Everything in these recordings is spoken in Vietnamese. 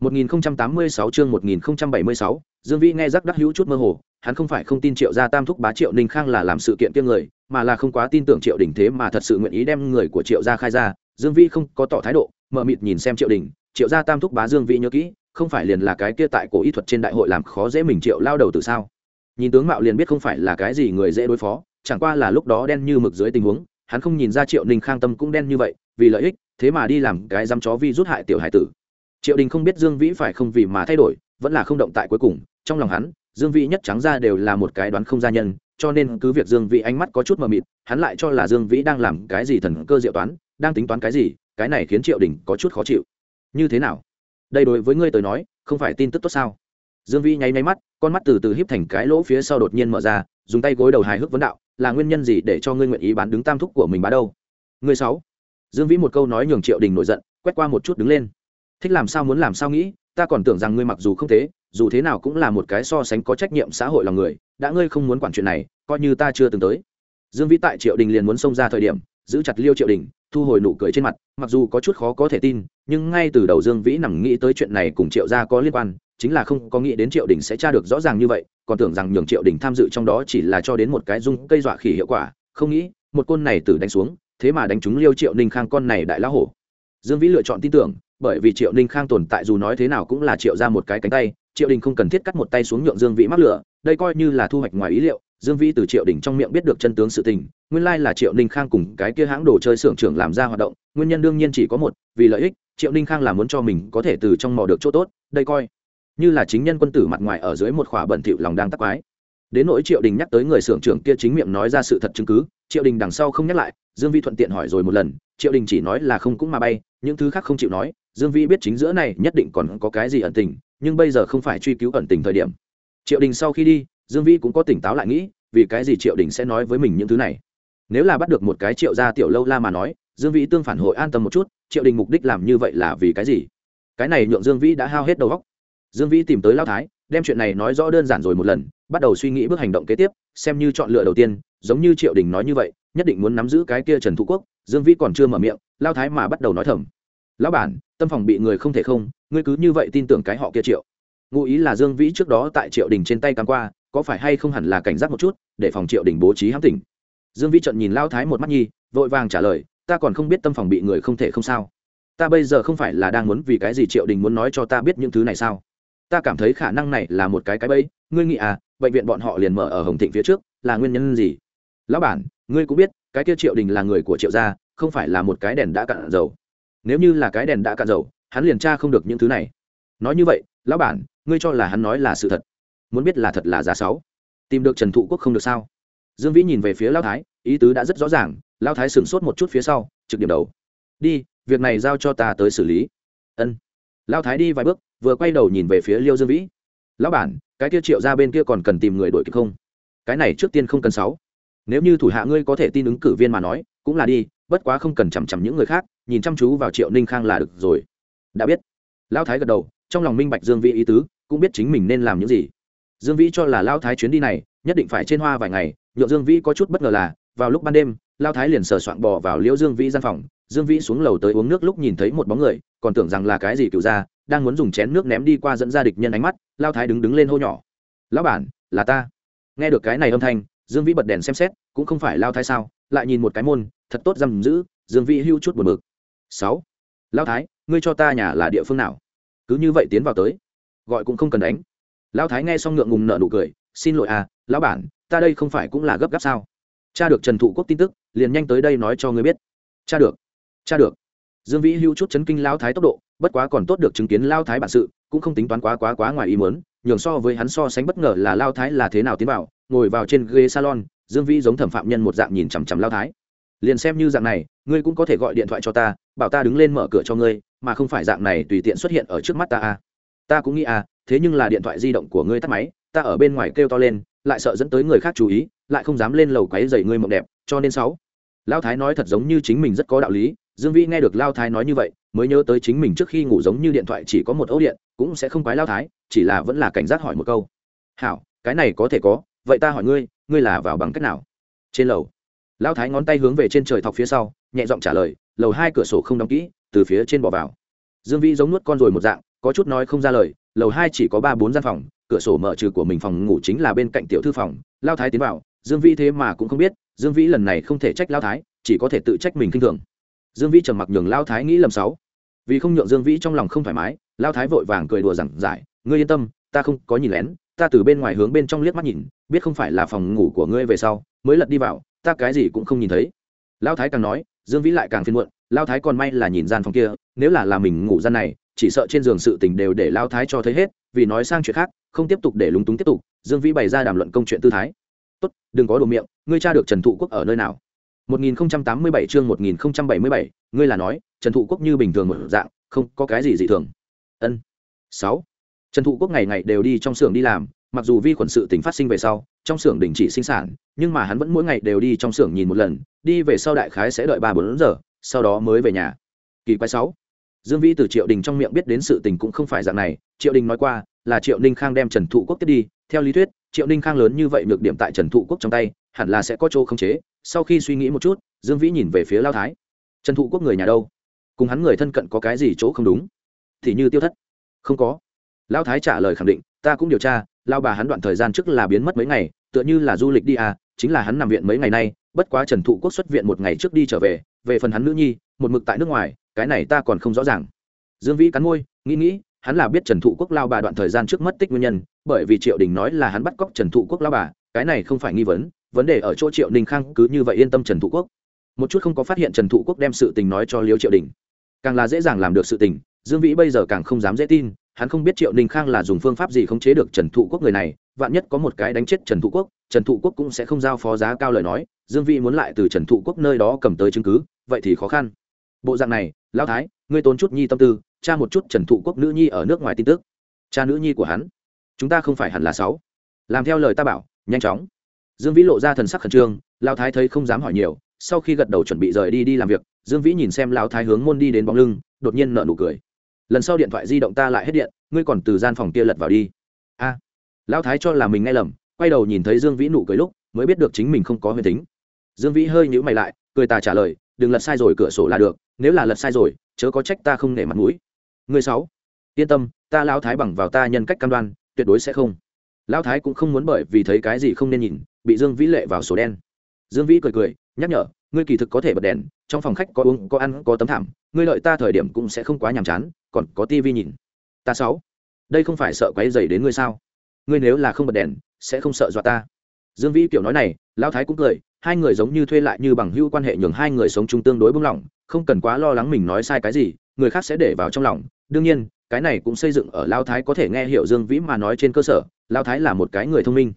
1086 chương 1076, Dương Vĩ nghe rắc đắc hữu chút mơ hồ, hắn không phải không tin Triệu gia Tam thúc bá Triệu Ninh Khang là làm sự kiện kia người, mà là không quá tin tưởng Triệu Đình thế mà thật sự nguyện ý đem người của Triệu gia khai ra, Dương Vĩ không có tỏ thái độ, mờ mịt nhìn xem Triệu Đình, Triệu gia Tam thúc bá Dương Vĩ nhớ kỹ, không phải liền là cái kia tại cổ y thuật trên đại hội làm khó dễ mình Triệu lao đầu từ sao? Nhìn tướng mạo liền biết không phải là cái gì người dễ đối phó, chẳng qua là lúc đó đen như mực dưới tình huống, hắn không nhìn ra Triệu Ninh Khang tâm cũng đen như vậy, vì lợi ích, thế mà đi làm cái dám chó vi rút hại tiểu hải tử triệu đình không biết dương vĩ phải không vì mà thay đổi, vẫn là không động tại cuối cùng. Trong lòng hắn, dương vĩ nhất trắng ra đều là một cái đoán không gia nhân, cho nên cứ việc dương vĩ ánh mắt có chút mờ mịt, hắn lại cho là dương vĩ đang làm cái gì thần cơ diệu toán, đang tính toán cái gì, cái này khiến triệu đình có chút khó chịu. Như thế nào? Đây đối với ngươi tới nói, không phải tin tức tốt sao? Dương vĩ nháy nháy mắt, con mắt từ từ híp thành cái lỗ phía sau đột nhiên mở ra, dùng tay gối đầu hài hước vấn đạo, là nguyên nhân gì để cho ngươi nguyện ý bán đứng tam thúc của mình bá đâu? Ngươi sáu. Dương vĩ một câu nói nhường triệu đình nổi giận, quét qua một chút đứng lên thích làm sao muốn làm sao nghĩ, ta còn tưởng rằng ngươi mặc dù không thế, dù thế nào cũng là một cái so sánh có trách nhiệm xã hội lòng người, đã ngươi không muốn quản chuyện này, coi như ta chưa từng tới. Dương vĩ tại triệu đình liền muốn xông ra thời điểm, giữ chặt liêu triệu đình, thu hồi nụ cười trên mặt, mặc dù có chút khó có thể tin, nhưng ngay từ đầu dương vĩ nằm nghĩ tới chuyện này cùng triệu gia có liên quan, chính là không có nghĩ đến triệu đình sẽ tra được rõ ràng như vậy, còn tưởng rằng nhường triệu đình tham dự trong đó chỉ là cho đến một cái dung cây dọa khỉ hiệu quả, không nghĩ, một côn này tử đánh xuống, thế mà đánh trúng liêu triệu ninh khang con này đại lão hổ. Dương vĩ lựa chọn tin tưởng bởi vì triệu ninh khang tồn tại dù nói thế nào cũng là triệu ra một cái cánh tay, triệu đình không cần thiết cắt một tay xuống nhượng dương vĩ mắc lửa, đây coi như là thu hoạch ngoài ý liệu, dương vĩ từ triệu đình trong miệng biết được chân tướng sự tình, nguyên lai là triệu ninh khang cùng cái kia hãng đồ chơi xưởng trưởng làm ra hoạt động, nguyên nhân đương nhiên chỉ có một, vì lợi ích, triệu ninh khang là muốn cho mình có thể từ trong mò được chỗ tốt, đây coi như là chính nhân quân tử mặt ngoài ở dưới một khỏa bẩn thỉu lòng đang tắc quái. Đến nỗi triệu đình nhắc tới người xưởng trưởng kia chính miệng nói ra sự thật chứng cứ, triệu đình đằng sau không nhắc lại, dương vi thuận tiện hỏi rồi một lần, triệu đình chỉ nói là không cũng mà bay, những thứ khác không chịu nói dương vi biết chính giữa này nhất định còn có cái gì ẩn tình, nhưng bây giờ không phải truy cứu ẩn tình thời điểm. Triệu đình sau khi đi, dương vi cũng có tỉnh táo lại nghĩ, vì cái gì triệu đình sẽ nói với mình những thứ này. Nếu là bắt được một cái triệu gia tiểu lâu la mà nói, dương vĩ tương phản hội an tâm một chút, triệu đình mục đích làm như vậy là vì cái gì? Cái này nhượng dương vĩ đã hao hết đầu óc. Dương vĩ tìm tới lao thái, đem chuyện này nói rõ đơn giản rồi một lần, bắt đầu suy nghĩ bước hành động kế tiếp, xem như chọn lựa đầu tiên, giống như triệu đình nói như vậy, nhất định muốn nắm giữ cái kia trần thụ quốc, dương vĩ còn chưa mở miệng lao thái mà bắt đầu nói thầm lão bản, tâm phòng bị người không thể không, ngươi cứ như vậy tin tưởng cái họ kia triệu. Ngụ ý là dương vĩ trước đó tại triệu đình trên tay cắm qua, có phải hay không hẳn là cảnh giác một chút, để phòng triệu đình bố trí hãm tỉnh. Dương vĩ trận nhìn lao thái một mắt nhi, vội vàng trả lời, ta còn không biết tâm phòng bị người không thể không sao. Ta bây giờ không phải là đang muốn vì cái gì triệu đình muốn nói cho ta biết những thứ này sao? Ta cảm thấy khả năng này là một cái cái bẫy, ngươi nghĩ à bệnh viện bọn họ liền mở ở hồng thịnh phía trước, là nguyên nhân gì? Lão bản, ngươi cũng biết, cái kia triệu đình là người của triệu gia, không phải là một cái đèn đã cạn dầu nếu như là cái đèn đã cạn dầu, hắn liền tra không được những thứ này. Nói như vậy, lão bản, ngươi cho là hắn nói là sự thật. Muốn biết là thật là giả sáu tìm được trần thụ quốc không được sao? Dương vĩ nhìn về phía lão thái, ý tứ đã rất rõ ràng, lão thái sửng sốt một chút phía sau, trực điểm đầu. Đi, việc này giao cho ta tới xử lý. Ân. Lão thái đi vài bước, vừa quay đầu nhìn về phía liêu dương vĩ. Lão bản, cái kia triệu ra bên kia còn cần tìm người đổi kịp không? Cái này trước tiên không cần sáu. Nếu như thủ hạ ngươi có thể tin ứng cử viên mà nói, cũng là đi bất quá không cần chằm chằm những người khác, nhìn chăm chú vào triệu ninh khang là được rồi. Đã biết. Lão thái gật đầu, trong lòng minh bạch dương vĩ ý tứ, cũng biết chính mình nên làm những gì. Dương vĩ cho là lão thái chuyến đi này, nhất định phải trên hoa vài ngày nhựa dương vĩ có chút bất ngờ là, vào lúc ban đêm, lão thái liền sờ soạn bò vào liễu dương vĩ gian phòng. Dương vĩ xuống lầu tới uống nước lúc nhìn thấy một bóng người, còn tưởng rằng là cái gì cựu ra, đang muốn dùng chén nước ném đi qua dẫn ra địch nhân ánh mắt lao thái đứng đứng lên hô nhỏ. Lão bản, là ta. Nghe được cái này âm thanh, dương vĩ bật đèn xem xét, cũng không phải lao thái sao, lại nhìn một cái môn thật tốt giam giữ, dương vĩ hưu chút buồn bực. Sáu lao thái, ngươi cho ta nhà là địa phương nào? Cứ như vậy tiến vào tới. Gọi cũng không cần đánh. Lao thái nghe xong ngượng ngùng nợ nụ cười, xin lỗi à lão bản, ta đây không phải cũng là gấp gáp sao? Cha được trần thụ quốc tin tức, liền nhanh tới đây nói cho ngươi biết. Cha được cha được. Dương vĩ hưu chút chấn kinh lao thái tốc độ, bất quá còn tốt được chứng kiến lao thái bản sự, cũng không tính toán quá quá quá ngoài ý muốn, nhường so với hắn so sánh bất ngờ là lao thái là thế nào tiến vào, ngồi vào trên ghế salon, dương vĩ giống thẩm phạm nhân một dạng nhìn chằm chằm lao thái liền xem như dạng này, ngươi cũng có thể gọi điện thoại cho ta, bảo ta đứng lên mở cửa cho ngươi, mà không phải dạng này tùy tiện xuất hiện ở trước mắt ta à. ta cũng nghĩ à thế nhưng là điện thoại di động của ngươi tắt máy, ta ở bên ngoài kêu to lên, lại sợ dẫn tới người khác chú ý, lại không dám lên lầu quáy dày ngươi mộng đẹp, cho nên sáu. Lao thái nói thật giống như chính mình rất có đạo lý, dương vĩ nghe được lao thái nói như vậy, mới nhớ tới chính mình trước khi ngủ giống như điện thoại chỉ có một ấu điện, cũng sẽ không quái lao thái, chỉ là vẫn là cảnh giác hỏi một câu. Hảo, cái này có thể có, vậy ta hỏi ngươi ngươi là vào bằng cách nào? Trên lầu lao thái ngón tay hướng về trên trời thọc phía sau, nhẹ giọng trả lời, lầu hai cửa sổ không đóng kỹ, từ phía trên bỏ vào. Dương vĩ giống nuốt con rồi một dạng, có chút nói không ra lời, lầu hai chỉ có ba bốn gian phòng, cửa sổ mở trừ của mình phòng ngủ chính là bên cạnh tiểu thư phòng. Lao thái tiến vào, dương vĩ thế mà cũng không biết, dương vĩ lần này không thể trách lao thái, chỉ có thể tự trách mình kinh thường. Dương vĩ trầm mặc nhường lao thái nghĩ lầm sáu. Vì không nhượng dương vĩ trong lòng không thoải mái lao thái vội vàng cười đùa rằng giải, ngươi yên tâm, ta không có nhìn lén, ta từ bên ngoài hướng bên trong liếc mắt nhìn, biết không phải là phòng ngủ của ngươi về sau, mới lật đi vào ta cái gì cũng không nhìn thấy. Lao thái càng nói dương vĩ lại càng phiên muộn lao thái còn may là nhìn gian phòng kia nếu là là mình ngủ gian này chỉ sợ trên giường sự tình đều để lao thái cho thấy hết vì nói sang chuyện khác không tiếp tục để lúng túng tiếp tục dương vĩ bày ra đàm luận công chuyện tư thái. Tốt đừng có đồ miệng ngươi cha được trần thụ quốc ở nơi nào? 1087 chương 1077, ngươi là nói trần thụ quốc như bình thường một dạng không có cái gì dị thường. Ân. Sáu. Trần thụ quốc ngày ngày đều đi trong xưởng đi làm mặc dù vi khuẩn sự tình phát sinh về sau trong xưởng đình chỉ sinh sản, nhưng mà hắn vẫn mỗi ngày đều đi trong xưởng nhìn một lần, đi về sau đại khái sẽ đợi ba bốn giờ, sau đó mới về nhà. Kỳ quái sáu. Dương vĩ từ triệu đình trong miệng biết đến sự tình cũng không phải dạng này, triệu đình nói qua là triệu ninh khang đem trần thụ quốc tiếp đi, theo lý thuyết, triệu ninh khang lớn như vậy được điểm tại trần thụ quốc trong tay, hẳn là sẽ có chỗ không chế. Sau khi suy nghĩ một chút, dương vĩ nhìn về phía lao thái. Trần thụ quốc người nhà đâu? Cùng hắn người thân cận có cái gì chỗ không đúng? Thì như tiêu thất. Không có. Lao thái trả lời khẳng định, ta cũng điều tra lao bà hắn đoạn thời gian trước là biến mất mấy ngày, tựa như là du lịch đi à chính là hắn nằm viện mấy ngày nay, bất quá trần thụ quốc xuất viện một ngày trước đi trở về về phần hắn nữ nhi, một mực tại nước ngoài, cái này ta còn không rõ ràng. Dương vĩ cắn môi, nghĩ nghĩ, hắn là biết trần thụ quốc lao bà đoạn thời gian trước mất tích nguyên nhân, bởi vì triệu đình nói là hắn bắt cóc trần thụ quốc lao bà, cái này không phải nghi vấn vấn đề ở chỗ triệu đình khang cứ như vậy yên tâm trần thụ quốc. Một chút không có phát hiện trần thụ quốc đem sự tình nói cho liêu triệu đình. Càng là dễ dàng làm được sự tình dương vĩ bây giờ càng không dám dễ tin, hắn không biết triệu Ninh khang là dùng phương pháp gì khống chế được trần thụ quốc người này, vạn nhất có một cái đánh chết trần thụ quốc, trần thụ quốc cũng sẽ không giao phó giá cao lời nói, dương vĩ muốn lại từ trần thụ quốc nơi đó cầm tới chứng cứ, vậy thì khó khăn. Bộ dạng này, lão thái, ngươi tốn chút nhi tâm tư cha một chút trần thụ quốc nữ nhi ở nước ngoài tin tức. Cha nữ nhi của hắn, chúng ta không phải hẳn là sáu. Làm theo lời ta bảo, nhanh chóng. Dương vĩ lộ ra thần sắc khẩn trương, lão thái thấy không dám hỏi nhiều, sau khi gật đầu chuẩn bị rời đi đi làm việc, dương vĩ nhìn xem lão thái hướng môn đi đến bóng lưng, đột nhiên nở nụ cười lần sau điện thoại di động ta lại hết điện, ngươi còn từ gian phòng kia lật vào đi. A, lão thái cho là mình nghe lầm, quay đầu nhìn thấy dương vĩ nụ cười lúc, mới biết được chính mình không có huyền tính. Dương vĩ hơi nhữ mày lại, cười ta trả lời, đừng lật sai rồi, cửa sổ là được, nếu là lật sai rồi, chớ có trách ta không nể mặt mũi. Người sáu, yên tâm, ta lão thái bằng vào ta nhân cách cam đoan, tuyệt đối sẽ không. Lão thái cũng không muốn bởi vì thấy cái gì không nên nhìn, bị dương vĩ lệ vào sổ đen. Dương vĩ cười cười, nhắc nhở, ngươi kỳ thực có thể bật đèn, trong phòng khách có uống, có ăn, có tấm thảm ngươi lợi ta thời điểm cũng sẽ không quá nhàm chán, còn có tivi nhìn. Ta sáu. Đây không phải sợ quấy dày đến ngươi sao? Ngươi nếu là không bật đèn, sẽ không sợ dọa ta. Dương vĩ kiểu nói này, lão thái cũng cười, hai người giống như thuê lại như bằng hữu quan hệ nhường hai người sống chung tương đối bưng lỏng không cần quá lo lắng mình nói sai cái gì, người khác sẽ để vào trong lòng. Đương nhiên, cái này cũng xây dựng ở lao thái có thể nghe hiểu dương vĩ mà nói trên cơ sở lao thái là một cái người thông minh.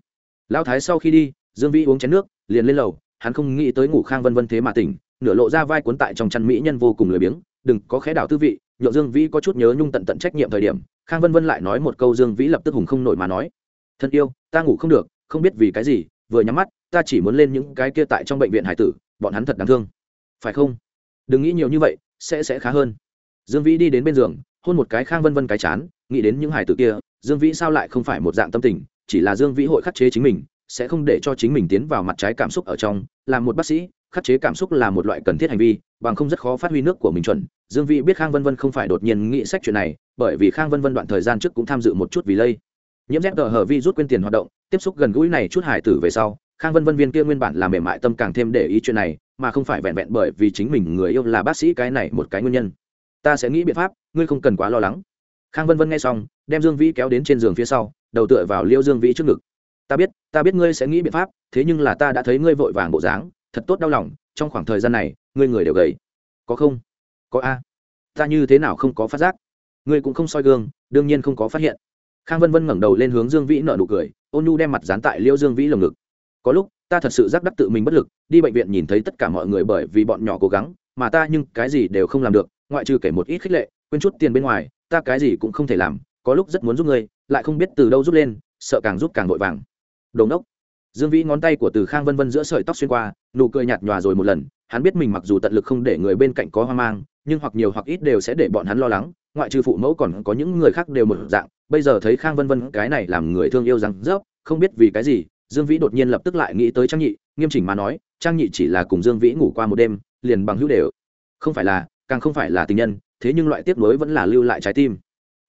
Lao thái sau khi đi, dương vĩ uống chén nước, liền lên lầu, hắn không nghĩ tới ngủ khang vân vân thế mà tỉnh nửa lộ ra vai cuốn tại trong chăn mỹ nhân vô cùng lười biếng, đừng có khẽ đảo tư vị nhượng dương vĩ có chút nhớ nhung tận tận trách nhiệm thời điểm. Khang vân vân lại nói một câu, dương vĩ lập tức hùng không nổi mà nói, thân yêu, ta ngủ không được, không biết vì cái gì, vừa nhắm mắt, ta chỉ muốn lên những cái kia tại trong bệnh viện hải tử, bọn hắn thật đáng thương. Phải không? Đừng nghĩ nhiều như vậy, sẽ sẽ khá hơn. Dương vĩ đi đến bên giường, hôn một cái khang vân vân cái chán, nghĩ đến những hải tử kia, dương vĩ sao lại không phải một dạng tâm tình, chỉ là dương vĩ hội khắc chế chính mình, sẽ không để cho chính mình tiến vào mặt trái cảm xúc ở trong làm một bác sĩ khắc chế cảm xúc là một loại cần thiết hành vi, bằng không rất khó phát huy nước của mình chuẩn. Dương vĩ biết khang vân vân không phải đột nhiên nghĩ sách chuyện này, bởi vì khang vân vân đoạn thời gian trước cũng tham dự một chút vì lây. Nhiễm z tờ hở vi rút quên tiền hoạt động, tiếp xúc gần gũi này chút hải tử về sau, khang vân vân viên kia nguyên bản là mềm mại tâm càng thêm để ý chuyện này, mà không phải vẹn vẹn bởi vì chính mình người yêu là bác sĩ cái này một cái nguyên nhân. Ta sẽ nghĩ biện pháp, ngươi không cần quá lo lắng. Khang vân vân nghe xong, đem dương vĩ kéo đến trên giường phía sau, đầu tựa vào liêu dương vĩ trước ngực. Ta biết ta biết ngươi sẽ nghĩ biện pháp, thế nhưng là ta đã thấy ngươi vội vàng bộ dáng thật tốt đau lòng, trong khoảng thời gian này, ngươi người đều gầy. Có không? Có a. Ta như thế nào không có phát giác? Ngươi cũng không soi gương, đương nhiên không có phát hiện. Khang vân vân ngẩng đầu lên hướng dương vĩ nợ nụ cười, ôn nhu đem mặt dán tại liêu dương vĩ lồng ngực. Có lúc, ta thật sự giác đắc tự mình bất lực, đi bệnh viện nhìn thấy tất cả mọi người bởi vì bọn nhỏ cố gắng, mà ta nhưng cái gì đều không làm được, ngoại trừ kể một ít khích lệ, quên chút tiền bên ngoài, ta cái gì cũng không thể làm, có lúc rất muốn giúp ngươi, lại không biết từ đâu giúp lên, sợ càng giúp càng vội vàng. Đồn đốc. Dương vĩ ngón tay của từ khang vân vân giữa sợi tóc xuyên qua nụ cười nhạt nhòa rồi một lần, hắn biết mình mặc dù tận lực không để người bên cạnh có hoang mang, nhưng hoặc nhiều hoặc ít đều sẽ để bọn hắn lo lắng, ngoại trừ phụ mẫu còn có những người khác đều một dạng. Bây giờ thấy khang vân vân cái này làm người thương yêu rằng rớp, không biết vì cái gì, dương vĩ đột nhiên lập tức lại nghĩ tới trang nhị, nghiêm chỉnh mà nói, trang nhị chỉ là cùng dương vĩ ngủ qua một đêm, liền bằng hữu đều. Không phải là, càng không phải là tình nhân, thế nhưng loại tiếp nối vẫn là lưu lại trái tim.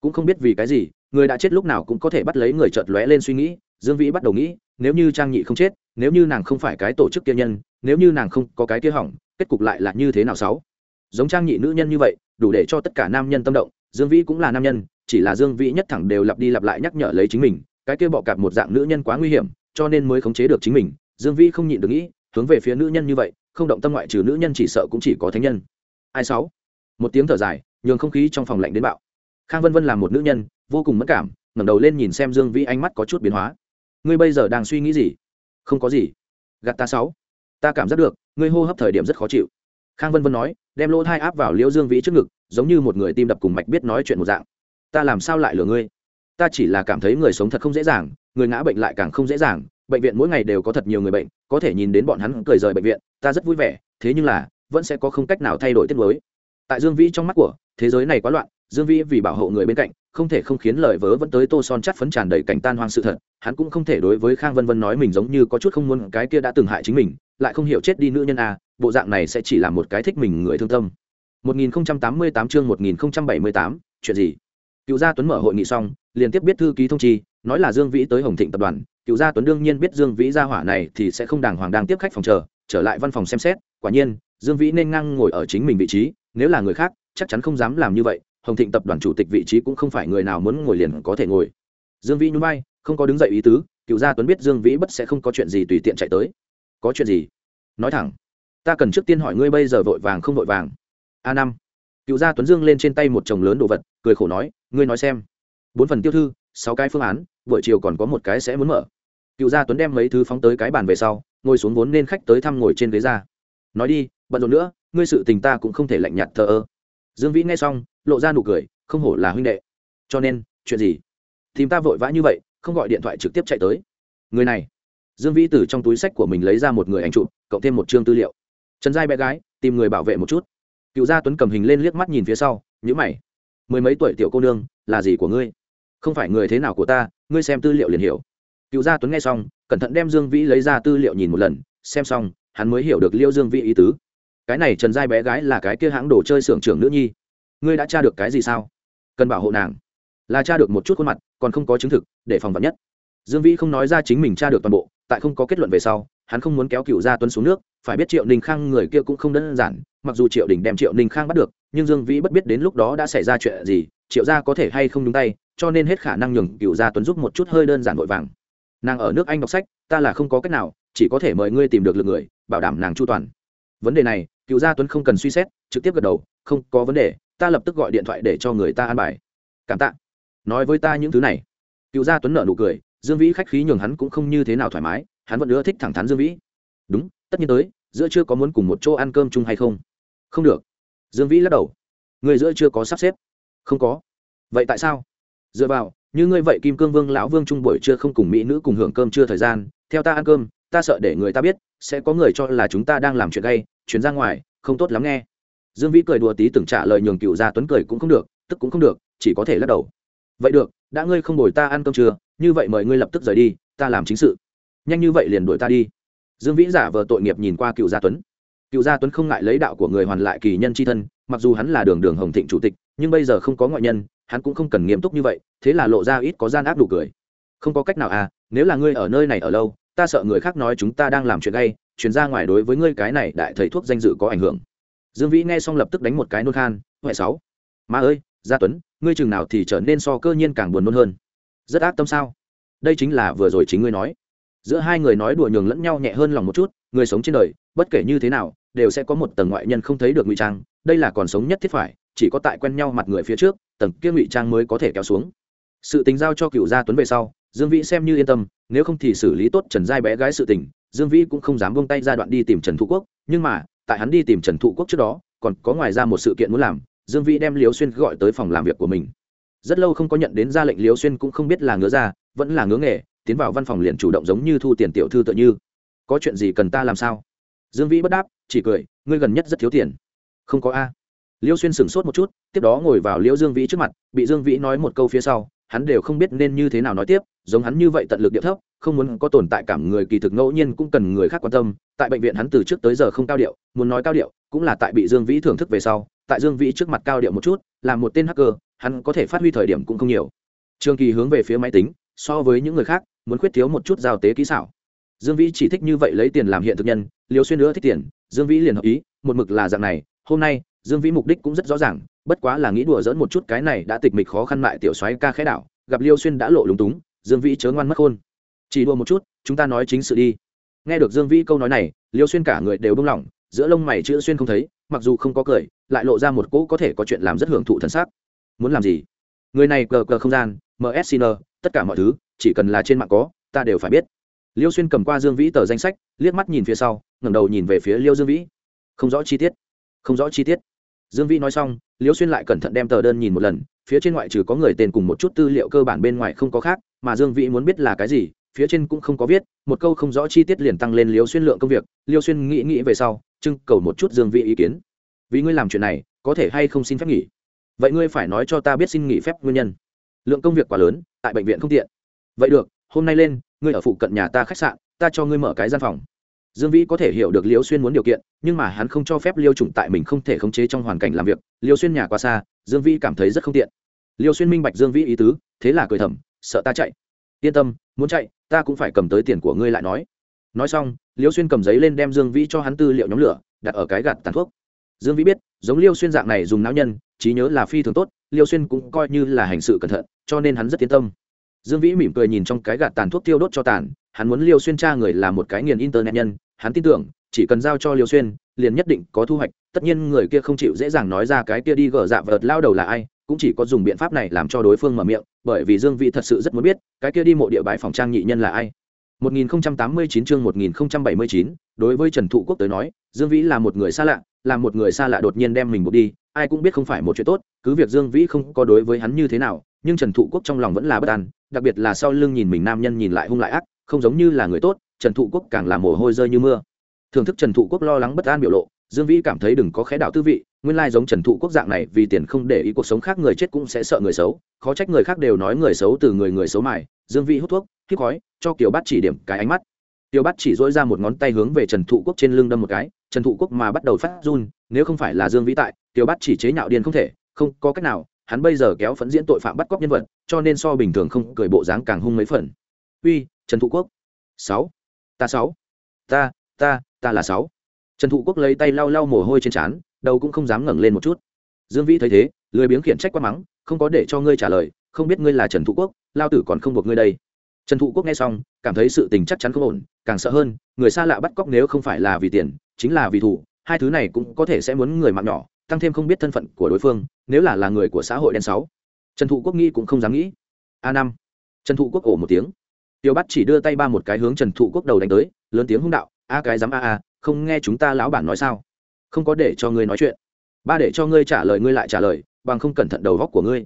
Cũng không biết vì cái gì, người đã chết lúc nào cũng có thể bắt lấy người chợt lóe lên suy nghĩ. Dương vĩ bắt đầu nghĩ, nếu như trang nhị không chết, nếu như nàng không phải cái tổ chức kia nhân nếu như nàng không có cái kia hỏng, kết cục lại là như thế nào sáu? Giống trang nhị nữ nhân như vậy, đủ để cho tất cả nam nhân tâm động, dương vĩ cũng là nam nhân, chỉ là dương vĩ nhất thẳng đều lặp đi lặp lại nhắc nhở lấy chính mình, cái kia bọ cạp một dạng nữ nhân quá nguy hiểm, cho nên mới khống chế được chính mình, dương vĩ không nhịn được nghĩ, hướng về phía nữ nhân như vậy, không động tâm ngoại trừ nữ nhân chỉ sợ cũng chỉ có thánh nhân. Ai sáu? Một tiếng thở dài, nhường không khí trong phòng lạnh đến bạo. Khang vân vân là một nữ nhân, vô cùng mất cảm, ngẩng đầu lên nhìn xem dương vĩ ánh mắt có chút biến hóa. Ngươi bây giờ đang suy nghĩ gì? Không có gì. Gạt ta sáu ta cảm giác được, ngươi hô hấp thời điểm rất khó chịu. Khang vân vân nói, đem lỗ thai áp vào liễu dương vĩ trước ngực, giống như một người tim đập cùng mạch biết nói chuyện một dạng. Ta làm sao lại lừa ngươi? Ta chỉ là cảm thấy người sống thật không dễ dàng, người ngã bệnh lại càng không dễ dàng, bệnh viện mỗi ngày đều có thật nhiều người bệnh, có thể nhìn đến bọn hắn cười rời bệnh viện, ta rất vui vẻ, thế nhưng là, vẫn sẽ có không cách nào thay đổi tiết mới. Tại dương vĩ trong mắt của, thế giới này quá loạn, dương vĩ vì bảo hộ người bên cạnh, không thể không khiến lời vớ vẫn tới tô son chắt phấn tràn đầy cảnh tan hoang sự thật, hắn cũng không thể đối với khang vân vân nói mình giống như có chút không muốn cái kia đã từng hại chính mình lại không hiểu chết đi nữ nhân à bộ dạng này sẽ chỉ là một cái thích mình người thương tâm. 1088 chương 1078, chuyện gì? Cựu gia tuấn mở hội nghị xong liền tiếp biết thư ký thông chi nói là dương vĩ tới hồng thịnh tập đoàn. Cựu gia tuấn đương nhiên biết dương vĩ ra hỏa này thì sẽ không đàng hoàng đang tiếp khách phòng chờ trở lại văn phòng xem xét. Quả nhiên dương vĩ nên ngang ngồi ở chính mình vị trí nếu là người khác chắc chắn không dám làm như vậy. Hồng thịnh tập đoàn chủ tịch vị trí cũng không phải người nào muốn ngồi liền có thể ngồi. Dương vĩ nhún vai không có đứng dậy ý tứ. Cựu gia tuấn biết dương vĩ bất sẽ không có chuyện gì tùy tiện chạy tới có chuyện gì? Nói thẳng, ta cần trước tiên hỏi ngươi bây giờ vội vàng không vội vàng. A năm. Cựu gia tuấn dương lên trên tay một chồng lớn đồ vật, cười khổ nói, ngươi nói xem. Bốn phần tiêu thư, sáu cái phương án, buổi chiều còn có một cái sẽ muốn mở. Cựu gia tuấn đem mấy thứ phóng tới cái bàn về sau, ngồi xuống vốn nên khách tới thăm ngồi trên ghế ra. Nói đi, bận rộn nữa, ngươi sự tình ta cũng không thể lạnh nhạt thờ ơ. Dương vĩ nghe xong, lộ ra nụ cười, không hổ là huynh đệ. Cho nên, chuyện gì? Tìm ta vội vã như vậy, không gọi điện thoại trực tiếp chạy tới. Người này dương vĩ từ trong túi sách của mình lấy ra một người ảnh chụp, cộng thêm một chương tư liệu. Trần giai bé gái, tìm người bảo vệ một chút. Cựu gia tuấn cầm hình lên liếc mắt nhìn phía sau nhữ mày. Mười mấy tuổi tiểu cô nương, là gì của ngươi? Không phải người thế nào của ta, ngươi xem tư liệu liền hiểu. Cựu gia tuấn nghe xong, cẩn thận đem dương vĩ lấy ra tư liệu nhìn một lần, xem xong, hắn mới hiểu được liêu dương vĩ ý tứ. Cái này trần giai bé gái là cái kia hãng đồ chơi xưởng trưởng nữ nhi. Ngươi đã tra được cái gì sao? Cần bảo hộ nàng. Là tra được một chút khuôn mặt, còn không có chứng thực, để phòng vật nhất. Dương vĩ không nói ra chính mình tra được toàn bộ tại không có kết luận về sau, hắn không muốn kéo cựu gia tuấn xuống nước, phải biết triệu ninh khang người kia cũng không đơn giản, mặc dù triệu đình đem triệu ninh khang bắt được, nhưng dương vĩ bất biết đến lúc đó đã xảy ra chuyện gì, triệu gia có thể hay không đúng tay, cho nên hết khả năng nhường cựu gia tuấn giúp một chút hơi đơn giản vội vàng. Nàng ở nước anh đọc sách, ta là không có cách nào, chỉ có thể mời ngươi tìm được lực người, bảo đảm nàng chu toàn. Vấn đề này cựu gia tuấn không cần suy xét, trực tiếp gật đầu, không có vấn đề, ta lập tức gọi điện thoại để cho người ta an bài. Cảm tạ. Nói với ta những thứ này. Cựu gia tuấn nợ nụ cười dương vĩ khách khí nhường hắn cũng không như thế nào thoải mái, hắn vẫn ưa thích thẳng thắn dương vĩ. Đúng, tất nhiên tới, giữa chưa có muốn cùng một chỗ ăn cơm chung hay không? Không được. Dương vĩ lắc đầu. Người giữa chưa có sắp xếp. Không có. Vậy tại sao? Dựa vào, như ngươi vậy kim cương vương lão vương trung buổi trưa không cùng mỹ nữ cùng hưởng cơm chưa thời gian, theo ta ăn cơm, ta sợ để người ta biết, sẽ có người cho là chúng ta đang làm chuyện gay chuyến ra ngoài, không tốt lắm nghe. Dương vĩ cười đùa tí từng trả lời nhường cựu gia tuấn cười cũng không được, tức cũng không được, chỉ có thể lắc đầu. Vậy được, đã ngươi không đổi ta ăn cơm trưa như vậy mời ngươi lập tức rời đi, ta làm chính sự. Nhanh như vậy liền đuổi ta đi. Dương vĩ giả vờ tội nghiệp nhìn qua cựu gia tuấn. Cựu gia tuấn không ngại lấy đạo của người hoàn lại kỳ nhân c h i thân, mặc dù hắn là đường đường hồng thịnh chủ tịch, nhưng bây giờ không có ngoại nhân, hắn cũng không cần nghiêm túc như vậy, thế là lộ ra ít có gian ác đủ cười. Không có cách nào à nếu là ngươi ở nơi này ở lâu, ta sợ người khác nói chúng ta đang làm chuyện gay chuyển ra ngoài đối với ngươi cái này đại thầy thuốc danh dự có ảnh hưởng. Dương vĩ nghe xong lập tức đánh một cái nôn khan, huệ sáu, ma ơi, gia tuấn, ngươi chừng nào thì trở nên so cơ nhiên càng buồn nôn hơn rất ác tâm sao? Đây chính là vừa rồi chính ngươi nói. Giữa hai người nói đùa nhường lẫn nhau nhẹ hơn lòng một chút, người sống trên đời, bất kể như thế nào, đều sẽ có một tầng ngoại nhân không thấy được ngụy trang, đây là còn sống nhất thiết phải, chỉ có tại quen nhau mặt người phía trước, tầng kia ngụy trang mới có thể kéo xuống. Sự tình giao cho cựu gia tuấn về sau, dương vĩ xem như yên tâm, nếu không thì xử lý tốt trần giai bé gái sự tình, dương vĩ cũng không dám buông tay ra đoạn đi tìm trần thụ quốc, nhưng mà, tại hắn đi tìm trần thụ quốc trước đó, còn có ngoài ra một sự kiện muốn làm, dương vĩ đem liều xuyên gọi tới phòng làm việc của mình rất lâu không có nhận đến ra lệnh liêu xuyên cũng không biết là ngứa ra, vẫn là ngứa nghề, tiến vào văn phòng liền chủ động giống như thu tiền tiểu thư tự như. Có chuyện gì cần ta làm sao? Dương vĩ bất đáp, chỉ cười, ngươi gần nhất rất thiếu tiền. Không có a. Liêu xuyên sửng sốt một chút, tiếp đó ngồi vào liêu dương vĩ trước mặt, bị dương vĩ nói một câu phía sau, hắn đều không biết nên như thế nào nói tiếp, giống hắn như vậy tận lực địa thấp, không muốn có tồn tại cảm người kỳ thực ngẫu nhiên cũng cần người khác quan tâm. Tại bệnh viện hắn từ trước tới giờ không cao điệu, muốn nói cao điệu, cũng là tại bị dương vĩ thưởng thức về sau, tại dương vĩ trước mặt cao điệu một chút, là một tên hacker hắn có thể phát huy thời điểm cũng không nhiều. Trường kỳ hướng về phía máy tính, so với những người khác, muốn khuyết thiếu một chút giao tế kỹ xảo. Dương vĩ chỉ thích như vậy lấy tiền làm hiện thực nhân liều xuyên nữa thích tiền, dương vĩ liền hợp ý, một mực là dạng này, hôm nay, dương vĩ mục đích cũng rất rõ ràng, bất quá là nghĩ đùa dỡn một chút cái này đã tịch mịch khó khăn mại tiểu soái ca khẽ đảo, gặp liêu xuyên đã lộ lúng túng, dương vĩ chớ ngoan mất khôn. Chỉ đùa một chút, chúng ta nói chính sự đi. Nghe được dương vĩ câu nói này, liêu xuyên cả người đều bưng lỏng giữa lông mày chữ xuyên không thấy, mặc dù không có cười, lại lộ ra một cỗ có thể có chuyện làm rất hưởng thụ thần sắc muốn làm gì? Người này cờ cờ không gian mscn tất cả mọi thứ, chỉ cần là trên mạng có, ta đều phải biết. Liêu xuyên cầm qua dương vĩ tờ danh sách, liếc mắt nhìn phía sau, ngẩng đầu nhìn về phía liêu dương vĩ. Không rõ chi tiết. Không rõ chi tiết. Dương vĩ nói xong, liêu xuyên lại cẩn thận đem tờ đơn nhìn một lần, phía trên ngoại trừ có người tên cùng một chút tư liệu cơ bản bên ngoài không có khác, mà dương vĩ muốn biết là cái gì, phía trên cũng không có viết, một câu không rõ chi tiết liền tăng lên liêu xuyên lượng công việc. Liêu xuyên nghĩ nghĩ về sau, trưng cầu một chút dương vĩ ý kiến. Vì ngươi làm chuyện này, có thể hay không xin phép nghỉ? Vậy ngươi phải nói cho ta biết xin nghỉ phép nguyên nhân. Lượng công việc quá lớn, tại bệnh viện không tiện. Vậy được, hôm nay lên, ngươi ở phụ cận nhà ta khách sạn, ta cho ngươi mở cái gian phòng. Dương vĩ có thể hiểu được liêu xuyên muốn điều kiện, nhưng mà hắn không cho phép liêu chủng tại mình không thể khống chế trong hoàn cảnh làm việc. Liêu xuyên nhà quá xa, dương vĩ cảm thấy rất không tiện. Liêu xuyên minh bạch dương vĩ ý tứ, thế là cười thầm, sợ ta chạy. Yên tâm, muốn chạy, ta cũng phải cầm tới tiền của ngươi lại nói. Nói xong, liêu xuyên cầm giấy lên đem dương vĩ cho hắn tư liệu nhóm lửa, đặt ở cái gạt tàn thuốc. Dương vĩ biết giống liêu xuyên dạng này dùng não nhân trí nhớ là phi thường tốt liêu xuyên cũng coi như là hành sự cẩn thận cho nên hắn rất yên tâm. Dương vĩ mỉm cười nhìn trong cái gạt tàn thuốc tiêu đốt cho tàn hắn muốn liêu xuyên tra người là một cái nghiền internet nhân hắn tin tưởng chỉ cần giao cho liêu xuyên liền nhất định có thu hoạch tất nhiên người kia không chịu dễ dàng nói ra cái kia đi gỡ dạ vợt lao đầu là ai cũng chỉ có dùng biện pháp này làm cho đối phương mở miệng bởi vì dương vĩ thật sự rất muốn biết cái kia đi mộ địa bãi phòng trang nhị nhân là ai. 1089 chương 1079, đối với Trần Thụ Quốc tới nói, Dương Vĩ là một người xa lạ, là một người xa lạ đột nhiên đem mình buộc đi, ai cũng biết không phải một chuyện tốt, cứ việc Dương Vĩ không có đối với hắn như thế nào, nhưng Trần Thụ Quốc trong lòng vẫn là bất an, đặc biệt là sau lưng nhìn mình nam nhân nhìn lại hung lại ác, không giống như là người tốt, Trần Thụ Quốc càng là mồ hôi rơi như mưa. Thưởng thức Trần Thụ Quốc lo lắng bất an biểu lộ, Dương Vĩ cảm thấy đừng có khẽ đạo tư vị, nguyên lai giống Trần Thụ Quốc dạng này vì tiền không để ý cuộc sống khác người chết cũng sẽ sợ người xấu, khó trách người khác đều nói người xấu từ người người xấu mài, Dương Vĩ hút thuốc, hít khói, cho Kiều Bát chỉ điểm cái ánh mắt. Tiêu Bát chỉ dỗi ra một ngón tay hướng về Trần Thụ Quốc trên lưng đâm một cái, Trần Thụ Quốc mà bắt đầu phát run, nếu không phải là Dương Vĩ tại, Tiêu Bát chỉ chế nhạo điên không thể, không có cách nào, hắn bây giờ kéo phẫn diễn tội phạm bắt cóc nhân vật, cho nên so bình thường không cười bộ dáng càng hung mấy phần. Uy, Trần Thụ Quốc. sáu, Ta sáu, Ta, ta, ta là sáu. Trần thụ quốc lấy tay lau lau mồ hôi trên trán đầu cũng không dám ngẩng lên một chút. Dương vĩ thấy thế lười biếng khiển trách quá mắng không có để cho ngươi trả lời không biết ngươi là trần thụ quốc lao tử còn không buộc ngươi đây trần thụ quốc nghe xong, cảm thấy sự tình chắc chắn không ổn, càng sợ hơn, người xa lạ bắt cóc nếu không phải là vì tiền, chính là vì thủ, hai thứ này cũng có thể sẽ muốn người mạng nhỏ, tăng thêm không biết thân phận của đối phương, nếu là là người của xã hội đen sáu. Trần thụ quốc nghĩ cũng không dám nghĩ. A năm. Trần thụ quốc ổ một tiếng. Tiêu bắt chỉ đưa tay ba một cái hướng trần thụ quốc đầu đánh tới, lớn tiếng hung đạo, a cái dám a a, không nghe chúng ta lão bản nói sao? Không có để cho ngươi nói chuyện. Ba để cho ngươi trả lời, ngươi lại trả lời, bằng không cẩn thận đầu góc của ngươi.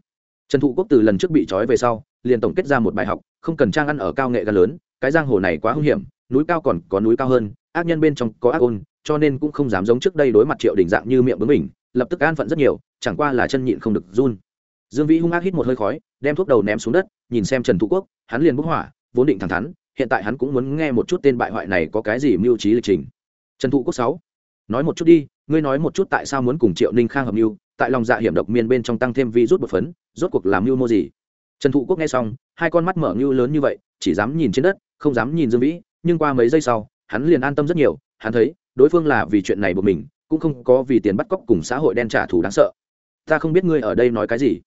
Trần thụ quốc từ lần trước bị trói về sau liền tổng kết ra một bài học, không cần trang ăn ở cao nghệ ga lớn, cái giang hồ này quá hung hiểm, núi cao còn có núi cao hơn, ác nhân bên trong có ác ôn, cho nên cũng không dám giống trước đây đối mặt triệu đỉnh dạng như miệng bướng mình lập tức an phận rất nhiều, chẳng qua là chân nhịn không được run. Dương vĩ hung ác hít một hơi khói, đem thuốc đầu ném xuống đất, nhìn xem trần thụ quốc, hắn liền bức hỏa, vốn định thẳng thắn, hiện tại hắn cũng muốn nghe một chút tên bại hoại này có cái gì mưu trí lịch trình. Trần thụ quốc sáu, nói một chút đi, ngươi nói một chút tại sao muốn cùng triệu ninh khang hợp mưu, tại lòng dạ hiểm độc miên bên trong tăng thêm vi rút bột phấn, rốt cuộc làm mưu mô gì? Trần thụ quốc nghe xong, hai con mắt mở ngưu lớn như vậy, chỉ dám nhìn trên đất, không dám nhìn dương vĩ, nhưng qua mấy giây sau, hắn liền an tâm rất nhiều, hắn thấy, đối phương là vì chuyện này của mình, cũng không có vì tiền bắt cóc cùng xã hội đen trả thù đáng sợ. Ta không biết ngươi ở đây nói cái gì.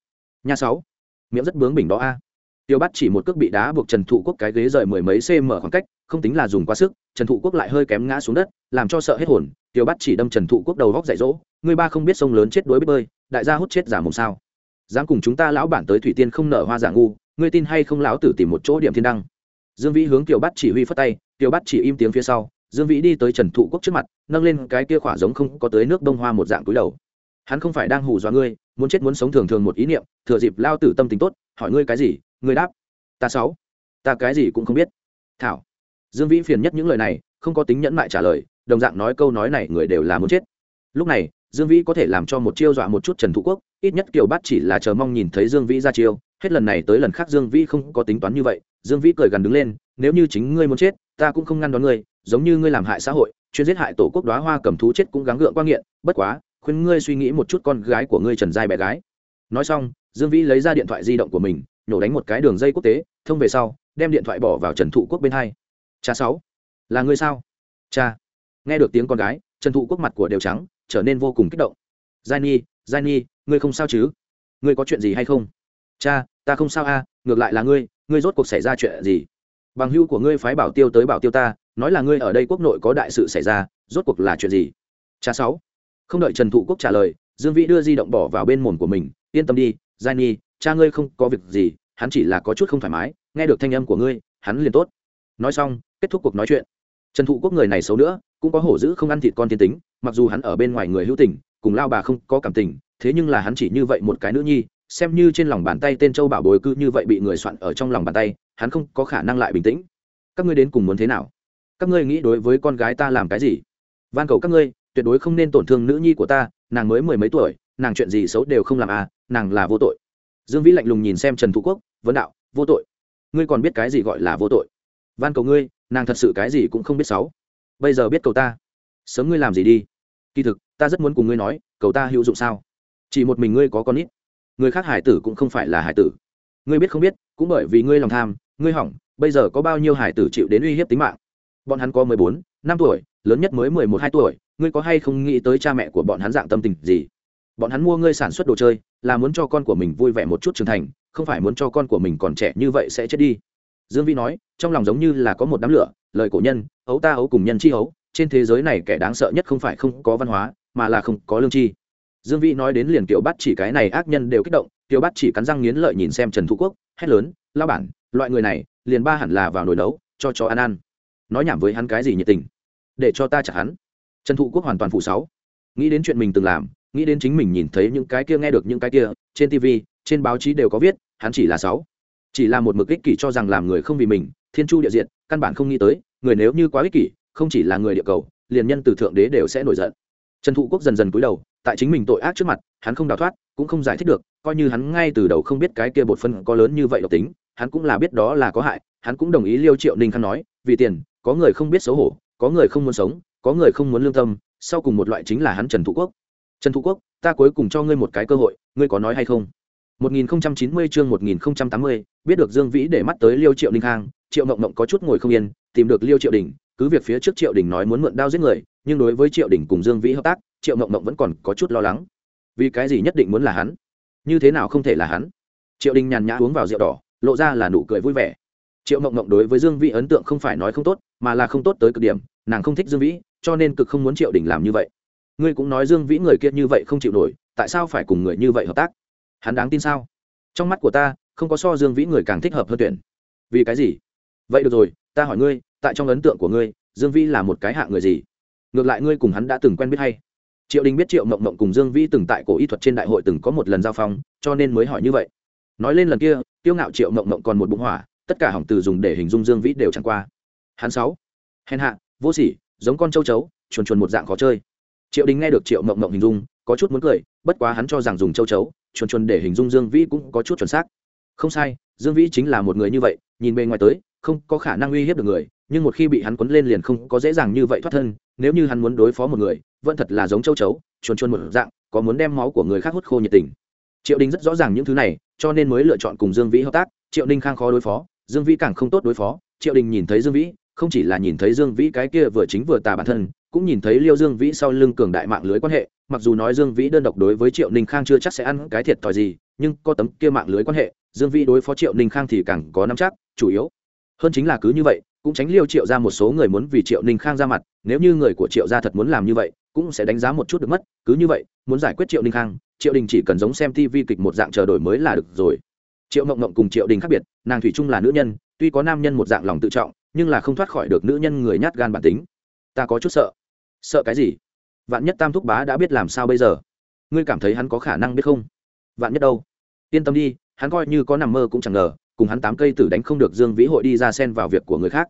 Nha sáu, miệng rất bướng bỉnh đó a. Tiêu bắt chỉ một cước bị đá buộc trần thụ quốc cái ghế rời mười mấy cm khoảng cách, không tính là dùng quá sức, trần thụ quốc lại hơi kém ngã xuống đất, làm cho sợ hết hồn. Tiêu bắt chỉ đâm trần thụ quốc đầu góc dạy dỗ, Ngươi ba không biết sông lớn chết đuối biết bơi, đại gia hút chết giả mồm sao? Dám cùng chúng ta lão bản tới thủy tiên không nở hoa giả ngu, ngươi tin hay không lão tử tìm một chỗ điểm thiên đăng? Dương vĩ hướng tiểu bắt chỉ huy phất tay tiểu bắt chỉ im tiếng phía sau, dương vĩ đi tới trần thụ quốc trước mặt, nâng lên cái kia khỏa giống không có tới nước đông hoa một dạng túi đầu. Hắn không phải đang hù dọa ngươi, muốn chết muốn sống thường thường một ý niệm, thừa dịp lao tử tâm tính tốt, hỏi ngươi cái gì, ngươi đáp, ta sáu ta cái gì cũng không biết. Thảo. Dương vĩ phiền nhất những lời này, không có tính nhẫn mại trả lời, đồng dạng nói câu nói này người đều là muốn chết lúc này, dương vĩ có thể làm cho một chiêu dọa một chút trần thụ quốc, ít nhất kiều bát chỉ là chờ mong nhìn thấy dương vĩ ra chiêu, hết lần này tới lần khác dương vĩ không có tính toán như vậy, dương vĩ cười gần đứng lên, nếu như chính ngươi muốn chết, ta cũng không ngăn đón ngươi, giống như ngươi làm hại xã hội, chuyên giết hại tổ quốc đoá hoa cầm thú chết cũng gắng gượng quan nghiện, bất quá, khuyên ngươi suy nghĩ một chút con gái của ngươi trần giai bé gái. Nói xong, dương vĩ lấy ra điện thoại di động của mình, nhổ đánh một cái đường dây quốc tế, thông về sau, đem điện thoại bỏ vào trần thụ quốc bên hai. Cha sáu, là ngươi sao? Cha. Nghe được tiếng con gái, trần thụ quốc mặt của đều trắng trở nên vô cùng kích động. Giai ni giai ni ngươi không sao chứ? Ngươi có chuyện gì hay không? Cha, ta không sao a, ngược lại là ngươi ngươi rốt cuộc xảy ra chuyện gì? Bằng hữu của ngươi phái bảo tiêu tới bảo tiêu ta, nói là ngươi ở đây quốc nội có đại sự xảy ra, rốt cuộc là chuyện gì? Cha sáu. Không đợi trần thụ quốc trả lời, dương vĩ đưa di động bỏ vào bên mồm của mình, yên tâm đi, giai ni cha ngươi không có việc gì, hắn chỉ là có chút không thoải mái, nghe được thanh âm của ngươi, hắn liền tốt. Nói xong, kết thúc cuộc nói chuyện trần thụ quốc người này xấu nữa, cũng có hổ dữ không ăn thịt con tiên tính, mặc dù hắn ở bên ngoài người hữu tình, cùng lao bà không có cảm tình, thế nhưng là hắn chỉ như vậy một cái nữ nhi, xem như trên lòng bàn tay tên châu bảo bồi cư như vậy bị người soạn ở trong lòng bàn tay, hắn không có khả năng lại bình tĩnh. Các ngươi đến cùng muốn thế nào? Các ngươi nghĩ đối với con gái ta làm cái gì? Van cầu các ngươi, tuyệt đối không nên tổn thương nữ nhi của ta, nàng mới mười mấy tuổi, nàng chuyện gì xấu đều không làm à nàng là vô tội. Dương vĩ lạnh lùng nhìn xem trần thụ quốc, vấn đạo, vô tội. Ngươi còn biết cái gì gọi là vô tội? Van cầu ngươi, nàng thật sự cái gì cũng không biết xấu bây giờ biết cầu ta. Sớm ngươi làm gì đi. Kỳ thực, ta rất muốn cùng ngươi nói, cầu ta hữu dụng sao? Chỉ một mình ngươi có con ít người khác hải tử cũng không phải là hải tử. Ngươi biết không biết, cũng bởi vì ngươi lòng tham, ngươi hỏng, bây giờ có bao nhiêu hải tử chịu đến uy hiếp tính mạng? Bọn hắn có mười bốn, năm tuổi, lớn nhất mới mười một, hai tuổi, ngươi có hay không nghĩ tới cha mẹ của bọn hắn dạng tâm tình gì? Bọn hắn mua ngươi sản xuất đồ chơi, là muốn cho con của mình vui vẻ một chút trưởng thành, không phải muốn cho con của mình còn trẻ như vậy sẽ chết đi dương vi nói, trong lòng giống như là có một đám lửa, lời cổ nhân, ấu ta ấu cùng nhân chi ấu, trên thế giới này kẻ đáng sợ nhất không phải không có văn hóa, mà là không có lương chi. Dương vĩ nói đến liền tiểu bắt chỉ cái này ác nhân đều kích động, tiểu bắt chỉ cắn răng nghiến lợi nhìn xem trần thụ quốc, hét lớn lao bản, loại người này, liền ba hẳn là vào nồi nấu, cho chó ăn ăn. Nói nhảm với hắn cái gì nhiệt tình? Để cho ta chặt hắn. Trần thụ quốc hoàn toàn phụ sáu nghĩ đến chuyện mình từng làm, nghĩ đến chính mình nhìn thấy những cái kia nghe được những cái kia, trên tv trên báo chí đều có viết, hắn chỉ là sáu chỉ là một mực ích kỷ cho rằng làm người không vì mình thiên chu địa diện căn bản không nghĩ tới người nếu như quá ích kỷ không chỉ là người địa cầu liền nhân từ thượng đế đều sẽ nổi giận. Trần thụ quốc dần dần cúi đầu tại chính mình tội ác trước mặt hắn không đào thoát cũng không giải thích được coi như hắn ngay từ đầu không biết cái kia bột phân có lớn như vậy độc tính hắn cũng là biết đó là có hại hắn cũng đồng ý liêu triệu ninh khăn nói vì tiền có người không biết xấu hổ có người không muốn sống có người không muốn lương tâm sau cùng một loại chính là hắn trần thụ quốc. Trần thụ quốc ta cuối cùng cho ngươi một cái cơ hội ngươi có nói hay không? 1090 chương 1080, biết được Dương Vĩ để mắt tới Liêu Triệu Ninh Khang, Triệu Ngộng Ngộng có chút ngồi không yên, tìm được Liêu Triệu Đình, cứ việc phía trước Triệu Đình nói muốn mượn đao giết người, nhưng đối với Triệu Đình cùng Dương Vĩ hợp tác, Triệu Ngộng Ngộng vẫn còn có chút lo lắng. Vì cái gì nhất định muốn là hắn? Như thế nào không thể là hắn? Triệu Đình nhàn nhã uống vào rượu đỏ, lộ ra là nụ cười vui vẻ. Triệu Ngộng Ngộng đối với Dương Vĩ ấn tượng không phải nói không tốt, mà là không tốt tới cực điểm, nàng không thích Dương Vĩ, cho nên cực không muốn Triệu Đình làm như vậy. Ngươi cũng nói Dương Vĩ người kia như vậy không chịu nổi, tại sao phải cùng người như vậy hợp tác? Hắn đáng tin sao? trong mắt của ta không có so dương vĩ người càng thích hợp hơn tuyển. Vì cái gì? Vậy được rồi, ta hỏi ngươi, tại trong ấn tượng của ngươi, dương vĩ là một cái hạ người gì? Ngược lại ngươi cùng hắn đã từng quen biết hay? Triệu đình biết triệu mộng mộng cùng dương vĩ từng tại cổ y thuật trên đại hội từng có một lần giao phong, cho nên mới hỏi như vậy. Nói lên lần kia tiêu ngạo triệu mộng mộng còn một bụng hỏa, tất cả hỏng từ dùng để hình dung dương vĩ đều chẳng qua. Hắn sáu. Hèn hạ, vô sỉ, giống con châu chấu, chuồn chuồn một dạng khó chơi. Triệu đình nghe được triệu mộng mộng hình dung, có chút muốn cười, bất quá hắn cho rằng dùng châu chấu, chuồn chuồn để hình dung dương vĩ cũng có chút chuẩn xác không sai, dương vĩ chính là một người như vậy, nhìn bề ngoài tới, không có khả năng uy hiếp được người, nhưng một khi bị hắn quấn lên liền không có dễ dàng như vậy thoát thân, nếu như hắn muốn đối phó một người, vẫn thật là giống châu chấu, chuồn chuồn một dạng, có muốn đem máu của người khác hút khô nhiệt tình. Triệu đình rất rõ ràng những thứ này, cho nên mới lựa chọn cùng dương vĩ hợp tác, triệu đình khang khó đối phó, dương vĩ càng không tốt đối phó, triệu đình nhìn thấy dương vĩ, không chỉ là nhìn thấy dương vĩ cái kia vừa chính vừa tà bản thân, cũng nhìn thấy liêu dương vĩ sau lưng cường đại mạng lưới quan hệ, mặc dù nói dương vĩ đơn độc đối với triệu ninh khang chưa chắc sẽ ăn cái thiệt thòi gì nhưng có tấm kia mạng lưới quan hệ, dương vĩ đối phó triệu ninh khang thì càng có năm chắc, chủ yếu. Hơn chính là cứ như vậy, cũng tránh liêu triệu ra một số người muốn vì triệu ninh khang ra mặt, nếu như người của triệu gia thật muốn làm như vậy, cũng sẽ đánh giá một chút được mất, cứ như vậy, muốn giải quyết triệu ninh khang, triệu đình chỉ cần giống xem tv kịch một dạng chờ đổi mới là được rồi. Triệu mộng mộng cùng triệu đình khác biệt, nàng thủy chung là nữ nhân, tuy có nam nhân một dạng lòng tự trọng, nhưng là không thoát khỏi được nữ nhân người nhát gan bản tính. Ta có chút sợ. Sợ cái gì? Vạn nhất tam thúc bá đã biết làm sao bây giờ? Ngươi cảm thấy hắn có khả năng biết không? Vạn nhất đâu? Yên tâm đi, hắn coi như có nằm mơ cũng chẳng ngờ, cùng hắn tám cây tử đánh không được dương vĩ hội đi ra xen vào việc của người khác.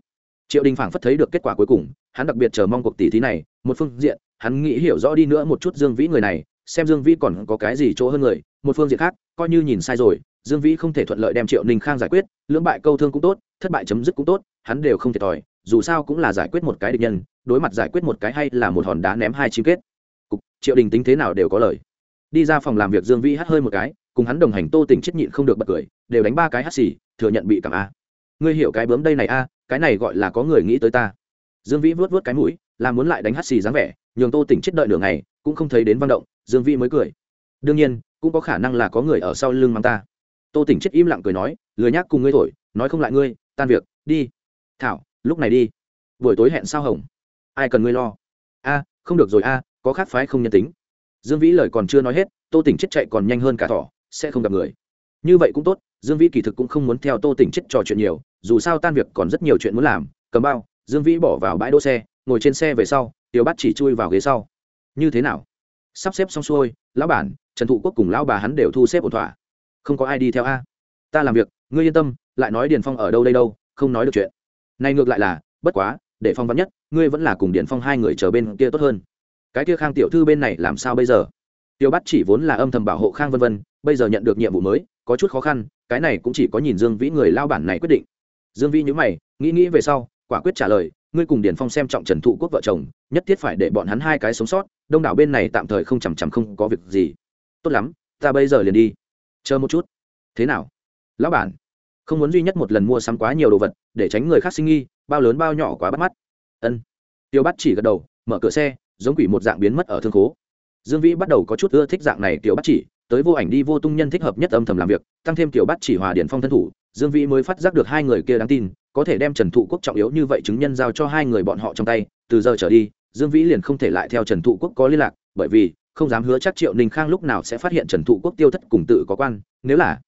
Triệu đình phảng phất thấy được kết quả cuối cùng, hắn đặc biệt chờ mong cuộc tỷ thí này, một phương diện, hắn nghĩ hiểu rõ đi nữa một chút dương vĩ người này, xem dương vĩ còn có cái gì chỗ hơn người, một phương diện khác, coi như nhìn sai rồi, dương vĩ không thể thuận lợi đem triệu ninh khang giải quyết, lưỡng bại câu thương cũng tốt, thất bại chấm dứt cũng tốt, hắn đều không thiệt thòi, dù sao cũng là giải quyết một cái địch nhân, đối mặt giải quyết một cái hay là một hòn đá ném hai chim kết. Cục, triệu đình tính thế nào đều có lời. Đi ra phòng làm việc dương vĩ hắt hơi một cái cùng hắn đồng hành tô tỉnh chết nhịn không được bật cười, đều đánh ba cái hắt xì, thừa nhận bị cảm a. Ngươi hiểu cái bướm đây này a, cái này gọi là có người nghĩ tới ta. Dương vĩ vớt vớt cái mũi, là muốn lại đánh hắt xì dáng vẻ, nhường tô tỉnh chết đợi nửa ngày, cũng không thấy đến văn động, dương vĩ mới cười. Đương nhiên, cũng có khả năng là có người ở sau lưng mắng ta. Tô tỉnh chết im lặng cười nói, lười nhác cùng ngươi thổi, nói không lại ngươi, tan việc, đi. Thảo, lúc này đi. Buổi tối hẹn sao hồng? Ai cần ngươi lo? A, không được rồi a, có khác phái không nhân tính. Dương vĩ lời còn chưa nói hết, tô tỉnh chết chạy còn nhanh hơn cả thỏ sẽ không gặp người. Như vậy cũng tốt, dương vĩ kỳ thực cũng không muốn theo tô tỉnh chết trò chuyện nhiều, dù sao tan việc còn rất nhiều chuyện muốn làm, cầm bao, dương vĩ bỏ vào bãi đỗ xe, ngồi trên xe về sau, tiểu bắt chỉ chui vào ghế sau. Như thế nào? Sắp xếp xong xuôi, lão bản, trần thụ quốc cùng lão bà hắn đều thu xếp ổn thỏa. Không có ai đi theo a. Ta làm việc, ngươi yên tâm, lại nói điền phong ở đâu đây đâu, không nói được chuyện. Này ngược lại là, bất quá, để phong vắn nhất, ngươi vẫn là cùng điền phong hai người chờ bên kia tốt hơn. Cái kia khang tiểu thư bên này làm sao bây giờ? Tiêu bắt chỉ vốn là âm thầm bảo hộ khang vân vân bây giờ nhận được nhiệm vụ mới, có chút khó khăn, cái này cũng chỉ có nhìn dương vĩ người lao bản này quyết định. Dương vĩ nhữ mày, nghĩ nghĩ về sau, quả quyết trả lời, ngươi cùng điền phong xem trọng trần thụ quốc vợ chồng, nhất thiết phải để bọn hắn hai cái sống sót, đông đảo bên này tạm thời không chằm chằm không có việc gì. Tốt lắm, ta bây giờ liền đi. Chờ một chút. Thế nào? Lão bản, không muốn duy nhất một lần mua sắm quá nhiều đồ vật, để tránh người khác sinh nghi, bao lớn bao nhỏ quá bắt mắt. Ân. Tiêu bắt chỉ gật đầu, mở cửa xe, giống quỷ một dạng biến mất ở thương khố. Dương vĩ bắt đầu có chút ưa thích dạng này tiểu bắt chỉ tới vô ảnh đi vô tung nhân thích hợp nhất âm thầm làm việc, tăng thêm tiểu bắt chỉ hòa điển phong thân thủ, dương vĩ mới phát giác được hai người kia đáng tin, có thể đem trần thụ quốc trọng yếu như vậy chứng nhân giao cho hai người bọn họ trong tay, từ giờ trở đi, dương vĩ liền không thể lại theo trần thụ quốc có liên lạc, bởi vì, không dám hứa chắc triệu ninh khang lúc nào sẽ phát hiện trần thụ quốc tiêu thất cùng tự có quan, nếu là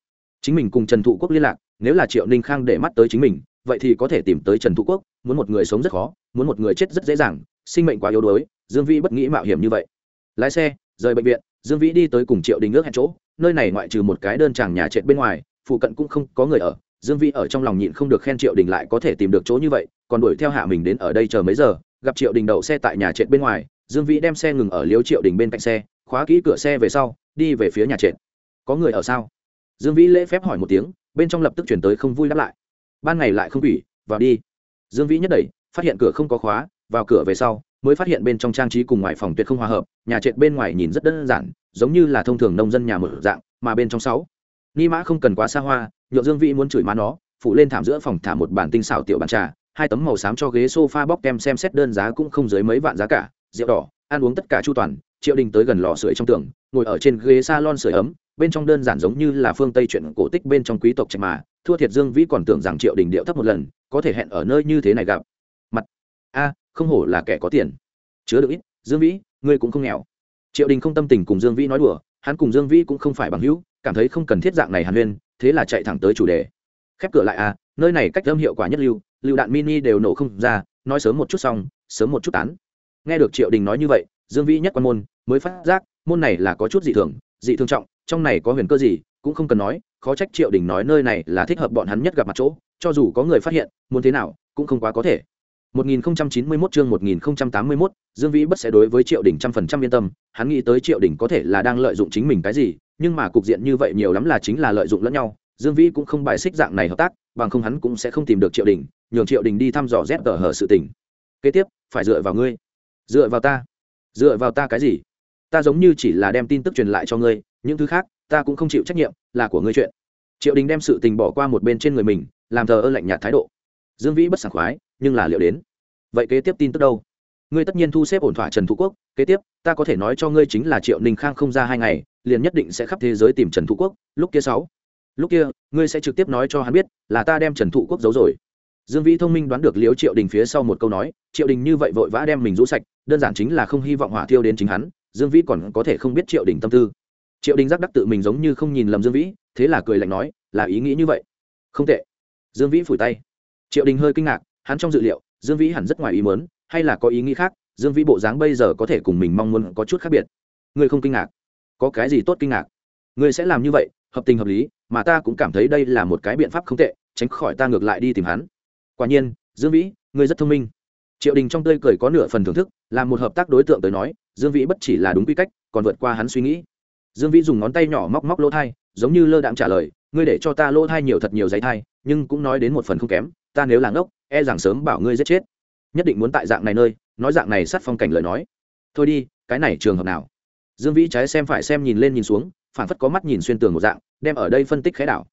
chính mình cùng trần thụ quốc liên lạc, nếu là triệu ninh khang để mắt tới chính mình, vậy thì có thể tìm tới trần thụ quốc, muốn một người sống rất khó, muốn một người chết rất dễ dàng, sinh mệnh quá yếu đuối, dương vĩ bất nghĩ mạo hiểm như vậy. Lái xe, rời bệnh viện dương vĩ đi tới cùng triệu đình ước hẹn chỗ, nơi này ngoại trừ một cái đơn chàng nhà trệt bên ngoài, phụ cận cũng không có người ở. Dương vĩ ở trong lòng nhịn không được khen triệu đình lại có thể tìm được chỗ như vậy, còn đuổi theo hạ mình đến ở đây chờ mấy giờ, gặp triệu đình đậu xe tại nhà trệt bên ngoài, dương vĩ đem xe ngừng ở liếu triệu đình bên cạnh xe, khóa kỹ cửa xe về sau, đi về phía nhà trệt. Có người ở sao? Dương vĩ lễ phép hỏi một tiếng, bên trong lập tức chuyển tới không vui đáp lại. Ban ngày lại không quỷ, vào đi. Dương vĩ nhất đẩy, phát hiện cửa không có khóa, vào cửa về sau mới phát hiện bên trong trang trí cùng ngoài phòng tuyệt không hòa hợp, nhà trệt bên ngoài nhìn rất đơn giản, giống như là thông thường nông dân nhà mở dạng, mà bên trong sáu. Ni mã không cần quá xa hoa, nhựa dương vĩ muốn chửi má nó, phụ lên thảm giữa phòng thả một bản tinh xảo tiểu bàn trà, hai tấm màu xám cho ghế sofa bóc kem xem xét đơn giá cũng không dưới mấy vạn giá cả, rượu đỏ, ăn uống tất cả chu toàn, triệu đình tới gần lò sưởi trong tường, ngồi ở trên ghế salon sưởi ấm, bên trong đơn giản giống như là phương tây chuyện cổ tích bên trong quý tộc trạch mà, thua thiệt dương vĩ còn tưởng rằng triệu đình điệu thấp một lần, có thể hẹn ở nơi như thế này gặp. Mặt. A không hổ là kẻ có tiền. Chứa được ít, dương vĩ, ngươi cũng không nghèo. Triệu đình không tâm tình cùng dương vĩ nói đùa, hắn cùng dương vĩ cũng không phải bằng hữu, cảm thấy không cần thiết dạng này hàn huyên, thế là chạy thẳng tới chủ đề. Khép cửa lại à nơi này cách âm hiệu quả nhất lưu lựu đạn mini đều nổ không ra, nói sớm một chút xong, sớm một chút tán. Nghe được triệu đình nói như vậy, dương vĩ nhất quan môn, mới phát giác, môn này là có chút dị thường dị thường trọng, trong này có huyền cơ gì, cũng không cần nói, khó trách triệu đình nói nơi này là thích hợp bọn hắn nhất gặp mặt chỗ, cho dù có người phát hiện, muốn thế nào, cũng không quá có thể. 1091 chương 1081, Dương Vĩ bất sẽ đối với Triệu Đình trăm phần trăm yên tâm, hắn nghĩ tới Triệu Đình có thể là đang lợi dụng chính mình cái gì, nhưng mà cục diện như vậy nhiều lắm là chính là lợi dụng lẫn nhau, Dương Vĩ cũng không bài xích dạng này hợp tác, bằng không hắn cũng sẽ không tìm được Triệu Đình, nhường Triệu Đình đi thăm dò rét tở hở sự tình. Kế tiếp, phải dựa vào ngươi. Dựa vào ta? Dựa vào ta cái gì? Ta giống như chỉ là đem tin tức truyền lại cho ngươi, những thứ khác, ta cũng không chịu trách nhiệm, là của ngươi chuyện. Triệu Đình đem sự tình bỏ qua một bên trên người mình, làm thờ ơ lạnh nhạt thái độ. Dương Vĩ bất sảng khoái, nhưng là liệu đến. Vậy kế tiếp tin tức đâu? Ngươi tất nhiên thu xếp ổn thỏa trần thụ quốc, kế tiếp, ta có thể nói cho ngươi chính là triệu ninh khang không ra hai ngày, liền nhất định sẽ khắp thế giới tìm trần thụ quốc, lúc kia sáu. Lúc kia, ngươi sẽ trực tiếp nói cho hắn biết, là ta đem trần thụ quốc giấu rồi. Dương vĩ thông minh đoán được liếu triệu đình phía sau một câu nói, triệu đình như vậy vội vã đem mình rũ sạch, đơn giản chính là không hy vọng hỏa thiêu đến chính hắn, dương vĩ còn có thể không biết triệu đình tâm tư. Triệu đình giác đắc tự mình giống như không nhìn lầm dương vĩ, thế là cười lạnh nói, là ý nghĩ như vậy. Không tệ. Dương vĩ phủi tay. Triệu đình hơi kinh ngạc hắn trong dự liệu, dương vĩ hẳn rất ngoài ý mớn hay là có ý nghĩ khác, dương vĩ bộ dáng bây giờ có thể cùng mình mong muốn có chút khác biệt. Ngươi không kinh ngạc? Có cái gì tốt kinh ngạc? Ngươi sẽ làm như vậy, hợp tình hợp lý, mà ta cũng cảm thấy đây là một cái biện pháp không tệ, tránh khỏi ta ngược lại đi tìm hắn. Quả nhiên, dương vĩ, ngươi rất thông minh. Triệu đình trong tươi cười có nửa phần thưởng thức, là một hợp tác đối tượng tới nói, dương vĩ bất chỉ là đúng quy cách, còn vượt qua hắn suy nghĩ. Dương vĩ dùng ngón tay nhỏ móc móc lỗ thai, giống như lơ đạm trả lời, ngươi để cho ta lỗ thai nhiều thật nhiều giấy thai, nhưng cũng nói đến một phần không kém ta nếu là ngốc e rằng sớm bảo ngươi giết chết. Nhất định muốn tại dạng này nơi, nói dạng này sát phong cảnh lời nói. Thôi đi, cái này trường hợp nào? Dương vĩ trái xem phải xem nhìn lên nhìn xuống phản phất có mắt nhìn xuyên tường một dạng, đem ở đây phân tích khái đảo.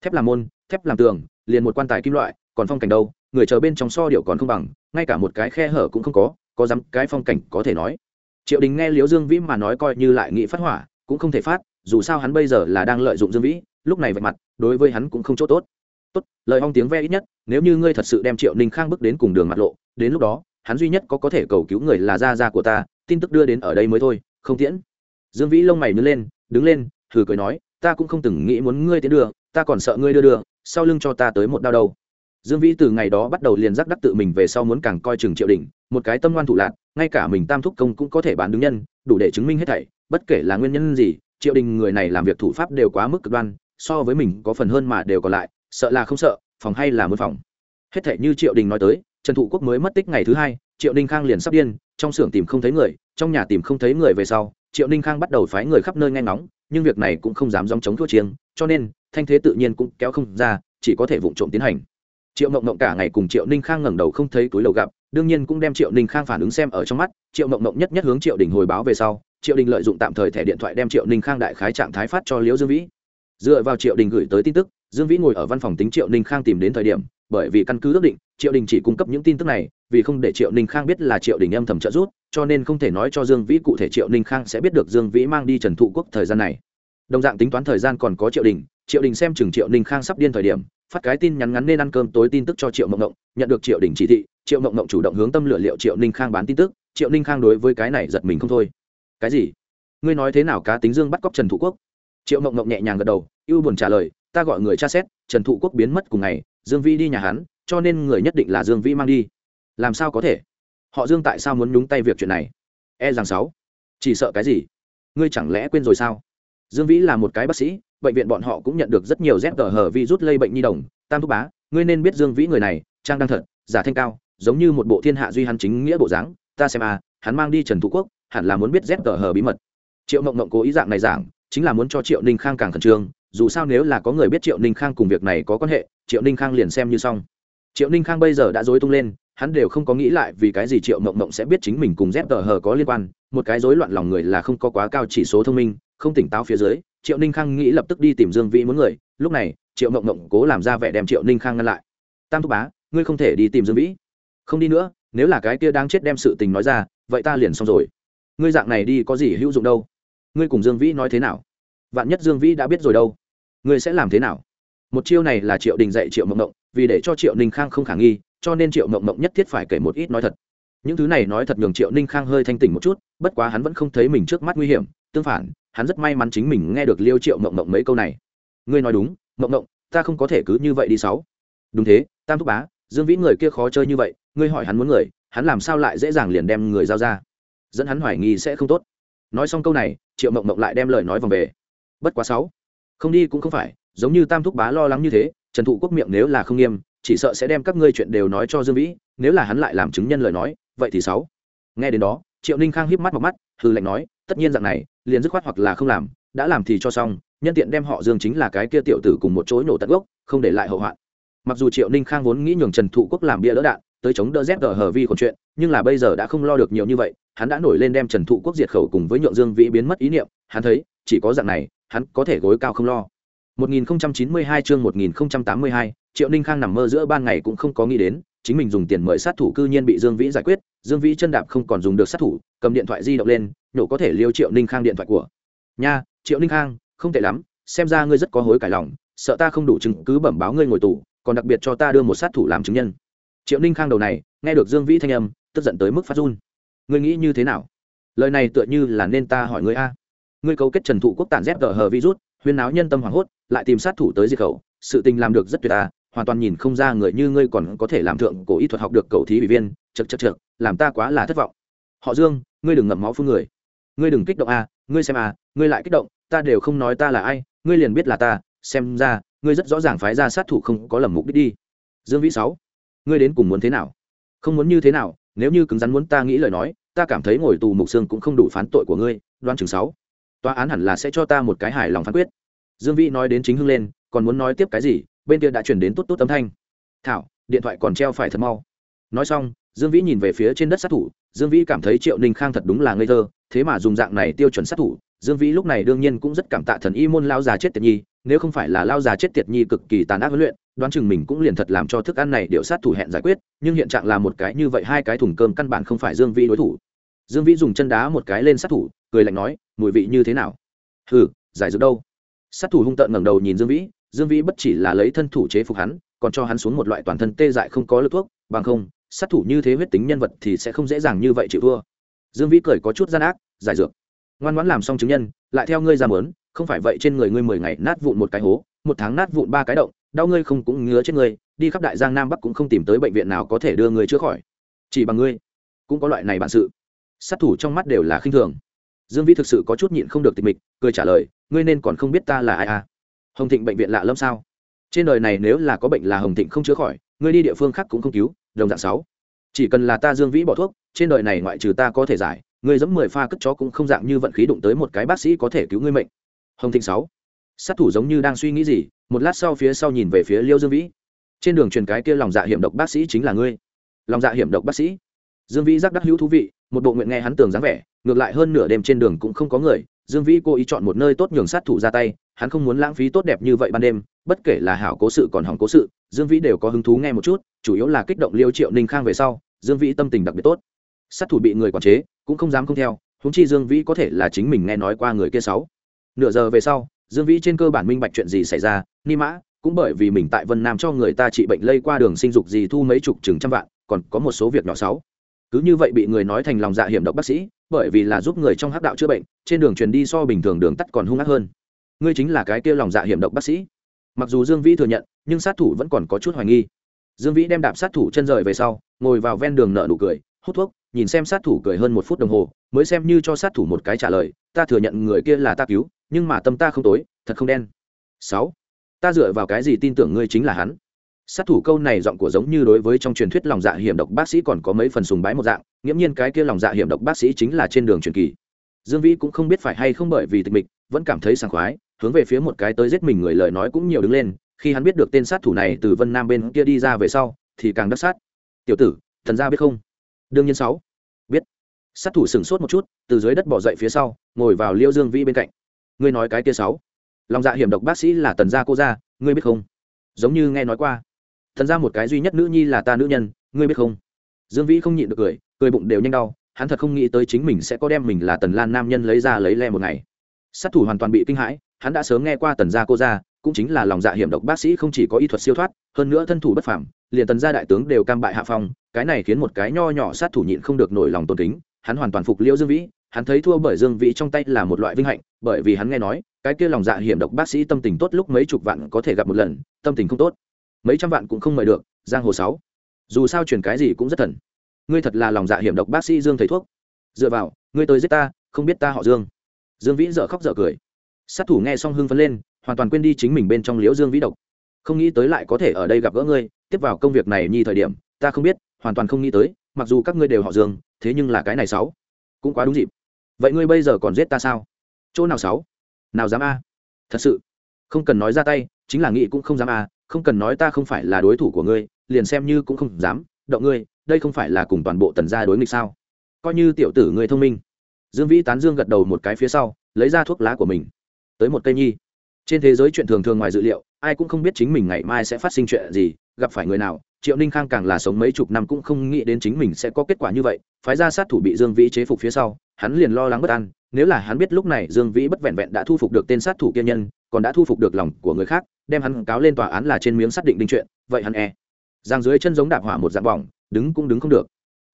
Thép làm môn, thép làm tường, liền một quan tài kim loại, còn phong cảnh đâu, người chờ bên trong so điệu còn không bằng, ngay cả một cái khe hở cũng không có có dám cái phong cảnh có thể nói. Triệu đình nghe liễu dương vĩ mà nói coi như lại nghĩ phát hỏa, cũng không thể phát, dù sao hắn bây giờ là đang lợi dụng dương vĩ, lúc này vạch mặt, đối với hắn cũng không chỗ tốt tốt, lời hong tiếng ve ít nhất, nếu như ngươi thật sự đem triệu ninh khang bước đến cùng đường mặt lộ, đến lúc đó, hắn duy nhất có có thể cầu cứu người là gia gia của ta, tin tức đưa đến ở đây mới thôi, không tiễn. Dương vĩ lông mày nứt lên, đứng lên, thử cười nói, ta cũng không từng nghĩ muốn ngươi tiến đưa, ta còn sợ ngươi đưa đưa, sau lưng cho ta tới một đau đầu dương vĩ từ ngày đó bắt đầu liền giác đắc tự mình về sau muốn càng coi chừng triệu đình, một cái tâm ngoan thủ lạc, ngay cả mình tam thúc công cũng có thể bán đứng nhân, đủ để chứng minh hết thảy, bất kể là nguyên nhân gì, triệu đình người này làm việc thủ pháp đều quá mức cực đoan, so với mình có phần hơn mà đều còn lại sợ là không sợ, phòng hay là muốn phòng. Hết thể như triệu đình nói tới, trần thụ quốc mới mất tích ngày thứ hai, triệu ninh khang liền sắp điên, trong xưởng tìm không thấy người, trong nhà tìm không thấy người về sau, triệu ninh khang bắt đầu phái người khắp nơi nghe ngóng, nhưng việc này cũng không dám dòng chống thua chiêng, cho nên, thanh thế tự nhiên cũng kéo không ra, chỉ có thể vụng trộm tiến hành. Triệu mộng mộng cả ngày cùng triệu ninh khang ngẩng đầu không thấy túi lầu gặp, đương nhiên cũng đem triệu ninh khang phản ứng xem ở trong mắt, triệu mộng mộng nhất nhất hướng triệu đình hồi báo về sau, triệu đình lợi dụng tạm thời thẻ điện thoại đem triệu ninh khang đại khái trạng thái phát cho liễu dương vĩ. Dựa vào triệu đình gửi tới tin tức dương vĩ ngồi ở văn phòng tính triệu ninh khang tìm đến thời điểm, bởi vì căn cứ ước định, triệu đình chỉ cung cấp những tin tức này, vì không để triệu ninh khang biết là triệu đình âm thầm trợ rút cho nên không thể nói cho dương vĩ cụ thể triệu ninh khang sẽ biết được dương vĩ mang đi trần thụ quốc thời gian này. Đồng dạng tính toán thời gian còn có triệu đình triệu đình xem chừng triệu ninh khang sắp điên thời điểm, phát cái tin nhắn ngắn nên ăn cơm tối tin tức cho triệu mộng ngộng nhận được triệu đình chỉ thị, triệu mộng ngộng chủ động hướng tâm lựa liệu triệu ninh khang bán tin tức, triệu ninh khang đối với cái này giật mình không thôi. Cái gì? Ngươi nói thế nào cá tính dương bắt cóc trần thụ quốc? Triệu mộng mộng nhẹ nhàng gật đầu, ưu buồn trả lời, ta gọi người tra xét, trần thụ quốc biến mất cùng ngày, dương vĩ đi nhà hắn, cho nên người nhất định là dương vĩ mang đi. Làm sao có thể? Họ dương tại sao muốn nhúng tay việc chuyện này? E rằng sáu. Chỉ sợ cái gì? Ngươi chẳng lẽ quên rồi sao? Dương vĩ là một cái bác sĩ, bệnh viện bọn họ cũng nhận được rất nhiều rét hờ rút lây bệnh nhi đồng. Tam thúc bá, ngươi nên biết dương vĩ người này, trang đang thật, giả thanh cao, giống như một bộ thiên hạ duy hắn chính nghĩa bộ dáng. Ta xem à hắn mang đi trần thụ quốc, hẳn là muốn biết rét hờ bí mật. Triệu mộng mộng cố ý dạng này giảng chính là muốn cho triệu ninh khang càng khẩn trương, dù sao nếu là có người biết triệu ninh khang cùng việc này có quan hệ, triệu ninh khang liền xem như xong. Triệu ninh khang bây giờ đã dối tung lên, hắn đều không có nghĩ lại vì cái gì triệu mộng mộng sẽ biết chính mình cùng dép tờ hờ có liên quan, một cái rối loạn lòng người là không có quá cao chỉ số thông minh, không tỉnh táo phía dưới, triệu ninh khang nghĩ lập tức đi tìm dương vĩ muốn người, lúc này, triệu mộng mộng cố làm ra vẻ đem triệu ninh khang ngăn lại. Tam thúc bá, ngươi không thể đi tìm dương vĩ. Không đi nữa, nếu là cái kia đang chết đem sự tình nói ra, vậy ta liền xong rồi. Ngươi dạng này đi có gì hữu dụng đâu? Ngươi cùng dương vĩ nói thế nào? Vạn nhất dương vĩ đã biết rồi đâu, ngươi sẽ làm thế nào? Một chiêu này là triệu đình dạy triệu mộng mộng, vì để cho triệu ninh khang không khả nghi, cho nên triệu mộng mộng nhất thiết phải kể một ít nói thật. Những thứ này nói thật nhường triệu ninh khang hơi thanh tỉnh một chút, bất quá hắn vẫn không thấy mình trước mắt nguy hiểm. Tương phản, hắn rất may mắn chính mình nghe được liêu triệu mộng mộng mấy câu này. Ngươi nói đúng, mộng mộng, ta không có thể cứ như vậy đi sáu. Đúng thế, tam thúc bá, dương vĩ người kia khó chơi như vậy, ngươi hỏi hắn muốn người, hắn làm sao lại dễ dàng liền đem người giao ra? Dẫn hắn hoài nghi sẽ không tốt nói xong câu này, triệu mộng mộng lại đem lời nói vòng về. Bất quá sáu. Không đi cũng không phải, giống như tam thúc bá lo lắng như thế, trần thụ quốc miệng nếu là không nghiêm, chỉ sợ sẽ đem các ngươi chuyện đều nói cho dương vĩ, nếu là hắn lại làm chứng nhân lời nói, vậy thì sáu. Nghe đến đó, triệu ninh khang híp mắt một mắt hư lệnh nói, tất nhiên dạng này, liền dứt khoát hoặc là không làm, đã làm thì cho xong, nhân tiện đem họ dương chính là cái kia tiểu tử cùng một chối nổ tận gốc, không để lại hậu hoạn. Mặc dù triệu ninh khang vốn nghĩ nhường trần thụ quốc làm bia đỡ đạn, tới chống đỡ z hờ vi còn chuyện, nhưng là bây giờ đã không lo được nhiều như vậy hắn đã nổi lên đem trần thụ quốc diệt khẩu cùng với nhượng dương vĩ biến mất ý niệm hắn thấy chỉ có dạng này hắn có thể gối cao không lo 1092 chương 1082, Triệu Ninh Khang nằm mơ giữa ban ngày cũng không có nghĩ đến, chính mình dùng tiền mời sát thủ cư nhiên bị Dương Vĩ giải quyết, Dương Vĩ chân đạp không còn dùng được sát thủ, cầm điện thoại di động lên, nhổ có thể liêu Triệu Ninh Khang điện thoại của. "Nha, Triệu Ninh Khang, không tệ lắm, xem ra ngươi rất có hối cải lòng, sợ ta không đủ chứng cứ bẩm báo ngươi ngồi tù, còn đặc biệt cho ta đưa một sát thủ làm chứng nhân." Triệu Ninh Khang đầu này, nghe được Dương Vĩ thanh âm, tức giận tới mức phát run. "Ngươi nghĩ như thế nào?" Lời này tựa như là nên ta hỏi ngươi a. Ngươi cấu kết Trần Thụ Quốc tản dép gờ hờ virus, huyên náo nhân tâm hoảng hốt, lại tìm sát thủ tới diệt khẩu, sự tình làm được rất tuyệt à hoàn toàn nhìn không ra người như ngươi còn có thể làm thượng cổ y thuật học được cầu thí ủy viên. Chật chật chật làm ta quá là thất vọng. Họ dương ngươi đừng ngậm máu phun người. Ngươi đừng kích động à ngươi xem à ngươi lại kích động ta đều không nói ta là ai ngươi liền biết là ta. Xem ra ngươi rất rõ ràng phái ra sát thủ không có lầm mục đích đi. Dương vĩ sáu ngươi đến cùng muốn thế nào? Không muốn như thế nào nếu như cứng rắn muốn ta nghĩ lời nói, ta cảm thấy ngồi tù mục xương cũng không đủ phán tội của ngươi, đoan chừng sáu. Tòa án hẳn là sẽ cho ta một cái hài lòng phán quyết. Dương vĩ nói đến chính hưng lên, còn muốn nói tiếp cái gì, bên kia đã chuyển đến tốt tốt âm thanh. Thảo, điện thoại còn treo phải thật mau. Nói xong, dương vĩ nhìn về phía trên đất sát thủ, dương vĩ cảm thấy triệu ninh khang thật đúng là ngây thơ, thế mà dùng dạng này tiêu chuẩn sát thủ, dương vĩ lúc này đương nhiên cũng rất cảm tạ thần y môn lao già chết tiệt nhi, nếu không phải là lao già chết tiệt nhi cực kỳ tàn ác huấn luyện đoán chừng mình cũng liền thật làm cho thức ăn này điệu sát thủ hẹn giải quyết, nhưng hiện trạng là một cái như vậy hai cái thùng cơm căn bản không phải dương vĩ đối thủ. Dương vĩ dùng chân đá một cái lên sát thủ, cười lạnh nói, mùi vị như thế nào? Hừ, giải dược đâu? Sát thủ hung tợn ngẩng đầu nhìn dương vĩ dương vĩ bất chỉ là lấy thân thủ chế phục hắn, còn cho hắn xuống một loại toàn thân tê dại không có lực thuốc, bằng không, sát thủ như thế huyết tính nhân vật thì sẽ không dễ dàng như vậy chịu thua. Dương vĩ cười có chút gian ác, giải dược. Ngoan ngoãn làm xong chứng nhân, lại theo ngươi ra mớn, không phải vậy trên người ngươi mười ngày nát vụn một cái hố, một tháng nát vụn ba cái động đau ngươi không cũng ngứa chết ngươi, đi khắp đại giang nam bắc cũng không tìm tới bệnh viện nào có thể đưa ngươi chữa khỏi. Chỉ bằng ngươi, cũng có loại này bản sự. Sát thủ trong mắt đều là khinh thường. Dương vĩ thực sự có chút nhịn không được tịch mịch, cười trả lời, ngươi nên còn không biết ta là ai à? Hồng thịnh bệnh viện lạ lâm sao? Trên đời này nếu là có bệnh là hồng thịnh không chữa khỏi, ngươi đi địa phương khác cũng không cứu, đồng dạng sáu. Chỉ cần là ta dương vĩ bỏ thuốc, trên đời này ngoại trừ ta có thể giải, ngươi giống mười pha cất chó cũng không dạng như vận khí đụng tới một cái bác sĩ có thể cứu ngươi mệnh. Hồng thịnh sáu. Sát thủ giống như đang suy nghĩ gì một lát sau phía sau nhìn về phía liêu dương vĩ. Trên đường truyền cái kia lòng dạ hiểm độc bác sĩ chính là ngươi. Lòng dạ hiểm độc bác sĩ. Dương vĩ giác đắc hữu thú vị, một bộ nguyện nghe hắn tường dáng vẻ, ngược lại hơn nửa đêm trên đường cũng không có người, dương vĩ cố ý chọn một nơi tốt nhường sát thủ ra tay, hắn không muốn lãng phí tốt đẹp như vậy ban đêm, bất kể là hảo cố sự còn hỏng cố sự, dương vĩ đều có hứng thú nghe một chút, chủ yếu là kích động liêu triệu ninh khang về sau, dương vĩ tâm tình đặc biệt tốt. Sát thủ bị người quản chế, cũng không dám không theo húng chi dương vĩ có thể là chính mình nghe nói qua người kia sáu. Nửa giờ về sau dương vĩ trên cơ bản minh bạch chuyện gì xảy ra, ni mã, cũng bởi vì mình tại vân nam cho người ta trị bệnh lây qua đường sinh dục gì thu mấy chục chừng trăm vạn, còn có một số việc nhỏ sáu cứ như vậy bị người nói thành lòng dạ hiểm độc bác sĩ, bởi vì là giúp người trong hắc đạo chữa bệnh, trên đường truyền đi so bình thường đường tắt còn hung ác hơn. Ngươi chính là cái kia lòng dạ hiểm độc bác sĩ. Mặc dù dương vĩ thừa nhận, nhưng sát thủ vẫn còn có chút hoài nghi. Dương vĩ đem đạp sát thủ chân rời về sau, ngồi vào ven đường nợ nụ cười, hút thuốc, nhìn xem sát thủ cười hơn một phút đồng hồ, mới xem như cho sát thủ một cái trả lời, ta thừa nhận người kia là ta cứu nhưng mà tâm ta không tối, thật không đen. Sáu, ta dựa vào cái gì tin tưởng ngươi chính là hắn? Sát thủ câu này giọng của giống như đối với trong truyền thuyết lòng dạ hiểm độc bác sĩ còn có mấy phần sùng bái một dạng, nghiễm nhiên cái kia lòng dạ hiểm độc bác sĩ chính là trên đường truyền kỳ. Dương vĩ cũng không biết phải hay không bởi vì tịch mịch, vẫn cảm thấy sảng khoái, hướng về phía một cái tới giết mình người lời nói cũng nhiều đứng lên, khi hắn biết được tên sát thủ này từ vân nam bên kia đi ra về sau, thì càng đắc sát. Tiểu tử, thần gia biết không? Đương nhiên sáu. Biết. Sát thủ sửng sốt một chút, từ dưới đất bỏ dậy phía sau, ngồi vào liêu dương vĩ bên cạnh ngươi nói cái kia sáu. Lòng dạ hiểm độc bác sĩ là tần gia cô gia, ngươi biết không? Giống như nghe nói qua. Thần ra một cái duy nhất nữ nhi là ta nữ nhân, ngươi biết không? Dương vĩ không nhịn được cười cười bụng đều nhanh đau, hắn thật không nghĩ tới chính mình sẽ có đem mình là tần lan nam nhân lấy ra lấy le một ngày. Sát thủ hoàn toàn bị kinh hãi, hắn đã sớm nghe qua tần gia cô gia, cũng chính là lòng dạ hiểm độc bác sĩ không chỉ có y thuật siêu thoát, hơn nữa thân thủ bất phẳng liền tần gia đại tướng đều cam bại hạ phong, cái này khiến một cái nho nhỏ sát thủ nhịn không được nổi lòng tôn kính, hắn hoàn toàn phục liễu dương vĩ hắn thấy thua bởi dương vĩ trong tay là một loại vinh hạnh, bởi vì hắn nghe nói, cái kia lòng dạ hiểm độc bác sĩ tâm tình tốt lúc mấy chục vạn có thể gặp một lần, tâm tình không tốt. Mấy trăm vạn cũng không mời được, giang hồ sáu. Dù sao truyền cái gì cũng rất thần. Ngươi thật là lòng dạ hiểm độc bác sĩ dương thầy thuốc. Dựa vào, ngươi tới giết ta, không biết ta họ dương. Dương vĩ dở khóc dở cười. Sát thủ nghe xong hưng phấn lên, hoàn toàn quên đi chính mình bên trong liễu dương vĩ độc. Không nghĩ tới lại có thể ở đây gặp gỡ ngươi, tiếp vào công việc này nhi thời điểm, ta không biết, hoàn toàn không nghĩ tới, mặc dù các ngươi đều họ dương, thế nhưng là cái này sáu. Cũng quá đúng dịp vậy ngươi bây giờ còn giết ta sao? Chỗ nào sáu? Nào dám a? Thật sự, không cần nói ra tay, chính là nghĩ cũng không dám a, không cần nói ta không phải là đối thủ của ngươi, liền xem như cũng không dám, động ngươi, đây không phải là cùng toàn bộ tần gia đối nghịch sao? Coi như tiểu tử ngươi thông minh. Dương vĩ tán dương gật đầu một cái phía sau, lấy ra thuốc lá của mình. Tới một cây nhi. Trên thế giới chuyện thường thường ngoài dự liệu, ai cũng không biết chính mình ngày mai sẽ phát sinh chuyện gì, gặp phải người nào, triệu ninh khang càng là sống mấy chục năm cũng không nghĩ đến chính mình sẽ có kết quả như vậy, phái ra sát thủ bị dương vĩ chế phục phía sau hắn liền lo lắng bất an, nếu là hắn biết lúc này dương vĩ bất vẹn vẹn đã thu phục được tên sát thủ kiên nhân, còn đã thu phục được lòng của người khác, đem hắn cáo lên tòa án là trên miếng xác định đinh chuyện, vậy hắn e giang dưới chân giống đạp hỏa một dạng bỏng, đứng cũng đứng không được.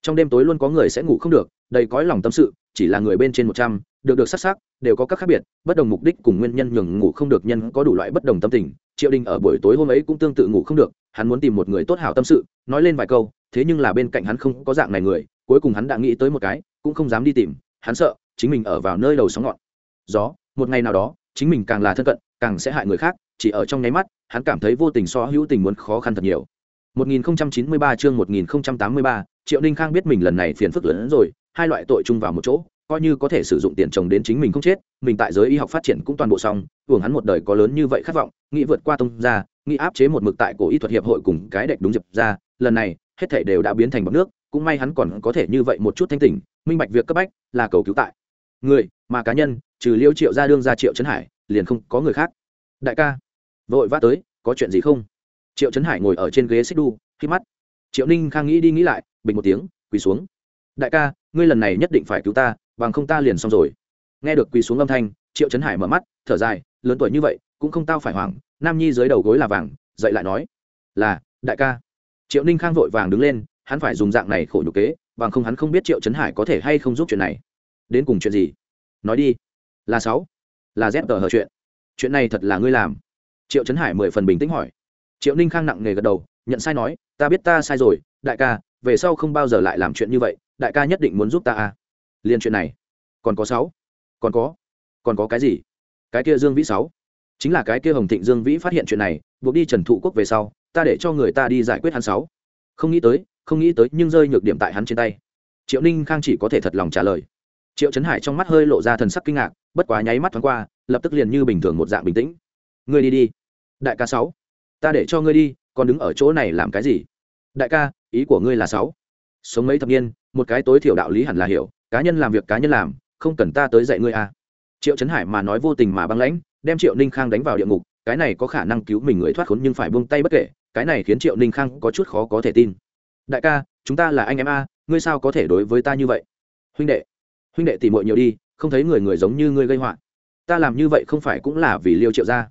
Trong đêm tối luôn có người sẽ ngủ không được, đầy cõi lòng tâm sự, chỉ là người bên trên một trăm, được được sắc sắc, đều có các khác biệt, bất đồng mục đích cùng nguyên nhân nhường ngủ không được nhân có đủ loại bất đồng tâm tình, triệu đình ở buổi tối hôm ấy cũng tương tự ngủ không được, hắn muốn tìm một người tốt hảo tâm sự, nói lên vài câu, thế nhưng là bên cạnh hắn không có dạng này người, cuối cùng hắn đã nghĩ tới một cái, cũng không dám đi tìm hắn sợ chính mình ở vào nơi đầu sóng ngọn. Gió một ngày nào đó chính mình càng là thân cận càng sẽ hại người khác chỉ ở trong nháy mắt hắn cảm thấy vô tình so hữu tình muốn khó khăn thật nhiều. 1093 chương 1083, Triệu Ninh Khang biết mình lần này phiền phức lớn hơn rồi, hai loại tội chung vào một chỗ, coi như có thể sử dụng tiền chồng đến chính mình không chết, mình tại giới y học phát triển cũng toàn bộ xong, hưởng hắn một đời có lớn như vậy khát vọng, nghĩ vượt qua tông ra, nghĩ áp chế một mực tại cổ y thuật hiệp hội cùng cái đệch đúng dịp ra, lần này, hết thảy đều đã biến thành bọt nước, cũng may hắn còn có thể như vậy một chút thanh tỉnh, minh bạch việc cấp bách là cầu cứu tại. Người, mà cá nhân trừ liêu triệu ra đương ra triệu trấn hải liền không có người khác. Đại ca vội vã tới có chuyện gì không? Triệu trấn hải ngồi ở trên ghế xích đu khi mắt. Triệu ninh khang nghĩ đi nghĩ lại bình một tiếng quỳ xuống. Đại ca ngươi lần này nhất định phải cứu ta bằng không ta liền xong rồi. Nghe được quỳ xuống âm thanh triệu trấn hải mở mắt thở dài lớn tuổi như vậy cũng không tao phải hoảng nam nhi dưới đầu gối là vàng dậy lại nói là đại ca. Triệu ninh khang vội vàng đứng lên hắn phải dùng dạng này khổ nhục kế, bằng không hắn không biết triệu trấn hải có thể hay không giúp chuyện này. Đến cùng chuyện gì? Nói đi. Là sáu. Là dép tờ hờ chuyện. Chuyện này thật là ngươi làm. Triệu trấn hải mười phần bình tĩnh hỏi. Triệu ninh khang nặng nề gật đầu, nhận sai nói, ta biết ta sai rồi, đại ca, về sau không bao giờ lại làm chuyện như vậy, đại ca nhất định muốn giúp ta à liên chuyện này. Còn có sáu. Còn có. Còn có cái gì? Cái kia dương vĩ sáu. Chính là cái kia hồng thịnh dương vĩ phát hiện chuyện này, buộc đi trần thụ quốc về sau, ta để cho người ta đi giải quyết hắn sáu. Không nghĩ tới không nghĩ tới nhưng rơi nhược điểm tại hắn trên tay. Triệu ninh khang chỉ có thể thật lòng trả lời. Triệu trấn hải trong mắt hơi lộ ra thần sắc kinh ngạc, bất quá nháy mắt thoáng qua, lập tức liền như bình thường một dạng bình tĩnh. Ngươi đi đi, đại ca sáu, ta để cho ngươi đi, còn đứng ở chỗ này làm cái gì? Đại ca, ý của ngươi là sáu. Sống mấy thập niên, một cái tối thiểu đạo lý hẳn là hiểu, cá nhân làm việc cá nhân làm, không cần ta tới dạy ngươi à. triệu trấn hải mà nói vô tình mà băng lãnh, đem triệu ninh khang đánh vào địa ngục, cái này có khả năng cứu mình người thoát khốn nhưng phải buông tay bất kể, cái này khiến triệu ninh khang có chút khó có thể tin đại ca, chúng ta là anh em a, ngươi sao có thể đối với ta như vậy? Huynh đệ huynh đệ tỉ mội nhiều đi, không thấy người người giống như ngươi gây họa. Ta làm như vậy không phải cũng là vì liêu triệu gia?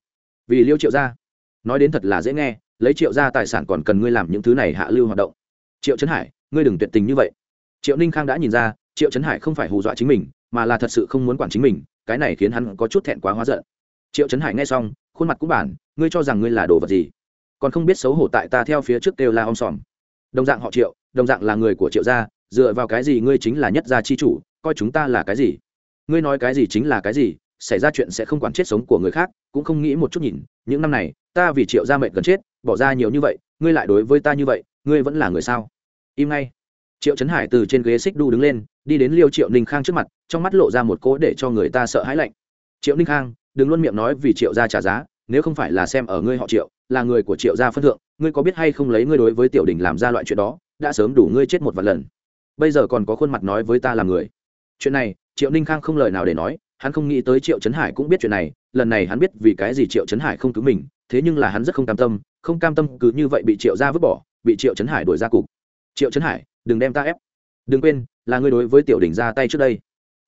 Vì liêu triệu gia? Nói đến thật là dễ nghe, lấy triệu gia tài sản còn cần ngươi làm những thứ này hạ lưu hoạt động. Triệu trấn hải, ngươi đừng tuyệt tình như vậy. Triệu ninh khang đã nhìn ra, triệu trấn hải không phải hù dọa chính mình, mà là thật sự không muốn quản chính mình, cái này khiến hắn có chút thẹn quá hóa giận. Triệu trấn hải nghe xong, khuôn mặt cũng bản ngươi cho rằng ngươi là đồ vật gì? Còn không biết xấu hổ tại ta theo phía trước kêu la om sòm đồng dạng họ triệu, đồng dạng là người của triệu gia, dựa vào cái gì ngươi chính là nhất gia chi chủ, coi chúng ta là cái gì? Ngươi nói cái gì chính là cái gì, xảy ra chuyện sẽ không quản chết sống của người khác, cũng không nghĩ một chút nhìn, những năm này, ta vì triệu gia mệnh gần chết, bỏ ra nhiều như vậy, ngươi lại đối với ta như vậy, ngươi vẫn là người sao? Im ngay. Triệu trấn hải từ trên ghế xích đu đứng lên, đi đến liêu triệu ninh khang trước mặt, trong mắt lộ ra một cỗ để cho người ta sợ hãi lạnh. Triệu ninh khang, đừng luôn miệng nói vì triệu gia trả giá, nếu không phải là xem ở ngươi họ triệu, là người của triệu gia phân thượng ngươi có biết hay không lấy ngươi đối với tiểu đình làm ra loại chuyện đó, đã sớm đủ ngươi chết một vài lần. Bây giờ còn có khuôn mặt nói với ta làm người. Chuyện này, triệu ninh khang không lời nào để nói, hắn không nghĩ tới triệu trấn hải cũng biết chuyện này, lần này hắn biết vì cái gì triệu trấn hải không cứu mình, thế nhưng là hắn rất không cam tâm, không cam tâm cứ như vậy bị triệu gia vứt bỏ, bị triệu trấn hải đuổi ra cục. Triệu trấn hải, đừng đem ta ép. Đừng quên, là ngươi đối với tiểu đình ra tay trước đây.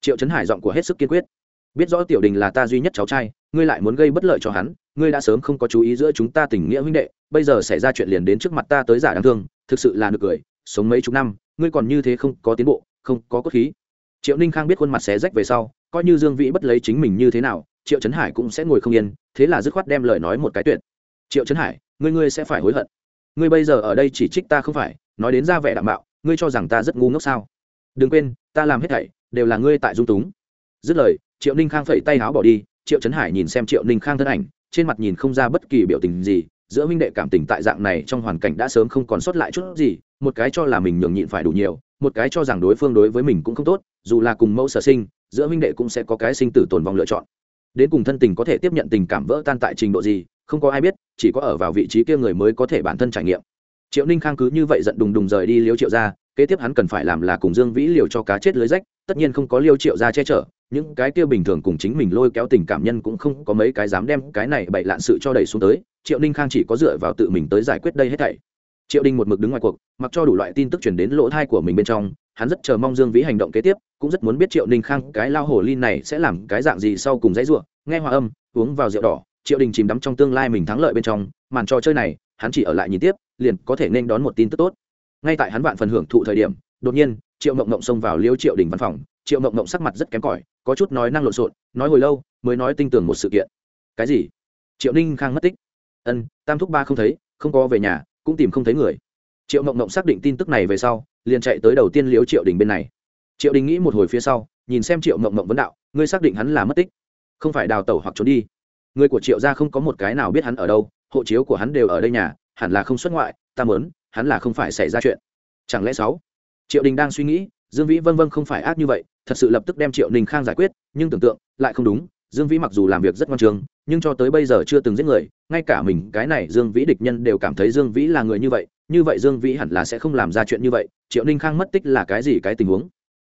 Triệu trấn hải giọng của hết sức kiên quyết biết rõ tiểu đình là ta duy nhất cháu trai, ngươi lại muốn gây bất lợi cho hắn, ngươi đã sớm không có chú ý giữa chúng ta tình nghĩa huynh đệ, bây giờ xảy ra chuyện liền đến trước mặt ta tới giả đáng thương, thực sự là nực cười, sống mấy chục năm, ngươi còn như thế không có tiến bộ, không có cốt khí. Triệu ninh khang biết khuôn mặt xé rách về sau, coi như dương vĩ bất lấy chính mình như thế nào, triệu trấn hải cũng sẽ ngồi không yên, thế là dứt khoát đem lời nói một cái tuyệt. Triệu trấn hải, ngươi ngươi sẽ phải hối hận. Ngươi bây giờ ở đây chỉ trích ta không phải, nói đến ra vẻ đảm bảo ngươi cho rằng ta rất ngu ngốc sao? Đừng quên, ta làm hết thảy đều là ngươi tại dung túng. Dứt lời triệu ninh khang phẩy tay áo bỏ đi, triệu trấn hải nhìn xem triệu ninh khang thân ảnh, trên mặt nhìn không ra bất kỳ biểu tình gì, giữa minh đệ cảm tình tại dạng này trong hoàn cảnh đã sớm không còn sót lại chút gì, một cái cho là mình nhường nhịn phải đủ nhiều, một cái cho rằng đối phương đối với mình cũng không tốt, dù là cùng mẫu sở sinh, giữa minh đệ cũng sẽ có cái sinh tử tồn vong lựa chọn. Đến cùng thân tình có thể tiếp nhận tình cảm vỡ tan tại trình độ gì, không có ai biết, chỉ có ở vào vị trí kia người mới có thể bản thân trải nghiệm. Triệu ninh khang cứ như vậy giận đùng đùng rời đi liêu triệu ra kế tiếp hắn cần phải làm là cùng dương vĩ liều cho cá chết lưới rách, tất nhiên không có liêu triệu ra che chở những cái kia bình thường cùng chính mình lôi kéo tình cảm nhân cũng không có mấy cái dám đem cái này bậy lạn sự cho đẩy xuống tới, triệu ninh khang chỉ có dựa vào tự mình tới giải quyết đây hết thảy. Triệu đình một mực đứng ngoài cuộc, mặc cho đủ loại tin tức chuyển đến lỗ thai của mình bên trong, hắn rất chờ mong dương vĩ hành động kế tiếp, cũng rất muốn biết triệu ninh khang cái lao hồ ly này sẽ làm cái dạng gì sau cùng dãy ruộng nghe hòa âm, uống vào rượu đỏ, triệu đình chìm đắm trong tương lai mình thắng lợi bên trong, màn trò chơi này, hắn chỉ ở lại nhìn tiếp, liền có thể nên đón một tin tức tốt. Ngay tại hắn vạn phần hưởng thụ thời điểm, đột nhiên, triệu mộng mộng xông vào liêu triệu đình văn phòng triệu mộng mộng sắc mặt rất kém cỏi, có chút nói năng lộn xộn, nói hồi lâu, mới nói tinh tường một sự kiện. Cái gì? Triệu ninh khang mất tích. Ân, tam thúc ba không thấy, không có về nhà, cũng tìm không thấy người. Triệu mộng mộng xác định tin tức này về sau, liền chạy tới đầu tiên liếu triệu đình bên này. Triệu đình nghĩ một hồi phía sau, nhìn xem triệu mộng mộng vấn đạo, ngươi xác định hắn là mất tích? Không phải đào tẩu hoặc trốn đi. Người của triệu gia không có một cái nào biết hắn ở đâu, hộ chiếu của hắn đều ở đây nhà, hẳn là không xuất ngoại, ta mớn hắn là không phải xảy ra chuyện. Chẳng lẽ sáu? Triệu đình đang suy nghĩ, dương vĩ vân vân không phải ác như vậy thật sự lập tức đem triệu ninh khang giải quyết, nhưng tưởng tượng lại không đúng, dương vĩ mặc dù làm việc rất ngoan trường, nhưng cho tới bây giờ chưa từng giết người, ngay cả mình, cái này dương vĩ địch nhân đều cảm thấy dương vĩ là người như vậy như vậy dương vĩ hẳn là sẽ không làm ra chuyện như vậy, triệu ninh khang mất tích là cái gì cái tình huống?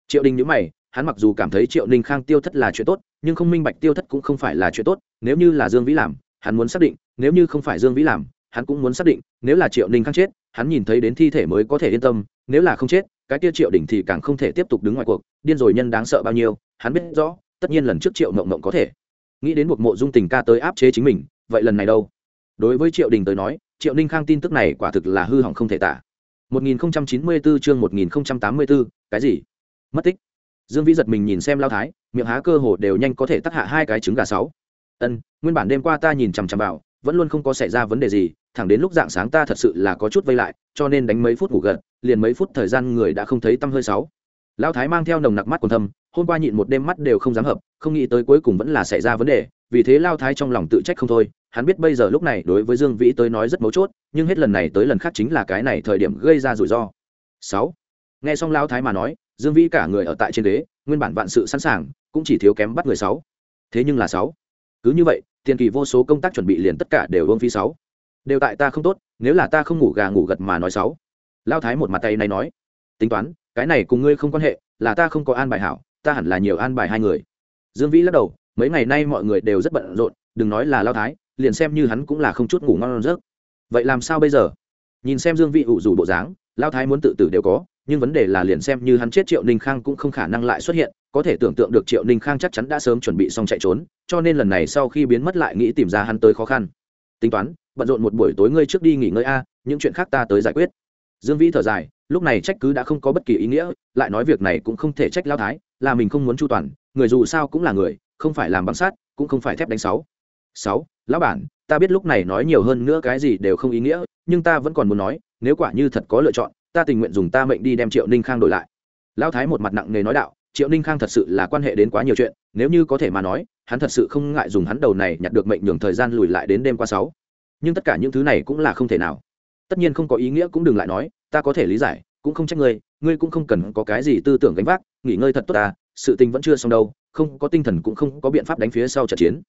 Triệu đình nhữ mày, hắn mặc dù cảm thấy triệu ninh khang tiêu thất là chuyện tốt, nhưng không minh bạch tiêu thất cũng không phải là chuyện tốt, nếu như là dương vĩ làm, hắn muốn xác định, nếu như không phải dương vĩ làm, hắn cũng muốn xác định, nếu là triệu ninh khang chết, hắn nhìn thấy đến thi thể mới có thể yên tâm, nếu là không chết cái kia triệu đỉnh thì càng không thể tiếp tục đứng ngoài cuộc điên rồi nhân đáng sợ bao nhiêu hắn biết rõ tất nhiên lần trước triệu mộng mộng có thể. Nghĩ đến buộc mộ dung tình ca tới áp chế chính mình vậy lần này đâu? Đối với triệu đình tới nói triệu ninh khang tin tức này quả thực là hư hỏng không thể tả. 1094 chương 1084, cái gì? Mất tích. Dương vĩ giật mình nhìn xem lao thái miệng há cơ hồ đều nhanh có thể tắc hạ hai cái trứng gà sáu. Ân nguyên bản đêm qua ta nhìn chằm chằm vào vẫn luôn không có xảy ra vấn đề gì, thẳng đến lúc dạng sáng ta thật sự là có chút vây lại, cho nên đánh mấy phút ngủ gật, liền mấy phút thời gian người đã không thấy tăm hơi sáu. Lão thái mang theo nồng nặc mắt còn thâm, hôm qua nhịn một đêm mắt đều không dám hợp, không nghĩ tới cuối cùng vẫn là xảy ra vấn đề, vì thế lao thái trong lòng tự trách không thôi, hắn biết bây giờ lúc này đối với dương vĩ tới nói rất mấu chốt, nhưng hết lần này tới lần khác chính là cái này thời điểm gây ra rủi ro. Sáu. Nghe xong lao thái mà nói, dương vĩ cả người ở tại trên ghế, nguyên bản vạn sự sẵn sàng, cũng chỉ thiếu kém bắt người sáu. Thế nhưng là sáu cứ như vậy, tiền kỳ vô số công tác chuẩn bị liền tất cả đều ôm phi sáu. Đều tại ta không tốt, nếu là ta không ngủ gà ngủ gật mà nói sáu. Lao thái một mặt tay này nói. Tính toán, cái này cùng ngươi không quan hệ, là ta không có an bài hảo, ta hẳn là nhiều an bài hai người. Dương vĩ lắc đầu, mấy ngày nay mọi người đều rất bận rộn, đừng nói là lao thái, liền xem như hắn cũng là không chút ngủ ngon giấc. Vậy làm sao bây giờ? Nhìn xem dương vĩ ủ rủ bộ dáng, lao thái muốn tự tử đều có nhưng vấn đề là liền xem như hắn chết triệu ninh khang cũng không khả năng lại xuất hiện, có thể tưởng tượng được triệu ninh khang chắc chắn đã sớm chuẩn bị xong chạy trốn, cho nên lần này sau khi biến mất lại nghĩ tìm ra hắn tới khó khăn. Tính toán, bận rộn một buổi tối ngươi trước đi nghỉ ngơi a, những chuyện khác ta tới giải quyết. Dương vĩ thở dài, lúc này trách cứ đã không có bất kỳ ý nghĩa, lại nói việc này cũng không thể trách lao thái, là mình không muốn chu toàn, người dù sao cũng là người, không phải làm bằng sát cũng không phải thép đánh sáu. Sáu, lão bản, ta biết lúc này nói nhiều hơn nữa cái gì đều không ý nghĩa, nhưng ta vẫn còn muốn nói, nếu quả như thật có lựa chọn ta tình nguyện dùng ta mệnh đi đem triệu ninh khang đổi lại. Lão thái một mặt nặng nề nói đạo, triệu ninh khang thật sự là quan hệ đến quá nhiều chuyện, nếu như có thể mà nói, hắn thật sự không ngại dùng hắn đầu này nhặt được mệnh nhường thời gian lùi lại đến đêm qua sáu. Nhưng tất cả những thứ này cũng là không thể nào. Tất nhiên không có ý nghĩa cũng đừng lại nói, ta có thể lý giải, cũng không trách ngươi ngươi cũng không cần có cái gì tư tưởng gánh vác, nghỉ ngơi thật tốt ta sự tình vẫn chưa xong đâu, không có tinh thần cũng không có biện pháp đánh phía sau trận chiến.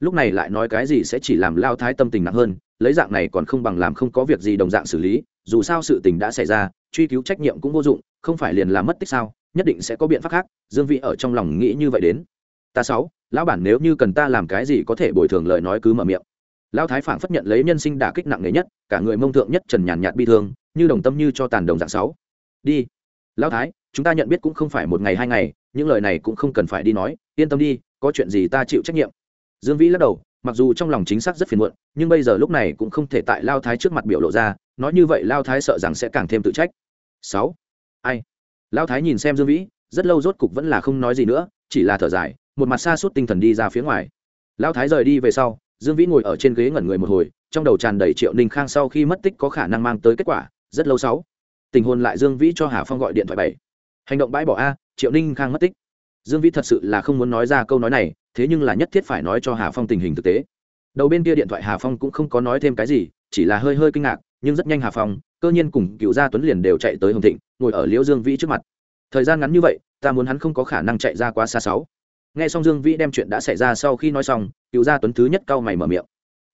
Lúc này lại nói cái gì sẽ chỉ làm lao thái tâm tình nặng hơn, lấy dạng này còn không bằng làm không có việc gì đồng dạng xử lý dù sao sự tình đã xảy ra, truy cứu trách nhiệm cũng vô dụng, không phải liền làm mất tích sao? Nhất định sẽ có biện pháp khác, dương vị ở trong lòng nghĩ như vậy đến. Ta sáu, lão bản nếu như cần ta làm cái gì có thể bồi thường lời nói cứ mở miệng. Lão thái phảng phất nhận lấy nhân sinh đả kích nặng nề nhất, cả người mông thượng nhất trần nhàn nhạt bi thương, như đồng tâm như cho tàn đồng dạng sáu. Đi. Lão thái, chúng ta nhận biết cũng không phải một ngày hai ngày, những lời này cũng không cần phải đi nói, yên tâm đi, có chuyện gì ta chịu trách nhiệm. Dương vĩ lắc đầu mặc dù trong lòng chính xác rất phiền muộn, nhưng bây giờ lúc này cũng không thể tại lao thái trước mặt biểu lộ ra, nói như vậy lao thái sợ rằng sẽ càng thêm tự trách. Sáu. Ai? Lao thái nhìn xem dương vĩ, rất lâu rốt cục vẫn là không nói gì nữa, chỉ là thở dài, một mặt xa suốt tinh thần đi ra phía ngoài. Lao thái rời đi về sau, dương vĩ ngồi ở trên ghế ngẩn người một hồi, trong đầu tràn đầy triệu ninh khang sau khi mất tích có khả năng mang tới kết quả, rất lâu sáu tình hồn lại dương vĩ cho hà phong gọi điện thoại bảy. Hành động bãi bỏ a, triệu ninh khang mất tích. Dương vĩ thật sự là không muốn nói ra câu nói này thế nhưng là nhất thiết phải nói cho hà phong tình hình thực tế. Đầu bên kia điện thoại hà phong cũng không có nói thêm cái gì, chỉ là hơi hơi kinh ngạc, nhưng rất nhanh hà phong, cơ nhiên cùng cựu gia tuấn liền đều chạy tới hồng thịnh, ngồi ở liễu dương vĩ trước mặt. Thời gian ngắn như vậy, ta muốn hắn không có khả năng chạy ra quá xa sáu. Nghe xong dương vĩ đem chuyện đã xảy ra sau khi nói xong, cựu gia tuấn thứ nhất cau mày mở miệng.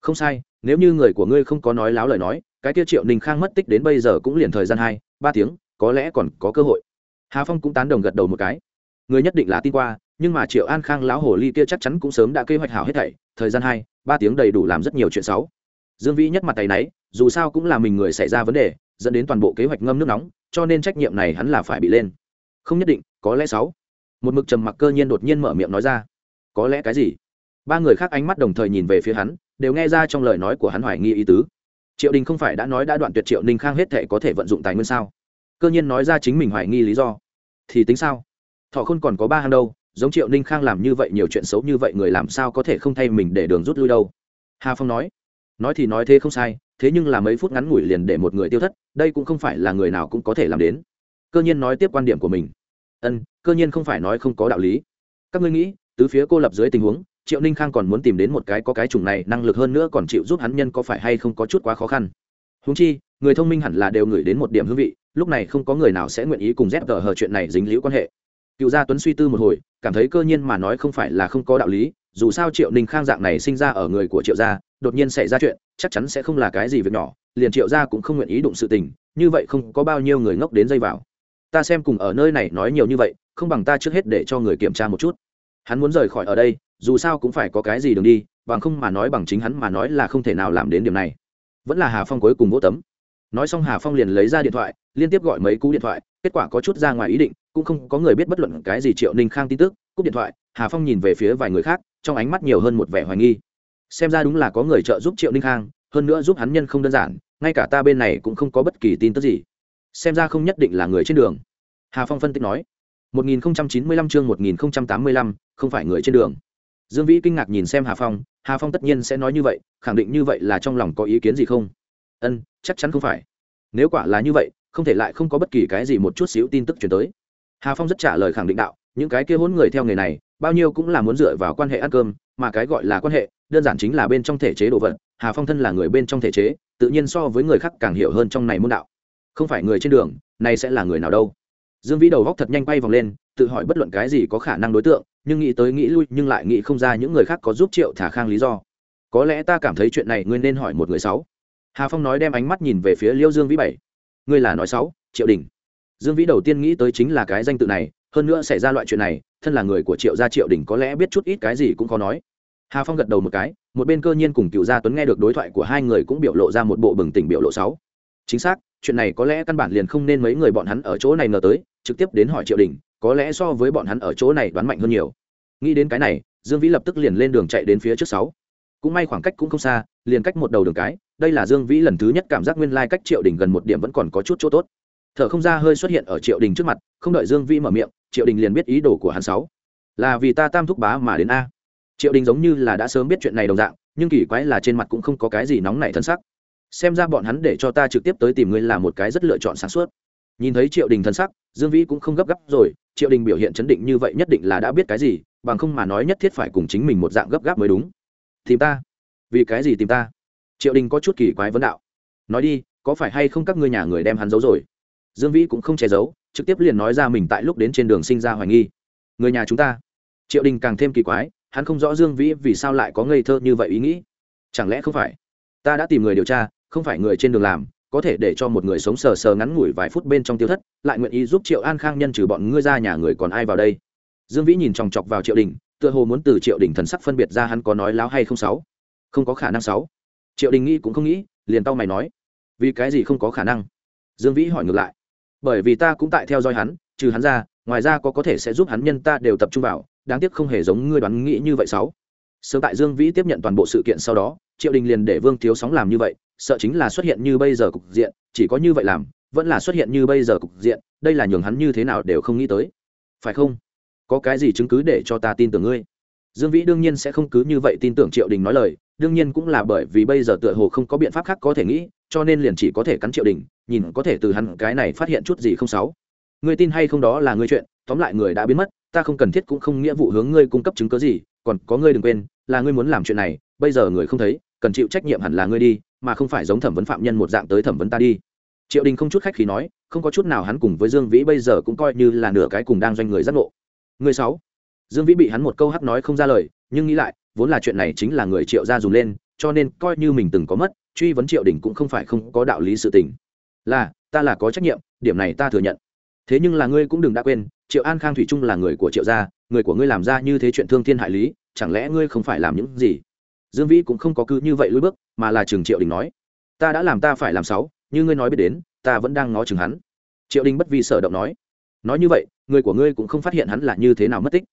Không sai, nếu như người của ngươi không có nói láo lời nói, cái kia triệu ninh khang mất tích đến bây giờ cũng liền thời gian hai, ba tiếng, có lẽ còn có cơ hội. Hà phong cũng tán đồng gật đầu một cái. Người nhất định là tin qua nhưng mà triệu an khang lão hồ ly kia chắc chắn cũng sớm đã kế hoạch hảo hết thảy, thời gian hai, ba tiếng đầy đủ làm rất nhiều chuyện xấu. Dương vĩ nhất mặt tay náy, dù sao cũng là mình người xảy ra vấn đề, dẫn đến toàn bộ kế hoạch ngâm nước nóng, cho nên trách nhiệm này hắn là phải bị lên. Không nhất định, có lẽ sáu. Một mực trầm mặc cơ nhiên đột nhiên mở miệng nói ra. Có lẽ cái gì? Ba người khác ánh mắt đồng thời nhìn về phía hắn, đều nghe ra trong lời nói của hắn hoài nghi ý tứ. Triệu đình không phải đã nói đã đoạn tuyệt triệu ninh khang hết thể có thể vận dụng tài nguyên sao? Cơ nhiên nói ra chính mình hoài nghi lý do. Thì tính sao? Thọ khôn còn có ba hàng đâu? Giống triệu ninh khang làm như vậy, nhiều chuyện xấu như vậy người làm sao có thể không thay mình để đường rút lui đâu? Hà phong nói nói thì nói thế không sai, thế nhưng là mấy phút ngắn ngủi liền để một người tiêu thất, đây cũng không phải là người nào cũng có thể làm đến. Cơ nhiên nói tiếp quan điểm của mình. Ân, cơ nhiên không phải nói không có đạo lý. Các ngươi nghĩ, tứ phía cô lập dưới tình huống, triệu ninh khang còn muốn tìm đến một cái có cái chủng này, năng lực hơn nữa còn chịu giúp hắn nhân có phải hay không có chút quá khó khăn. Húng chi, người thông minh hẳn là đều ngửi đến một điểm hương vị, lúc này không có người nào sẽ nguyện ý cùng dép tờ hờ chuyện này dính liễu quan hệ. Cựu gia tuấn suy tư một hồi cảm thấy cơ nhiên mà nói không phải là không có đạo lý, dù sao triệu ninh khang dạng này sinh ra ở người của triệu gia, đột nhiên xảy ra chuyện, chắc chắn sẽ không là cái gì việc nhỏ, liền triệu gia cũng không nguyện ý đụng sự tình, như vậy không có bao nhiêu người ngốc đến dây vào. Ta xem cùng ở nơi này nói nhiều như vậy, không bằng ta trước hết để cho người kiểm tra một chút. Hắn muốn rời khỏi ở đây, dù sao cũng phải có cái gì đường đi, bằng không mà nói bằng chính hắn mà nói là không thể nào làm đến điểm này. Vẫn là hà phong cuối cùng vỗ tấm nói xong hà phong liền lấy ra điện thoại liên tiếp gọi mấy cú điện thoại kết quả có chút ra ngoài ý định cũng không có người biết bất luận cái gì triệu ninh khang tin tức cúp điện thoại hà phong nhìn về phía vài người khác trong ánh mắt nhiều hơn một vẻ hoài nghi. Xem ra đúng là có người trợ giúp triệu ninh khang hơn nữa giúp hắn nhân không đơn giản ngay cả ta bên này cũng không có bất kỳ tin tức gì. Xem ra không nhất định là người trên đường. Hà phong phân tích nói. 1095 chương 1085, không phải người trên đường. Dương vĩ kinh ngạc nhìn xem hà phong hà phong tất nhiên sẽ nói như vậy khẳng định như vậy là trong lòng có ý kiến gì không? Ân, chắc chắn không phải. Nếu quả là như vậy, không thể lại không có bất kỳ cái gì một chút xíu tin tức chuyển tới. Hà phong rất trả lời khẳng định đạo, những cái kia hôn người theo nghề này, bao nhiêu cũng là muốn dựa vào quan hệ ăn cơm, mà cái gọi là quan hệ, đơn giản chính là bên trong thể chế đồ vật. Hà phong thân là người bên trong thể chế, tự nhiên so với người khác càng hiểu hơn trong này môn đạo. Không phải người trên đường này sẽ là người nào đâu. Dương vĩ đầu góc thật nhanh bay vòng lên, tự hỏi bất luận cái gì có khả năng đối tượng, nhưng nghĩ tới nghĩ lui, nhưng lại nghĩ không ra những người khác có giúp triệu thả khang lý do. Có lẽ ta cảm thấy chuyện này ngươi nên hỏi một người sáu hà phong nói đem ánh mắt nhìn về phía liêu dương vĩ bảy ngươi là nói sáu triệu đình dương vĩ đầu tiên nghĩ tới chính là cái danh tự này hơn nữa xảy ra loại chuyện này thân là người của triệu gia triệu đình có lẽ biết chút ít cái gì cũng khó nói hà phong gật đầu một cái một bên cơ nhiên cùng cựu gia tuấn nghe được đối thoại của hai người cũng biểu lộ ra một bộ bừng tỉnh biểu lộ sáu chính xác chuyện này có lẽ căn bản liền không nên mấy người bọn hắn ở chỗ này ngờ tới trực tiếp đến hỏi triệu đình có lẽ so với bọn hắn ở chỗ này đoán mạnh hơn nhiều nghĩ đến cái này dương vĩ lập tức liền lên đường chạy đến phía trước sáu cũng may khoảng cách cũng không xa liền cách một đầu đường cái, đây là dương vĩ lần thứ nhất cảm giác nguyên lai cách triệu đình gần một điểm vẫn còn có chút chỗ tốt. Thở không ra hơi xuất hiện ở triệu đình trước mặt, không đợi dương vĩ mở miệng, triệu đình liền biết ý đồ của hắn sáu. Là vì ta tam thúc bá mà đến a. Triệu đình giống như là đã sớm biết chuyện này đồng dạng, nhưng kỳ quái là trên mặt cũng không có cái gì nóng nảy thân sắc. Xem ra bọn hắn để cho ta trực tiếp tới tìm ngươi là một cái rất lựa chọn sáng suốt. Nhìn thấy triệu đình thân sắc, dương vĩ cũng không gấp gáp rồi, triệu đình biểu hiện chấn định như vậy nhất định là đã biết cái gì, bằng không mà nói nhất thiết phải cùng chính mình một dạng gấp gáp mới đúng. Thì ta vì cái gì tìm ta? Triệu đình có chút kỳ quái vấn đạo. Nói đi, có phải hay không các ngươi nhà người đem hắn giấu rồi? Dương vĩ cũng không che giấu, trực tiếp liền nói ra mình tại lúc đến trên đường sinh ra hoài nghi. Người nhà chúng ta. Triệu đình càng thêm kỳ quái, hắn không rõ dương vĩ vì sao lại có ngây thơ như vậy ý nghĩ. Chẳng lẽ không phải? Ta đã tìm người điều tra, không phải người trên đường làm, có thể để cho một người sống sờ sờ ngắn ngủi vài phút bên trong tiêu thất, lại nguyện ý giúp triệu an khang nhân trừ bọn ngươi ra nhà người còn ai vào đây? Dương vĩ nhìn chòng chọc vào triệu đình, tựa hồ muốn từ triệu đình thần sắc phân biệt ra hắn có nói láo hay không sáu không có khả năng sáu. Triệu đình nghĩ cũng không nghĩ, liền tao mày nói. Vì cái gì không có khả năng? Dương vĩ hỏi ngược lại. Bởi vì ta cũng tại theo dõi hắn, trừ hắn ra, ngoài ra có có thể sẽ giúp hắn nhân ta đều tập trung vào, đáng tiếc không hề giống ngươi đoán nghĩ như vậy sáu. Sớm tại dương vĩ tiếp nhận toàn bộ sự kiện sau đó, triệu đình liền để vương thiếu sóng làm như vậy, sợ chính là xuất hiện như bây giờ cục diện, chỉ có như vậy làm, vẫn là xuất hiện như bây giờ cục diện, đây là nhường hắn như thế nào đều không nghĩ tới. Phải không? Có cái gì chứng cứ để cho ta tin tưởng ngươi? Dương vĩ đương nhiên sẽ không cứ như vậy tin tưởng triệu đình nói lời đương nhiên cũng là bởi vì bây giờ tựa hồ không có biện pháp khác có thể nghĩ, cho nên liền chỉ có thể cắn triệu đình nhìn có thể từ hắn cái này phát hiện chút gì không sáu. Ngươi tin hay không đó là ngươi chuyện, tóm lại người đã biến mất, ta không cần thiết cũng không nghĩa vụ hướng ngươi cung cấp chứng cứ gì, còn có ngươi đừng quên, là ngươi muốn làm chuyện này, bây giờ người không thấy, cần chịu trách nhiệm hẳn là ngươi đi, mà không phải giống thẩm vấn phạm nhân một dạng tới thẩm vấn ta đi. Triệu đình không chút khách khí nói, không có chút nào hắn cùng với dương vĩ bây giờ cũng coi như là nửa cái cùng đang doanh người giác ngộ. Người sáu. Dương vĩ bị hắn một câu hắc nói không ra lời, nhưng nghĩ lại vốn là chuyện này chính là người triệu gia dùng lên, cho nên coi như mình từng có mất, truy vấn triệu đình cũng không phải không có đạo lý sự tình. Là, ta là có trách nhiệm, điểm này ta thừa nhận. Thế nhưng là ngươi cũng đừng đã quên, triệu an khang thủy trung là người của triệu gia, người của ngươi làm ra như thế chuyện thương thiên hại lý, chẳng lẽ ngươi không phải làm những gì? Dương vĩ cũng không có cứ như vậy lối bước, mà là trường triệu đình nói, ta đã làm ta phải làm sáu, như ngươi nói biết đến, ta vẫn đang ngó chừng hắn. Triệu đình bất vì sở động nói nói như vậy, người của ngươi cũng không phát hiện hắn là như thế nào mất tích.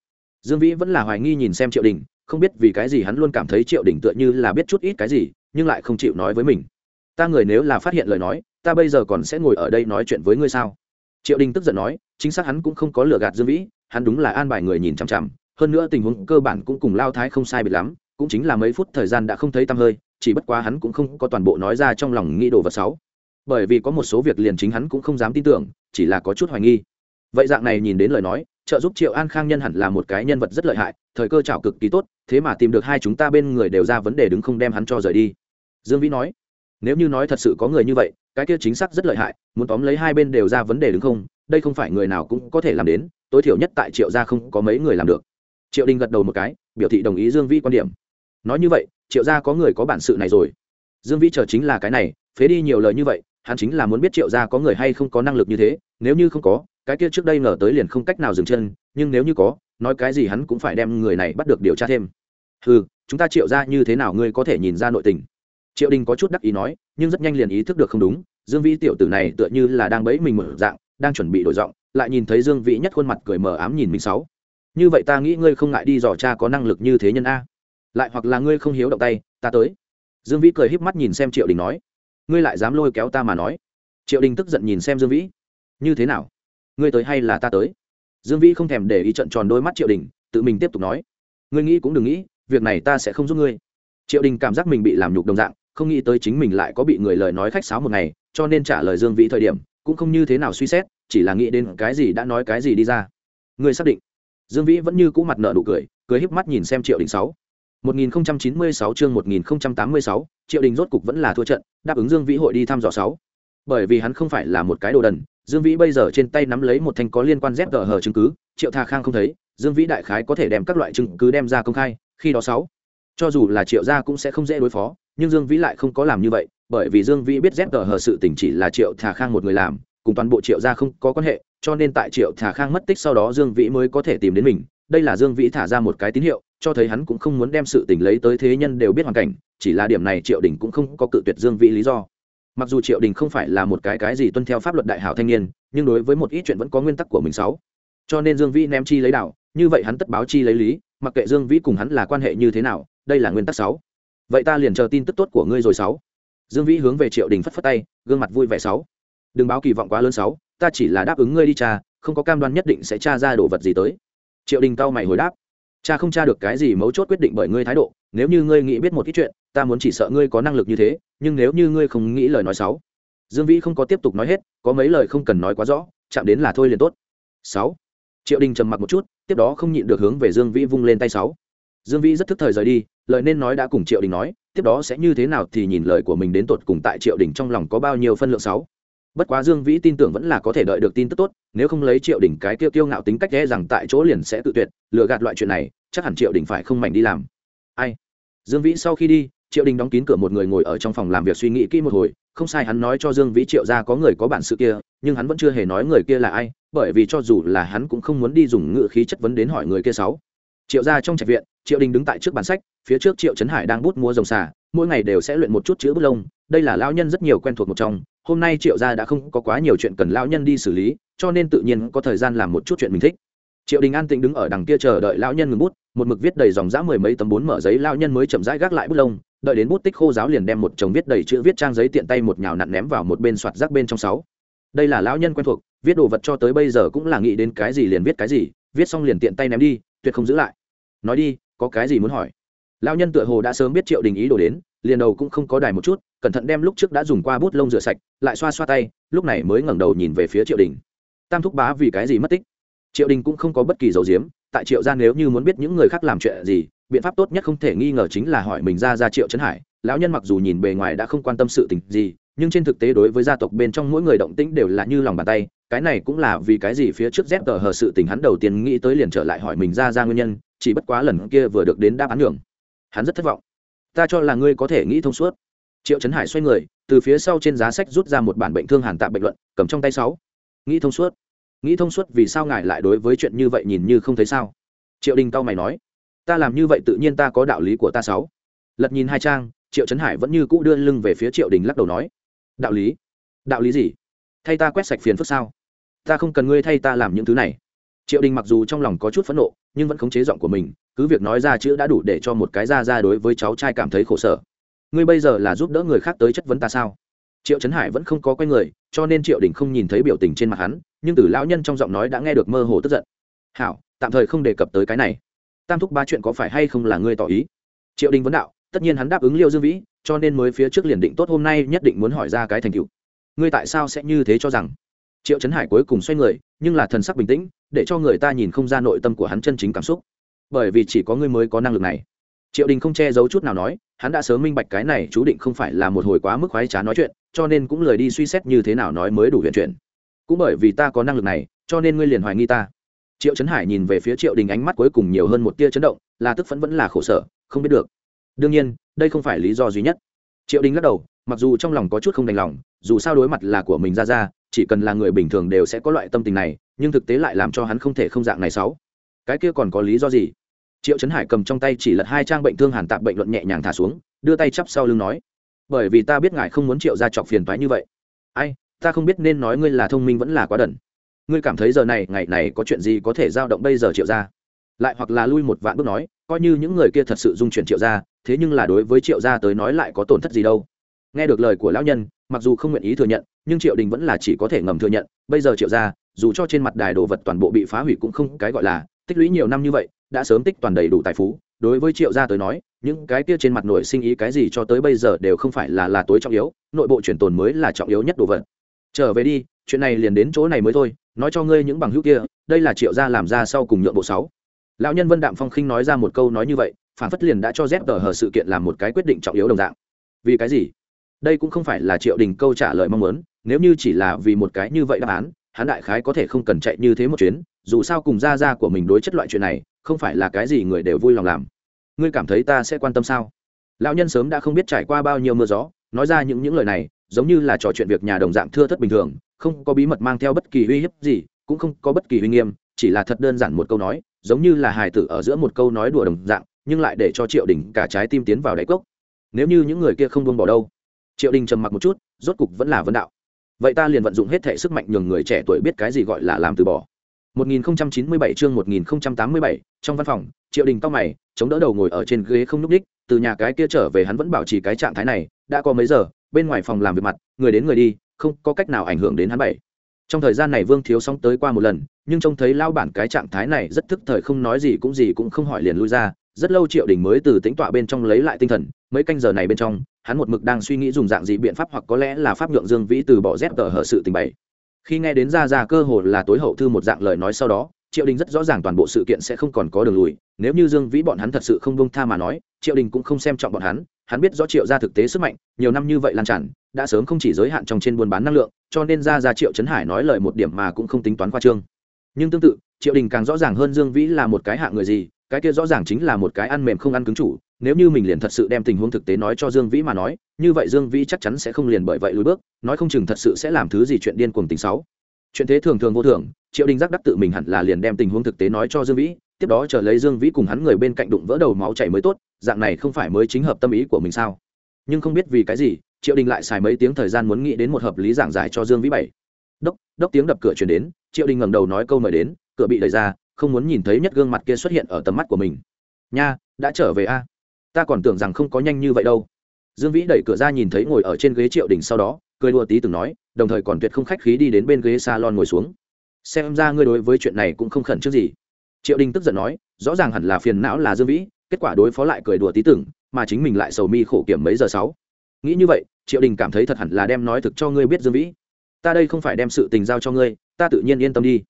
Dương vĩ vẫn là hoài nghi nhìn xem triệu đình không biết vì cái gì hắn luôn cảm thấy triệu đình tựa như là biết chút ít cái gì, nhưng lại không chịu nói với mình. Ta người nếu là phát hiện lời nói, ta bây giờ còn sẽ ngồi ở đây nói chuyện với ngươi sao? Triệu đình tức giận nói, chính xác hắn cũng không có lừa gạt dương vĩ, hắn đúng là an bài người nhìn chằm chằm, hơn nữa tình huống cơ bản cũng cùng lao thái không sai biệt lắm, cũng chính là mấy phút thời gian đã không thấy tăm hơi, chỉ bất quá hắn cũng không có toàn bộ nói ra trong lòng nghĩ đồ vật sáu bởi vì có một số việc liền chính hắn cũng không dám tin tưởng, chỉ là có chút hoài nghi vậy dạng này nhìn đến lời nói, trợ giúp triệu an khang nhân hẳn là một cái nhân vật rất lợi hại, thời cơ chảo cực kỳ tốt, thế mà tìm được hai chúng ta bên người đều ra vấn đề đứng không đem hắn cho rời đi. Dương vĩ nói, nếu như nói thật sự có người như vậy, cái kia chính xác rất lợi hại, muốn tóm lấy hai bên đều ra vấn đề đứng không, đây không phải người nào cũng có thể làm đến, tối thiểu nhất tại triệu gia không có mấy người làm được. Triệu đình gật đầu một cái, biểu thị đồng ý dương vĩ quan điểm. Nói như vậy, triệu gia có người có bản sự này rồi. Dương vĩ chờ chính là cái này, phế đi nhiều lời như vậy, hắn chính là muốn biết triệu gia có người hay không có năng lực như thế nếu như không có, cái kia trước đây ngờ tới liền không cách nào dừng chân, nhưng nếu như có, nói cái gì hắn cũng phải đem người này bắt được điều tra thêm. Ừ chúng ta triệu ra như thế nào ngươi có thể nhìn ra nội tình? Triệu đình có chút đắc ý nói, nhưng rất nhanh liền ý thức được không đúng, dương vĩ tiểu tử này tựa như là đang bẫy mình mở dạng, đang chuẩn bị đổi giọng, lại nhìn thấy dương vĩ nhất khuôn mặt cười mờ ám nhìn mình sáu. Như vậy ta nghĩ ngươi không ngại đi dò cha có năng lực như thế nhân a. Lại hoặc là ngươi không hiếu động tay, ta tới. Dương vĩ cười híp mắt nhìn xem triệu đình nói. Ngươi lại dám lôi kéo ta mà nói. Triệu đình tức giận nhìn xem dương vĩ như thế nào? Ngươi tới hay là ta tới? Dương vĩ không thèm để ý trận tròn đôi mắt triệu đình tự mình tiếp tục nói. Ngươi nghĩ cũng đừng nghĩ việc này ta sẽ không giúp ngươi. Triệu đình cảm giác mình bị làm nhục đồng dạng không nghĩ tới chính mình lại có bị người lời nói khách sáo một ngày cho nên trả lời dương vĩ thời điểm cũng không như thế nào suy xét chỉ là nghĩ đến cái gì đã nói cái gì đi ra. Ngươi xác định. Dương vĩ vẫn như cũ mặt nợ nụ cười cười híp mắt nhìn xem triệu đình sáu. 1096 chương 1086, Triệu Đình rốt cục vẫn là thua trận, đáp ứng Dương Vĩ hội đi thăm dò sáu. Bởi vì hắn không phải là một cái đồ đần, Dương Vĩ bây giờ trên tay nắm lấy một thanh có liên quan ZG hở chứng cứ, Triệu Thà Khang không thấy, Dương Vĩ đại khái có thể đem các loại chứng cứ đem ra công khai, khi đó sáu. Cho dù là Triệu gia cũng sẽ không dễ đối phó, nhưng Dương Vĩ lại không có làm như vậy, bởi vì Dương Vĩ biết ZG hở sự tình chỉ là Triệu Thà Khang một người làm, cùng toàn bộ Triệu gia không có quan hệ, cho nên tại Triệu Thà Khang mất tích sau đó Dương Vĩ mới có thể tìm đến mình, đây là Dương Vĩ thả ra một cái tín hiệu, cho thấy hắn cũng không muốn đem sự tình lấy tới thế nhân đều biết hoàn cảnh chỉ là điểm này triệu đình cũng không có cự tuyệt dương vĩ lý do mặc dù triệu đình không phải là một cái cái gì tuân theo pháp luật đại hảo thanh niên, nhưng đối với một ít chuyện vẫn có nguyên tắc của mình sáu. Cho nên dương vĩ ném chi lấy đạo như vậy hắn tất báo chi lấy lý, mặc kệ dương vĩ cùng hắn là quan hệ như thế nào, đây là nguyên tắc sáu. Vậy ta liền chờ tin tức tốt của ngươi rồi sáu. Dương vĩ hướng về triệu đình phất phất tay, gương mặt vui vẻ sáu. Đừng báo kỳ vọng quá lớn sáu, ta chỉ là đáp ứng ngươi đi cha, không có cam đoan nhất định sẽ tra ra đồ vật gì tới. Triệu đình cao mày hồi đáp cha không tra được cái gì mấu chốt quyết định bởi ngươi thái độ, nếu như ngươi nghĩ biết một ít chuyện, ta muốn chỉ sợ ngươi có năng lực như thế, nhưng nếu như ngươi không nghĩ lời nói sáu dương vĩ không có tiếp tục nói hết, có mấy lời không cần nói quá rõ, chạm đến là thôi liền tốt. Sáu. Triệu đình trầm mặc một chút, tiếp đó không nhịn được hướng về dương vĩ vung lên tay sáu. Dương vĩ rất thức thời rời đi, lời nên nói đã cùng triệu đình nói, tiếp đó sẽ như thế nào thì nhìn lời của mình đến tột cùng tại triệu đình trong lòng có bao nhiêu phân lượng sáu bất quá dương vĩ tin tưởng vẫn là có thể đợi được tin tức tốt, nếu không lấy triệu đình cái tiêu tiêu ngạo tính cách e rằng tại chỗ liền sẽ tự tuyệt, lừa gạt loại chuyện này, chắc hẳn triệu đình phải không mảnh đi làm. Ai? Dương vĩ sau khi đi, triệu đình đóng kín cửa một người ngồi ở trong phòng làm việc suy nghĩ kỹ một hồi, không sai hắn nói cho dương vĩ triệu ra có người có bản sự kia, nhưng hắn vẫn chưa hề nói người kia là ai, bởi vì cho dù là hắn cũng không muốn đi dùng ngự khí chất vấn đến hỏi người kia sáu. Triệu ra trong trạch viện, triệu đình đứng tại trước bản sách, phía trước triệu trấn hải đang bút mua rồng xà, mỗi ngày đều sẽ luyện một chút chữ bút lông, đây là lao nhân rất nhiều quen thuộc một trong hôm nay triệu gia đã không có quá nhiều chuyện cần lão nhân đi xử lý, cho nên tự nhiên có thời gian làm một chút chuyện mình thích. Triệu đình an tĩnh đứng ở đằng kia chờ đợi lão nhân ngừng bút, một mực viết đầy dòng dã mười mấy tấm bốn mở giấy, lão nhân mới chậm rãi gác lại bút lông, đợi đến bút tích khô giáo liền đem một chồng viết đầy chữ viết trang giấy tiện tay một nhào nặn ném vào một bên soạt rác bên trong sáu. Đây là lão nhân quen thuộc, viết đồ vật cho tới bây giờ cũng là nghĩ đến cái gì liền viết cái gì, viết xong liền tiện tay ném đi, tuyệt không giữ lại. Nói đi, có cái gì muốn hỏi? Lão nhân tựa hồ đã sớm biết triệu đình ý đồ đến liền đầu cũng không có đài một chút, cẩn thận đem lúc trước đã dùng qua bút lông rửa sạch, lại xoa xoa tay, lúc này mới ngẩng đầu nhìn về phía triệu đình. Tam thúc bá vì cái gì mất tích? Triệu đình cũng không có bất kỳ dấu diếm, tại triệu gia nếu như muốn biết những người khác làm chuyện gì, biện pháp tốt nhất không thể nghi ngờ chính là hỏi mình ra ra triệu trấn hải. Lão nhân mặc dù nhìn bề ngoài đã không quan tâm sự tình gì, nhưng trên thực tế đối với gia tộc bên trong mỗi người động tĩnh đều là như lòng bàn tay. Cái này cũng là vì cái gì phía trước dép tờ hờ sự tình hắn đầu tiên nghĩ tới liền trở lại hỏi mình ra ra nguyên nhân, chỉ bất quá lần kia vừa được đến đáp án nhường. Hắn rất thất vọng ta cho là ngươi có thể nghĩ thông suốt. Triệu trấn hải xoay người, từ phía sau trên giá sách rút ra một bản bệnh thương hàn tạm bệnh luận, cầm trong tay sáu. Nghĩ thông suốt. Nghĩ thông suốt vì sao ngài lại đối với chuyện như vậy nhìn như không thấy sao? Triệu đình tao mày nói. Ta làm như vậy tự nhiên ta có đạo lý của ta sáu. Lật nhìn hai trang, triệu trấn hải vẫn như cũ đưa lưng về phía triệu đình lắc đầu nói. Đạo lý? Đạo lý gì? Thay ta quét sạch phiền phức sao? Ta không cần ngươi thay ta làm những thứ này. Triệu đình mặc dù trong lòng có chút phẫn nộ, nhưng vẫn khống chế giọng của mình cứ việc nói ra chữ đã đủ để cho một cái ra ra đối với cháu trai cảm thấy khổ sở. Ngươi bây giờ là giúp đỡ người khác tới chất vấn ta sao? Triệu trấn hải vẫn không có quay người, cho nên triệu đình không nhìn thấy biểu tình trên mặt hắn, nhưng từ lão nhân trong giọng nói đã nghe được mơ hồ tức giận. Hảo, tạm thời không đề cập tới cái này. Tam thúc ba chuyện có phải hay không là ngươi tỏ ý? Triệu đình vấn đạo, tất nhiên hắn đáp ứng liêu dương vĩ, cho nên mới phía trước liền định tốt hôm nay nhất định muốn hỏi ra cái thành cựu ngươi tại sao sẽ như thế cho rằng? Triệu trấn hải cuối cùng xoay người, nhưng là thần sắc bình tĩnh, để cho người ta nhìn không ra nội tâm của hắn chân chính cảm xúc bởi vì chỉ có ngươi mới có năng lực này. Triệu đình không che giấu chút nào nói, hắn đã sớm minh bạch cái này chú định không phải là một hồi quá mức khoái trá nói chuyện, cho nên cũng lời đi suy xét như thế nào nói mới đủ huyện chuyện cũng bởi vì ta có năng lực này, cho nên ngươi liền hoài nghi ta. Triệu trấn hải nhìn về phía triệu đình ánh mắt cuối cùng nhiều hơn một tia chấn động, là tức phẫn vẫn là khổ sở, không biết được. Đương nhiên, đây không phải lý do duy nhất. Triệu đình lắc đầu, mặc dù trong lòng có chút không đành lòng, dù sao đối mặt là của mình ra ra, chỉ cần là người bình thường đều sẽ có loại tâm tình này, nhưng thực tế lại làm cho hắn không thể không dạng này sáu cái kia còn có lý do gì? Triệu trấn hải cầm trong tay chỉ lật hai trang bệnh thương hàn tạp bệnh luận nhẹ nhàng thả xuống, đưa tay chắp sau lưng nói, bởi vì ta biết ngài không muốn triệu ra chọc phiền thoái như vậy. Ai, ta không biết nên nói ngươi là thông minh vẫn là quá đần. Ngươi cảm thấy giờ này, ngày này có chuyện gì có thể giao động bây giờ triệu ra lại hoặc là lui một vạn bước nói, coi như những người kia thật sự dung chuyển triệu ra thế nhưng là đối với triệu gia tới nói lại có tổn thất gì đâu. Nghe được lời của lão nhân, mặc dù không nguyện ý thừa nhận, nhưng triệu đình vẫn là chỉ có thể ngầm thừa nhận, bây giờ triệu gia dù cho trên mặt đài đồ vật toàn bộ bị phá hủy cũng không cái gọi là tích lũy nhiều năm như vậy, đã sớm tích toàn đầy đủ tài phú. Đối với triệu gia tới nói, những cái kia trên mặt nổi sinh ý cái gì cho tới bây giờ đều không phải là là tối trọng yếu, nội bộ chuyển tồn mới là trọng yếu nhất đồ vật. Trở về đi, chuyện này liền đến chỗ này mới thôi, nói cho ngươi những bằng hữu kia, đây là triệu gia làm ra sau cùng nhượng bộ sáu. Lão nhân vân đạm phong khinh nói ra một câu nói như vậy, phản phất liền đã cho dép tờ hờ sự kiện làm một cái quyết định trọng yếu đồng dạng. Vì cái gì? Đây cũng không phải là triệu đình câu trả lời mong muốn, nếu như chỉ là vì một cái như vậy đáp án hắn đại khái có thể không cần chạy như thế một chuyến, dù sao cùng gia gia của mình đối chất loại chuyện này, không phải là cái gì người đều vui lòng làm. Ngươi cảm thấy ta sẽ quan tâm sao? Lão nhân sớm đã không biết trải qua bao nhiêu mưa gió, nói ra những những lời này, giống như là trò chuyện việc nhà đồng dạng thưa thất bình thường, không có bí mật mang theo bất kỳ uy hiếp gì, cũng không có bất kỳ uy nghiêm, chỉ là thật đơn giản một câu nói, giống như là hài tử ở giữa một câu nói đùa đồng dạng, nhưng lại để cho triệu đình cả trái tim tiến vào đáy cốc. Nếu như những người kia không buông bỏ đâu, triệu đình trầm mặc một chút, rốt cục vẫn là vấn đạo vậy ta liền vận dụng hết thể sức mạnh nhường người trẻ tuổi biết cái gì gọi là làm từ bỏ 1097 chương 1087, trong văn phòng, Triệu Đình cau mày, chống đỡ đầu ngồi ở trên ghế không nhúc nhích, từ nhà cái kia trở về hắn vẫn bảo trì cái trạng thái này, đã có mấy giờ, bên ngoài phòng làm việc mặt, người đến người đi, không có cách nào ảnh hưởng đến hắn bảy. Trong thời gian này Vương Thiếu Song tới qua một lần, nhưng trông thấy lao bản cái trạng thái này rất thức thời không nói gì cũng gì cũng không hỏi liền lui ra, rất lâu Triệu Đình mới từ tĩnh tọa bên trong lấy lại tinh thần, mấy canh giờ này bên trong, hắn một mực đang suy nghĩ dùng dạng gì biện pháp hoặc có lẽ là pháp nhượng Dương Vĩ từ bỏ dép tờ hở sự tình bày. Khi nghe đến ra ra cơ hồ là tối hậu thư một dạng lời nói sau đó, triệu đình rất rõ ràng toàn bộ sự kiện sẽ không còn có đường lùi. Nếu như dương vĩ bọn hắn thật sự không bông tha mà nói, triệu đình cũng không xem trọng bọn hắn. Hắn biết rõ triệu ra thực tế sức mạnh, nhiều năm như vậy lan tràn, đã sớm không chỉ giới hạn trong trên buôn bán năng lượng, cho nên ra ra triệu trấn hải nói lời một điểm mà cũng không tính toán khoa trương. Nhưng tương tự, triệu đình càng rõ ràng hơn dương vĩ là một cái hạng người gì, cái kia rõ ràng chính là một cái ăn mềm không ăn cứng chủ nếu như mình liền thật sự đem tình huống thực tế nói cho dương vĩ mà nói, như vậy dương vĩ chắc chắn sẽ không liền bởi vậy lùi bước, nói không chừng thật sự sẽ làm thứ gì chuyện điên cuồng tình sáu chuyện thế thường thường vô thường, triệu đình giác đắc tự mình hẳn là liền đem tình huống thực tế nói cho dương vĩ, tiếp đó chờ lấy dương vĩ cùng hắn người bên cạnh đụng vỡ đầu máu chảy mới tốt, dạng này không phải mới chính hợp tâm ý của mình sao? Nhưng không biết vì cái gì, triệu đình lại xài mấy tiếng thời gian muốn nghĩ đến một hợp lý giảng giải cho dương vĩ bảy. Đốc đốc tiếng đập cửa chuyển đến, triệu đình ngẩng đầu nói câu mời đến, cửa bị đẩy ra, không muốn nhìn thấy nhất gương mặt kia xuất hiện ở tầm mắt của mình. Nha, đã trở về a? Ta còn tưởng rằng không có nhanh như vậy đâu. Dương vĩ đẩy cửa ra nhìn thấy ngồi ở trên ghế triệu đình sau đó, cười đùa tí từng nói, đồng thời còn tuyệt không khách khí đi đến bên ghế salon ngồi xuống. Xem ra ngươi đối với chuyện này cũng không khẩn trước gì. Triệu đình tức giận nói, rõ ràng hẳn là phiền não là dương vĩ, kết quả đối phó lại cười đùa tí tưởng mà chính mình lại sầu mi khổ kiểm mấy giờ sáu. Nghĩ như vậy, triệu đình cảm thấy thật hẳn là đem nói thực cho ngươi biết dương vĩ. Ta đây không phải đem sự tình giao cho ngươi, ta tự nhiên yên tâm đi.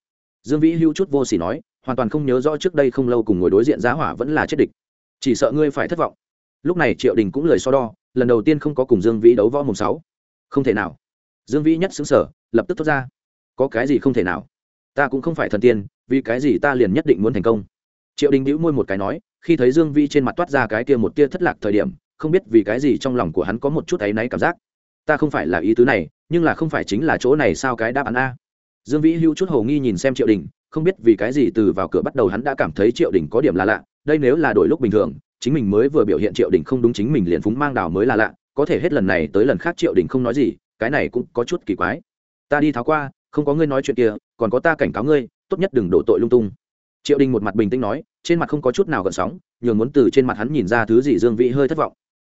Dương vĩ hữu chút vô s ỉ nói, hoàn toàn không nhớ rõ trước đây không lâu cùng ngồi đối diện giá hỏa vẫn là chết địch chỉ sợ ngươi phải thất vọng. Lúc này triệu đình cũng lời so đo, lần đầu tiên không có cùng dương vĩ đấu võ mùng sáu. Không thể nào. Dương vĩ nhất xứng sở lập tức thốt ra. Có cái gì không thể nào? Ta cũng không phải thần tiên, vì cái gì ta liền nhất định muốn thành công? Triệu đình hữu môi một cái nói, khi thấy dương vĩ trên mặt toát ra cái kia một tia thất lạc thời điểm, không biết vì cái gì trong lòng của hắn có một chút áy náy cảm giác. Ta không phải là ý tứ này, nhưng là không phải chính là chỗ này sao cái đáp án a? Dương vĩ hữu chút hồ nghi nhìn xem triệu đình, không biết vì cái gì từ vào cửa bắt đầu hắn đã cảm thấy triệu đình có điểm là lạ đây nếu là đổi lúc bình thường, chính mình mới vừa biểu hiện triệu đình không đúng chính mình liền phúng mang đào mới là lạ, có thể hết lần này tới lần khác triệu đình không nói gì, cái này cũng có chút kỳ quái. Ta đi tháo qua, không có ngươi nói chuyện kia, còn có ta cảnh cáo ngươi, tốt nhất đừng đổ tội lung tung. Triệu đình một mặt bình tĩnh nói, trên mặt không có chút nào gợn sóng, nhường muốn từ trên mặt hắn nhìn ra thứ gì dương vĩ hơi thất vọng.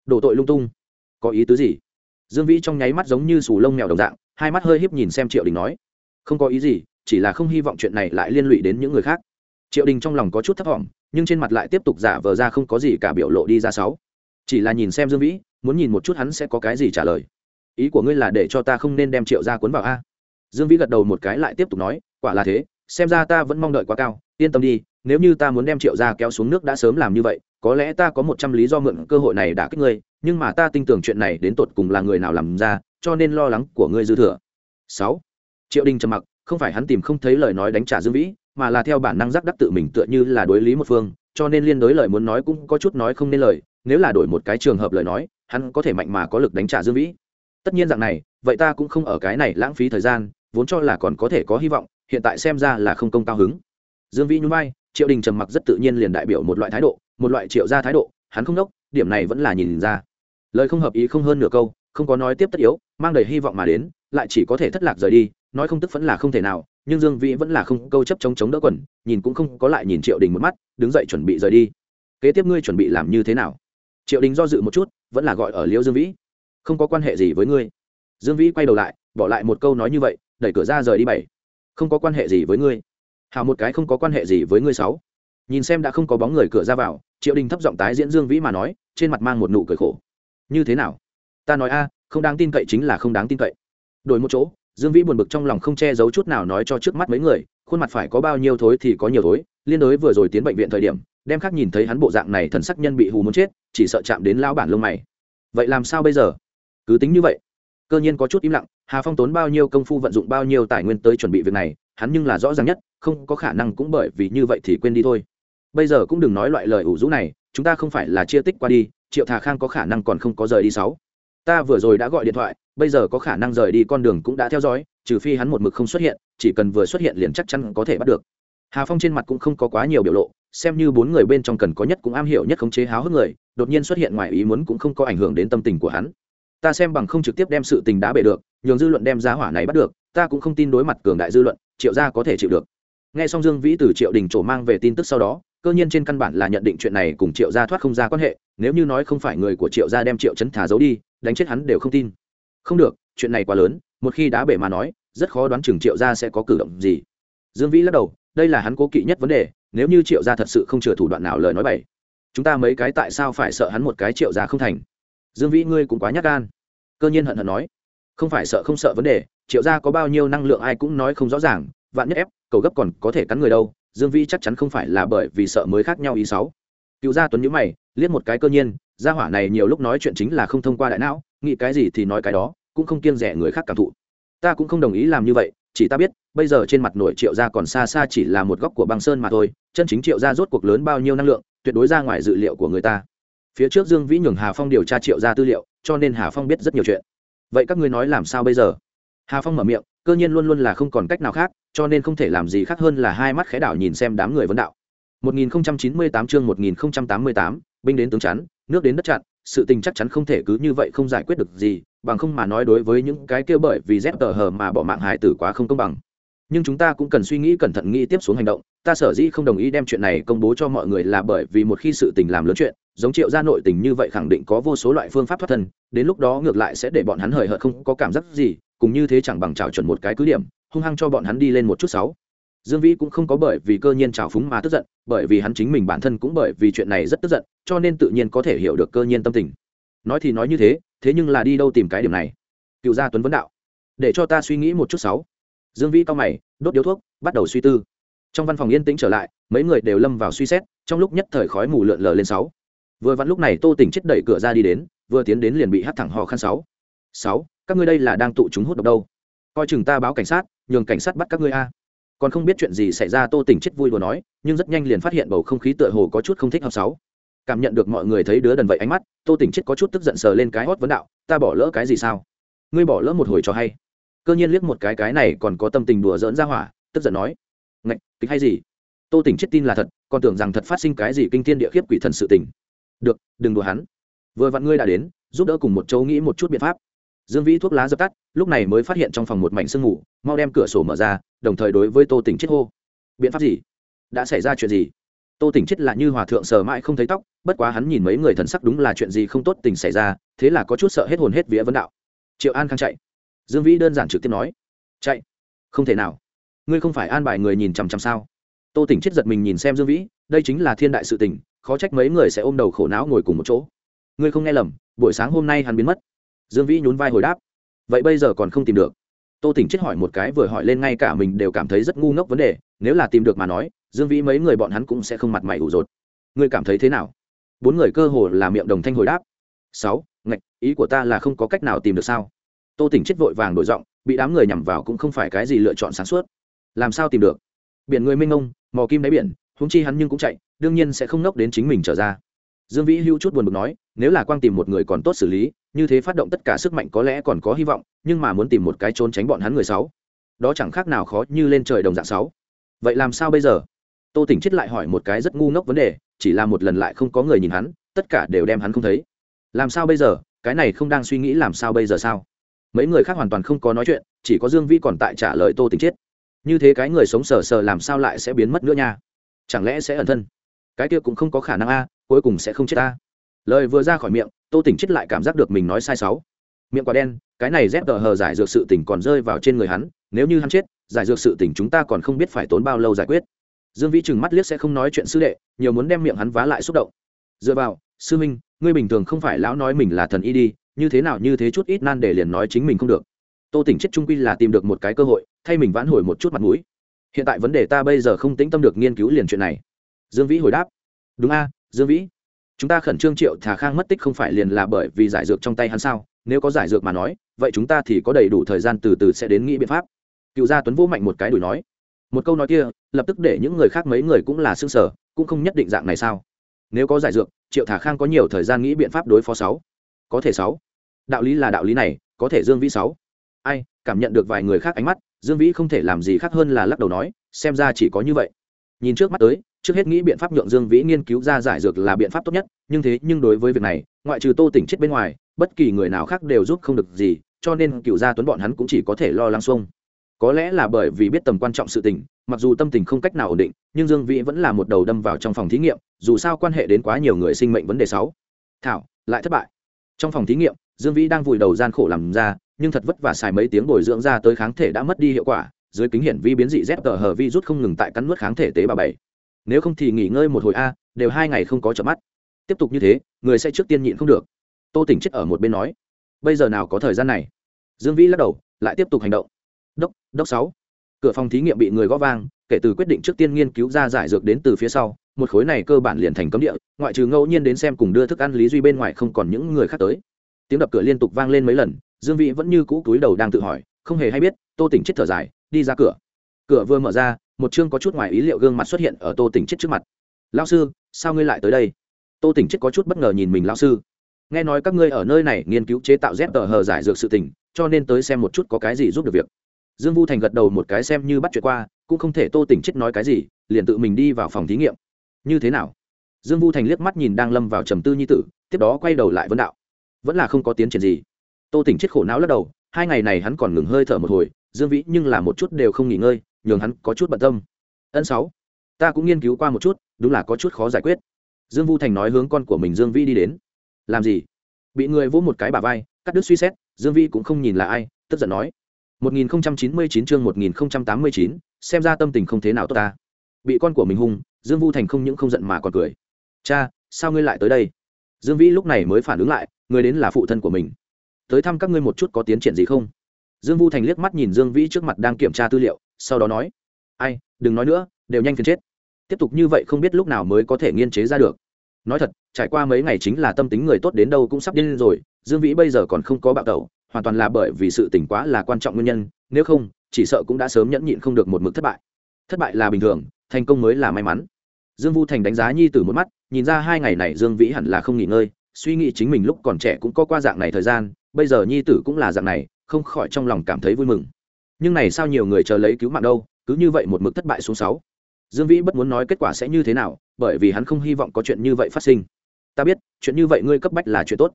Đổ tội lung tung? Có ý tứ gì? Dương vĩ trong nháy mắt giống như sù lông mèo đồng dạng, hai mắt hơi híp nhìn xem triệu đình nói, không có ý gì, chỉ là không hy vọng chuyện này lại liên lụy đến những người khác. Triệu đình trong lòng có chút thất vọng nhưng trên mặt lại tiếp tục giả vờ ra không có gì cả biểu lộ đi ra sáu. Chỉ là nhìn xem dương vĩ, muốn nhìn một chút hắn sẽ có cái gì trả lời. Ý của ngươi là để cho ta không nên đem triệu ra cuốn vào a? Dương vĩ gật đầu một cái lại tiếp tục nói, quả là thế, xem ra ta vẫn mong đợi quá cao, yên tâm đi, nếu như ta muốn đem triệu ra kéo xuống nước đã sớm làm như vậy, có lẽ ta có một trăm lý do mượn cơ hội này đã kích ngươi, nhưng mà ta tin tưởng chuyện này đến tột cùng là người nào làm ra, cho nên lo lắng của ngươi dư thừa. Sáu. Triệu đình trầm mặc, không phải hắn tìm không thấy lời nói đánh trả dương vĩ mà là theo bản năng giác đắc tự mình tựa như là đối lý một phương, cho nên liên đối lời muốn nói cũng có chút nói không nên lời, nếu là đổi một cái trường hợp lời nói, hắn có thể mạnh mà có lực đánh trả dương vĩ. Tất nhiên dạng này, vậy ta cũng không ở cái này lãng phí thời gian, vốn cho là còn có thể có hy vọng, hiện tại xem ra là không công cao hứng. Dương vĩ nhún vai, triệu đình trầm mặc rất tự nhiên liền đại biểu một loại thái độ, một loại triệu ra thái độ, hắn không đốc, điểm này vẫn là nhìn ra. Lời không hợp ý không hơn nửa câu, không có nói tiếp tất yếu, mang đầy hy vọng mà đến, lại chỉ có thể thất lạc rời đi, nói không tức vẫn là không thể nào nhưng dương vĩ vẫn là không câu chấp chống chống đỡ quần, nhìn cũng không có lại nhìn triệu đình một mắt, đứng dậy chuẩn bị rời đi. Kế tiếp ngươi chuẩn bị làm như thế nào? Triệu đình do dự một chút, vẫn là gọi ở liễu dương vĩ. Không có quan hệ gì với ngươi. Dương vĩ quay đầu lại, bỏ lại một câu nói như vậy, đẩy cửa ra rời đi bảy. Không có quan hệ gì với ngươi. Hào một cái không có quan hệ gì với ngươi sáu. Nhìn xem đã không có bóng người cửa ra vào, triệu đình thấp giọng tái diễn dương vĩ mà nói, trên mặt mang một nụ cười khổ. Như thế nào? Ta nói a, không đáng tin cậy chính là không đáng tin cậy. Đổi một chỗ dương vĩ buồn bực trong lòng không che giấu chút nào nói cho trước mắt mấy người, khuôn mặt phải có bao nhiêu thối thì có nhiều thối, liên đối vừa rồi tiến bệnh viện thời điểm, đem khác nhìn thấy hắn bộ dạng này thần sắc nhân bị hù muốn chết, chỉ sợ chạm đến lão bản lông mày. Vậy làm sao bây giờ? Cứ tính như vậy. Cơ nhiên có chút im lặng, hà phong tốn bao nhiêu công phu vận dụng bao nhiêu tài nguyên tới chuẩn bị việc này, hắn nhưng là rõ ràng nhất, không có khả năng cũng bởi vì như vậy thì quên đi thôi. Bây giờ cũng đừng nói loại lời ủ rũ này, chúng ta không phải là chia tích qua đi, triệu thà khang có khả năng còn không có rời đi sáu. Ta vừa rồi đã gọi điện thoại bây giờ có khả năng rời đi con đường cũng đã theo dõi, trừ phi hắn một mực không xuất hiện, chỉ cần vừa xuất hiện liền chắc chắn có thể bắt được. Hà phong trên mặt cũng không có quá nhiều biểu lộ, xem như bốn người bên trong cần có nhất cũng am hiểu nhất khống chế háo hức người, đột nhiên xuất hiện ngoài ý muốn cũng không có ảnh hưởng đến tâm tình của hắn. Ta xem bằng không trực tiếp đem sự tình đá bể được, nhường dư luận đem giá hỏa này bắt được, ta cũng không tin đối mặt cường đại dư luận, triệu gia có thể chịu được. Nghe xong dương vĩ từ triệu đình trổ mang về tin tức sau đó, cơ nhiên trên căn bản là nhận định chuyện này cùng triệu gia thoát không ra quan hệ, nếu như nói không phải người của triệu gia đem triệu chấn thả giấu đi, đánh chết hắn đều không tin không được, chuyện này quá lớn, một khi đá bể mà nói, rất khó đoán chừng triệu gia sẽ có cử động gì. Dương vĩ lắc đầu, đây là hắn cố kỵ nhất vấn đề, nếu như triệu gia thật sự không chừa thủ đoạn nào lời nói bậy. Chúng ta mấy cái tại sao phải sợ hắn một cái triệu gia không thành? Dương vĩ, ngươi cũng quá nhát gan. Cơ nhiên hận hận nói. Không phải sợ không sợ vấn đề, triệu gia có bao nhiêu năng lượng ai cũng nói không rõ ràng, vạn nhất ép, cầu gấp còn có thể cắn người đâu, dương vĩ chắc chắn không phải là bởi vì sợ mới khác nhau ý sáu cựu gia tuấn nhữ mày, liếc một cái cơ nhiên, gia hỏa này nhiều lúc nói chuyện chính là không thông qua đại não nghĩ cái gì thì nói cái đó cũng không kiêng rẻ người khác cảm thụ. Ta cũng không đồng ý làm như vậy chỉ ta biết bây giờ trên mặt nổi triệu gia còn xa xa chỉ là một góc của băng sơn mà thôi chân chính triệu gia rốt cuộc lớn bao nhiêu năng lượng tuyệt đối ra ngoài dự liệu của người ta. Phía trước dương vĩ nhường hà phong điều tra triệu gia tư liệu cho nên hà phong biết rất nhiều chuyện. Vậy các ngươi nói làm sao bây giờ? Hà phong mở miệng cơ nhiên luôn luôn là không còn cách nào khác cho nên không thể làm gì khác hơn là hai mắt khẽ đảo nhìn xem đám người vấn đạo. 1098 chương 1088, binh đến tướng chắn nước đến đất chặn sự tình chắc chắn không thể cứ như vậy không giải quyết được gì, bằng không mà nói đối với những cái kia bởi vì dép tờ hờ mà bỏ mạng hại tử quá không công bằng. Nhưng chúng ta cũng cần suy nghĩ cẩn thận nghĩ tiếp xuống hành động, ta sở dĩ không đồng ý đem chuyện này công bố cho mọi người là bởi vì một khi sự tình làm lớn chuyện, giống triệu gia nội tình như vậy khẳng định có vô số loại phương pháp thoát thân, đến lúc đó ngược lại sẽ để bọn hắn hời hợt không có cảm giác gì, cùng như thế chẳng bằng trào chuẩn một cái cứ điểm, hung hăng cho bọn hắn đi lên một chút sáu dương vĩ cũng không có bởi vì cơ nhiên trào phúng mà tức giận, bởi vì hắn chính mình bản thân cũng bởi vì chuyện này rất tức giận, cho nên tự nhiên có thể hiểu được cơ nhiên tâm tình. Nói thì nói như thế thế nhưng là đi đâu tìm cái điểm này? Cựu gia tuấn vấn đạo. Để cho ta suy nghĩ một chút sáu. Dương vĩ cao mày, đốt điếu thuốc, bắt đầu suy tư. Trong văn phòng yên tĩnh trở lại, mấy người đều lâm vào suy xét, trong lúc nhất thời khói mù lượn lờ lên sáu. Vừa vặn lúc này tô tỉnh chết đẩy cửa ra đi đến, vừa tiến đến liền bị hắt thẳng ho khăn sáu. Sáu, các ngươi đây là đang tụ chúng hút độc đâu? Coi chừng ta báo cảnh sát, nhường cảnh sát bắt các ngươi a còn không biết chuyện gì xảy ra, tô tình chết vui đùa nói, nhưng rất nhanh liền phát hiện bầu không khí tựa hồ có chút không thích hợp sáu. Cảm nhận được mọi người thấy đứa đần vậy ánh mắt, tô tình chết có chút tức giận sờ lên cái hót vấn đạo, ta bỏ lỡ cái gì sao? Ngươi bỏ lỡ một hồi cho hay. Cơ nhiên liếc một cái cái này còn có tâm tình đùa dỡn ra hỏa, tức giận nói, ngạch, kịch hay gì? Tô tình chết tin là thật, còn tưởng rằng thật phát sinh cái gì kinh thiên địa khiếp quỷ thần sự tình. Được, đừng đùa hắn. Vừa vặn ngươi đã đến, giúp đỡ cùng một châu nghĩ một chút biện pháp dương vĩ thuốc lá dập tắt, lúc này mới phát hiện trong phòng một mảnh sương ngủ mau đem cửa sổ mở ra, đồng thời đối với tô tỉnh chết hô. Biện pháp gì? Đã xảy ra chuyện gì? Tô tỉnh chết là như hòa thượng sờ mãi không thấy tóc, bất quá hắn nhìn mấy người thần sắc đúng là chuyện gì không tốt tình xảy ra, thế là có chút sợ hết hồn hết vía vấn đạo. Triệu an khang chạy. Dương vĩ đơn giản trực tiếp nói. Chạy? Không thể nào. Ngươi không phải an bài người nhìn chằm chằm sao? Tô tỉnh chết giật mình nhìn xem dương vĩ, đây chính là thiên đại sự tình, khó trách mấy người sẽ ôm đầu khổ não ngồi cùng một chỗ. Ngươi không nghe lầm, buổi sáng hôm nay hắn biến mất dương vĩ nhún vai hồi đáp. Vậy bây giờ còn không tìm được. Tô tỉnh chết hỏi một cái vừa hỏi lên ngay cả mình đều cảm thấy rất ngu ngốc vấn đề, nếu là tìm được mà nói, dương vĩ mấy người bọn hắn cũng sẽ không mặt mày ủ rột. Ngươi cảm thấy thế nào? Bốn người cơ hồ là miệng đồng thanh hồi đáp. Sáu, ngạch, ý của ta là không có cách nào tìm được sao? Tô tỉnh chết vội vàng đổi giọng, bị đám người nhằm vào cũng không phải cái gì lựa chọn sáng suốt. Làm sao tìm được? Biển người mênh mông, mò kim đáy biển húng chi hắn nhưng cũng chạy, đương nhiên sẽ không nốc đến chính mình trở ra dương vĩ hữu chút buồn bực nói, nếu là quang tìm một người còn tốt xử lý, như thế phát động tất cả sức mạnh có lẽ còn có hy vọng, nhưng mà muốn tìm một cái trốn tránh bọn hắn người sáu. Đó chẳng khác nào khó như lên trời đồng dạng sáu. Vậy làm sao bây giờ? Tô tỉnh chết lại hỏi một cái rất ngu ngốc vấn đề, chỉ là một lần lại không có người nhìn hắn, tất cả đều đem hắn không thấy. Làm sao bây giờ? Cái này không đang suy nghĩ làm sao bây giờ sao? Mấy người khác hoàn toàn không có nói chuyện, chỉ có dương vĩ còn tại trả lời tô tỉnh chết. Như thế cái người sống sờ sờ làm sao lại sẽ biến mất nữa nha? Chẳng lẽ sẽ ẩn thân? Cái kia cũng không có khả năng a cuối cùng sẽ không chết ta. Lời vừa ra khỏi miệng, tô tỉnh chết lại cảm giác được mình nói sai sáu. Miệng quả đen, cái này dép tờ hờ giải dược sự tỉnh còn rơi vào trên người hắn, nếu như hắn chết, giải dược sự tỉnh chúng ta còn không biết phải tốn bao lâu giải quyết. Dương vĩ chừng mắt liếc sẽ không nói chuyện sư đệ, nhiều muốn đem miệng hắn vá lại xúc động. Dựa vào, sư minh ngươi bình thường không phải lão nói mình là thần y đi, như thế nào như thế chút ít nan để liền nói chính mình không được. Tô tỉnh chết trung quy là tìm được một cái cơ hội, thay mình vãn hồi một chút mặt mũi. Hiện tại vấn đề ta bây giờ không tĩnh tâm được nghiên cứu liền chuyện này. Dương vĩ hồi đáp. Đúng a dương vĩ, chúng ta khẩn trương triệu thà khang mất tích không phải liền là bởi vì giải dược trong tay hắn sao? Nếu có giải dược mà nói, vậy chúng ta thì có đầy đủ thời gian từ từ sẽ đến nghĩ biện pháp. Cựu gia tuấn vô mạnh một cái đùi nói. Một câu nói kia, lập tức để những người khác mấy người cũng là xương sở cũng không nhất định dạng này sao? Nếu có giải dược, triệu thả khang có nhiều thời gian nghĩ biện pháp đối phó sáu. Có thể sáu. Đạo lý là đạo lý này, có thể dương vĩ sáu. Ai, cảm nhận được vài người khác ánh mắt, dương vĩ không thể làm gì khác hơn là lắc đầu nói, xem ra chỉ có như vậy nhìn trước mắt tới, trước hết nghĩ biện pháp nhượng dương vĩ nghiên cứu ra giải dược là biện pháp tốt nhất, nhưng thế nhưng đối với việc này, ngoại trừ tô tỉnh chết bên ngoài, bất kỳ người nào khác đều giúp không được gì, cho nên cựu gia tuấn bọn hắn cũng chỉ có thể lo lắng xuông. Có lẽ là bởi vì biết tầm quan trọng sự tình, mặc dù tâm tình không cách nào ổn định, nhưng dương vĩ vẫn là một đầu đâm vào trong phòng thí nghiệm, dù sao quan hệ đến quá nhiều người sinh mệnh vấn đề sáu. Thảo, lại thất bại. Trong phòng thí nghiệm, dương vĩ đang vùi đầu gian khổ làm ra, nhưng thật vất vả xài mấy tiếng bồi dưỡng ra tới kháng thể đã mất đi hiệu quả dưới kính hiển vi biến dị z tờ hờ vi rút không ngừng tại cắn nuốt kháng thể tế bào bảy. Nếu không thì nghỉ ngơi một hồi a, đều hai ngày không có chợp mắt. Tiếp tục như thế, người sẽ trước tiên nhịn không được. Tô tỉnh chết ở một bên nói. Bây giờ nào có thời gian này? Dương vĩ lắc đầu, lại tiếp tục hành động. Đốc đốc sáu. Cửa phòng thí nghiệm bị người gõ vang, kể từ quyết định trước tiên nghiên cứu ra giải dược đến từ phía sau, một khối này cơ bản liền thành cấm địa, ngoại trừ ngẫu nhiên đến xem cùng đưa thức ăn lý duy bên ngoài không còn những người khác tới. Tiếng đập cửa liên tục vang lên mấy lần, dương vĩ vẫn như cũ túi đầu đang tự hỏi, không hề hay biết, tô tỉnh chết thở dài đi ra cửa. Cửa vừa mở ra, một chương có chút ngoài ý liệu gương mặt xuất hiện ở tô tỉnh chết trước mặt. Lao sư, sao ngươi lại tới đây? Tô tỉnh chết có chút bất ngờ nhìn mình lao sư, nghe nói các ngươi ở nơi này nghiên cứu chế tạo dép tờ hờ giải dược sự tình, cho nên tới xem một chút có cái gì giúp được việc. Dương vu thành gật đầu một cái xem như bắt chuyện qua, cũng không thể tô tỉnh chết nói cái gì, liền tự mình đi vào phòng thí nghiệm. Như thế nào? Dương vu thành liếc mắt nhìn đang lâm vào trầm tư nhi tử, tiếp đó quay đầu lại vấn đạo. Vẫn là không có tiến triển gì. Tô tỉnh chết khổ não lắc đầu, hai ngày này hắn còn ngừng hơi thở một hồi dương vĩ nhưng là một chút đều không nghỉ ngơi nhường hắn có chút bận tâm. Ân sáu ta cũng nghiên cứu qua một chút đúng là có chút khó giải quyết. Dương vu thành nói hướng con của mình dương vĩ đi đến. Làm gì? Bị người vỗ một cái bà vai cắt đứt suy xét dương vĩ cũng không nhìn là ai tức giận nói. 1099 chương 1089, xem ra tâm tình không thế nào tốt ta. Bị con của mình hung dương vu thành không những không giận mà còn cười. Cha sao ngươi lại tới đây? Dương vĩ lúc này mới phản ứng lại người đến là phụ thân của mình. Tới thăm các ngươi một chút có tiến triển gì không? Dương vu thành liếc mắt nhìn dương vĩ trước mặt đang kiểm tra tư liệu, sau đó nói, ai, đừng nói nữa, đều nhanh phiền chết. Tiếp tục như vậy không biết lúc nào mới có thể nghiên chế ra được. Nói thật, trải qua mấy ngày chính là tâm tính người tốt đến đâu cũng sắp điên rồi, dương vĩ bây giờ còn không có bạo tẩu, hoàn toàn là bởi vì sự tỉnh quá là quan trọng nguyên nhân, nếu không, chỉ sợ cũng đã sớm nhẫn nhịn không được một mực thất bại. Thất bại là bình thường, thành công mới là may mắn. Dương vu thành đánh giá nhi từ một mắt, nhìn ra hai ngày này dương vĩ hẳn là không nghỉ ngơi, suy nghĩ chính mình lúc còn trẻ cũng có qua dạng này thời gian, bây giờ nhi tử cũng là dạng này không khỏi trong lòng cảm thấy vui mừng. Nhưng này sao nhiều người chờ lấy cứu mạng đâu, cứ như vậy một mực thất bại xuống sáu. Dương vĩ bất muốn nói kết quả sẽ như thế nào, bởi vì hắn không hy vọng có chuyện như vậy phát sinh. Ta biết, chuyện như vậy ngươi cấp bách là chuyện tốt.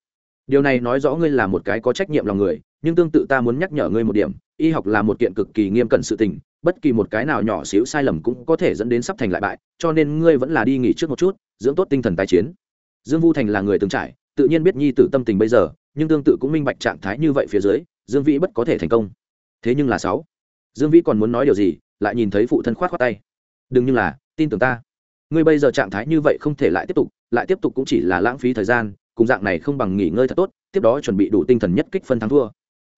Điều này nói rõ ngươi là một cái có trách nhiệm lòng người, nhưng tương tự ta muốn nhắc nhở ngươi một điểm, y học là một kiện cực kỳ nghiêm cẩn sự tình, bất kỳ một cái nào nhỏ xíu sai lầm cũng có thể dẫn đến sắp thành lại bại, cho nên ngươi vẫn là đi nghỉ trước một chút, dưỡng tốt tinh thần tái chiến. Dương vu thành là người từng trải, tự nhiên biết nhi tử tâm tình bây giờ, nhưng tương tự cũng minh bạch trạng thái như vậy phía dưới dương vĩ bất có thể thành công. Thế nhưng là sáu. Dương vĩ còn muốn nói điều gì, lại nhìn thấy phụ thân khoát khoát tay. Đừng như là, tin tưởng ta. Ngươi bây giờ trạng thái như vậy không thể lại tiếp tục, lại tiếp tục cũng chỉ là lãng phí thời gian, cùng dạng này không bằng nghỉ ngơi thật tốt, tiếp đó chuẩn bị đủ tinh thần nhất kích phân thắng thua.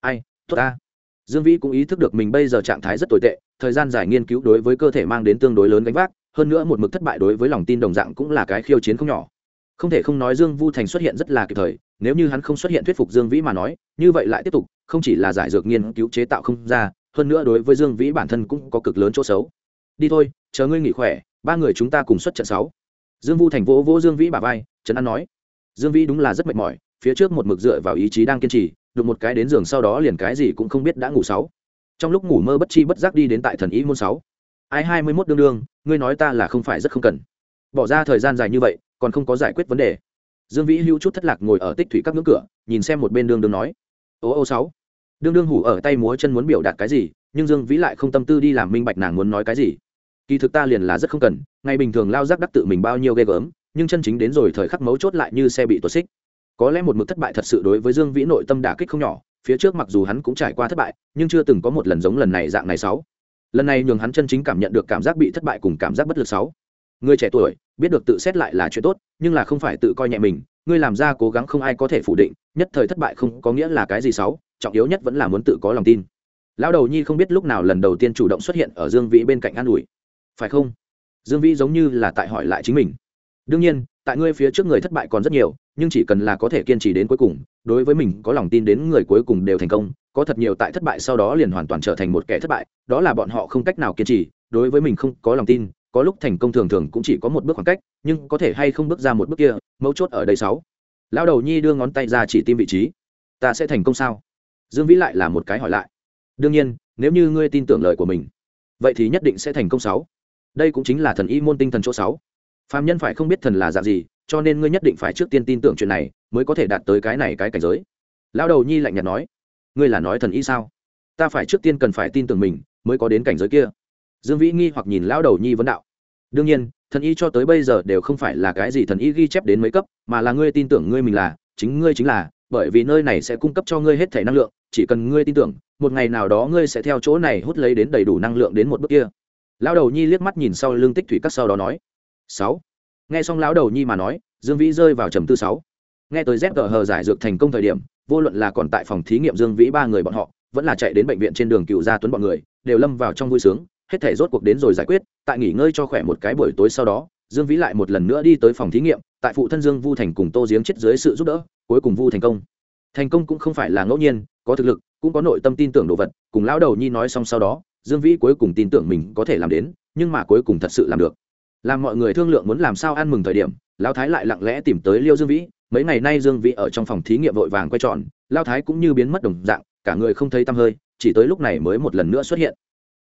Ai, tốt ta. Dương vĩ cũng ý thức được mình bây giờ trạng thái rất tồi tệ, thời gian dài nghiên cứu đối với cơ thể mang đến tương đối lớn gánh vác, hơn nữa một mực thất bại đối với lòng tin đồng dạng cũng là cái khiêu chiến không nhỏ. Không thể không nói dương vu thành xuất hiện rất là kịp thời nếu như hắn không xuất hiện thuyết phục dương vĩ mà nói, như vậy lại tiếp tục, không chỉ là giải dược nghiên cứu chế tạo không ra, hơn nữa đối với dương vĩ bản thân cũng có cực lớn chỗ xấu. Đi thôi, chờ ngươi nghỉ khỏe, ba người chúng ta cùng xuất trận sáu. Dương vu thành vỗ vỗ dương vĩ bà vai, trấn an nói. Dương vĩ đúng là rất mệt mỏi, phía trước một mực dựa vào ý chí đang kiên trì, đụng một cái đến giường sau đó liền cái gì cũng không biết đã ngủ sáu. Trong lúc ngủ mơ bất chi bất giác đi đến tại thần ý môn sáu. Ai hai mươi mốt đương đương, ngươi nói ta là không phải rất không cần. Bỏ ra thời gian dài như vậy, còn không có giải quyết vấn đề dương vĩ hữu chút thất lạc ngồi ở tích thủy các ngưỡng cửa, nhìn xem một bên đương đương nói, ô ô sáu. Đương đương hủ ở tay múa chân muốn biểu đạt cái gì, nhưng dương vĩ lại không tâm tư đi làm minh bạch nàng muốn nói cái gì. Kỳ thực ta liền là rất không cần, ngày bình thường lao giác đắc tự mình bao nhiêu ghê gớm, nhưng chân chính đến rồi thời khắc mấu chốt lại như xe bị tuột xích. Có lẽ một mực thất bại thật sự đối với dương vĩ nội tâm đả kích không nhỏ, phía trước mặc dù hắn cũng trải qua thất bại, nhưng chưa từng có một lần giống lần này dạng này sáu. Lần này nhường hắn chân chính cảm nhận được cảm giác bị thất bại cùng cảm giác bất lực sáu người trẻ tuổi, biết được tự xét lại là chuyện tốt, nhưng là không phải tự coi nhẹ mình, ngươi làm ra cố gắng không ai có thể phủ định, nhất thời thất bại không có nghĩa là cái gì xấu? trọng yếu nhất vẫn là muốn tự có lòng tin. Lão đầu nhi không biết lúc nào lần đầu tiên chủ động xuất hiện ở dương vĩ bên cạnh an ủi. Phải không? Dương vĩ giống như là tại hỏi lại chính mình. Đương nhiên, tại ngươi phía trước người thất bại còn rất nhiều, nhưng chỉ cần là có thể kiên trì đến cuối cùng, đối với mình có lòng tin đến người cuối cùng đều thành công, có thật nhiều tại thất bại sau đó liền hoàn toàn trở thành một kẻ thất bại, đó là bọn họ không cách nào kiên trì, đối với mình không có lòng tin có lúc thành công thường thường cũng chỉ có một bước khoảng cách, nhưng có thể hay không bước ra một bước kia, mấu chốt ở đây sáu. Lão đầu nhi đưa ngón tay ra chỉ tim vị trí. Ta sẽ thành công sao? Dương vĩ lại là một cái hỏi lại. Đương nhiên, nếu như ngươi tin tưởng lời của mình, vậy thì nhất định sẽ thành công sáu. Đây cũng chính là thần y môn tinh thần chỗ sáu. Phạm nhân phải không biết thần là dạng gì, cho nên ngươi nhất định phải trước tiên tin tưởng chuyện này, mới có thể đạt tới cái này cái cảnh giới. Lão đầu nhi lạnh nhạt nói. Ngươi là nói thần y sao? Ta phải trước tiên cần phải tin tưởng mình, mới có đến cảnh giới kia. Dương vĩ nghi hoặc nhìn lão đầu nhi vấn đạo đương nhiên, thần y cho tới bây giờ đều không phải là cái gì thần y ghi chép đến mấy cấp, mà là ngươi tin tưởng ngươi mình là, chính ngươi chính là, bởi vì nơi này sẽ cung cấp cho ngươi hết thể năng lượng, chỉ cần ngươi tin tưởng, một ngày nào đó ngươi sẽ theo chỗ này hút lấy đến đầy đủ năng lượng đến một bước kia. Lão đầu nhi liếc mắt nhìn sau lưng tích thủy các sau đó nói, sáu. Nghe xong lão đầu nhi mà nói, dương vĩ rơi vào trầm tư sáu. Nghe tới dép cờ hờ giải dược thành công thời điểm, vô luận là còn tại phòng thí nghiệm dương vĩ ba người bọn họ, vẫn là chạy đến bệnh viện trên đường cựu gia tuấn bọn người, đều lâm vào trong vui sướng hết thể rốt cuộc đến rồi giải quyết, tại nghỉ ngơi cho khỏe một cái buổi tối sau đó, dương vĩ lại một lần nữa đi tới phòng thí nghiệm, tại phụ thân dương vu thành cùng tô giếng chết dưới sự giúp đỡ, cuối cùng vu thành công. Thành công cũng không phải là ngẫu nhiên, có thực lực, cũng có nội tâm tin tưởng đồ vật, cùng lão đầu nhi nói xong sau đó, dương vĩ cuối cùng tin tưởng mình có thể làm đến, nhưng mà cuối cùng thật sự làm được. Làm mọi người thương lượng muốn làm sao ăn mừng thời điểm, lão thái lại lặng lẽ tìm tới liêu dương vĩ, mấy ngày nay dương vĩ ở trong phòng thí nghiệm vội vàng quay tròn, lão thái cũng như biến mất đồng dạng, cả người không thấy tăm hơi, chỉ tới lúc này mới một lần nữa xuất hiện.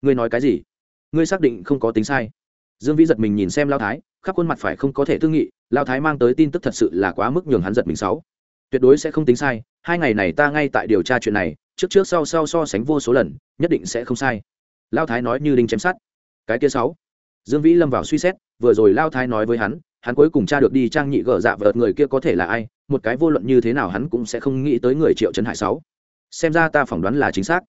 Ngươi nói cái gì? Ngươi xác định không có tính sai. Dương vĩ giật mình nhìn xem lao thái, khắp khuôn mặt phải không có thể thương nghị, lao thái mang tới tin tức thật sự là quá mức nhường hắn giật mình sáu tuyệt đối sẽ không tính sai, hai ngày này ta ngay tại điều tra chuyện này, trước trước sau sau so sánh vô số lần, nhất định sẽ không sai. Lao thái nói như đinh chém sát cái kia sáu. Dương vĩ lâm vào suy xét, vừa rồi lao thái nói với hắn hắn cuối cùng tra được đi trang nhị gở dạ vợt người kia có thể là ai, một cái vô luận như thế nào hắn cũng sẽ không nghĩ tới người triệu trấn hải sáu. Xem ra ta phỏng đoán là chính xác.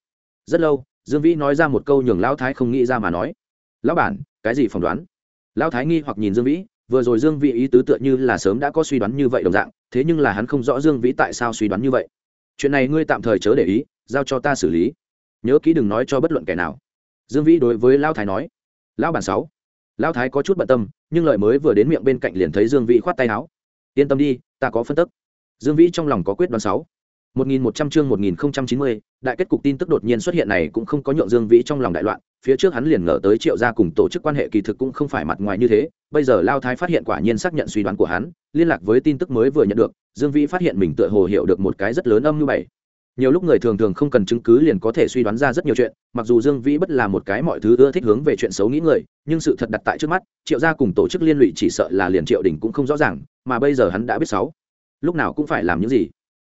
Rất lâu dương vĩ nói ra một câu nhường lão thái không nghĩ ra mà nói. Lão bản, cái gì phỏng đoán? Lão thái nghi hoặc nhìn dương vĩ, vừa rồi dương vĩ ý tứ tựa như là sớm đã có suy đoán như vậy đồng dạng, thế nhưng là hắn không rõ dương vĩ tại sao suy đoán như vậy. Chuyện này ngươi tạm thời chớ để ý, giao cho ta xử lý. Nhớ kỹ đừng nói cho bất luận kẻ nào. Dương vĩ đối với lão thái nói. Lão bản sáu. Lão thái có chút bận tâm, nhưng lời mới vừa đến miệng bên cạnh liền thấy dương vĩ khoát tay áo. Yên tâm đi, ta có phân tức. Dương vĩ trong lòng có quyết đoán sáu. 1100 chương 1090, đại kết cục tin tức đột nhiên xuất hiện này cũng không có nhượng Dương Vĩ trong lòng đại loạn, phía trước hắn liền ngờ tới Triệu gia cùng tổ chức quan hệ kỳ thực cũng không phải mặt ngoài như thế, bây giờ Lao Thái phát hiện quả nhiên xác nhận suy đoán của hắn, liên lạc với tin tức mới vừa nhận được, Dương Vĩ phát hiện mình tựa hồ hiểu được một cái rất lớn âm như vậy. Nhiều lúc người thường thường không cần chứng cứ liền có thể suy đoán ra rất nhiều chuyện, mặc dù Dương Vĩ bất là một cái mọi thứ ưa thích hướng về chuyện xấu nghĩ người, nhưng sự thật đặt tại trước mắt, Triệu gia cùng tổ chức liên lụy chỉ sợ là liền Triệu đỉnh cũng không rõ ràng, mà bây giờ hắn đã biết sáu, lúc nào cũng phải làm những gì.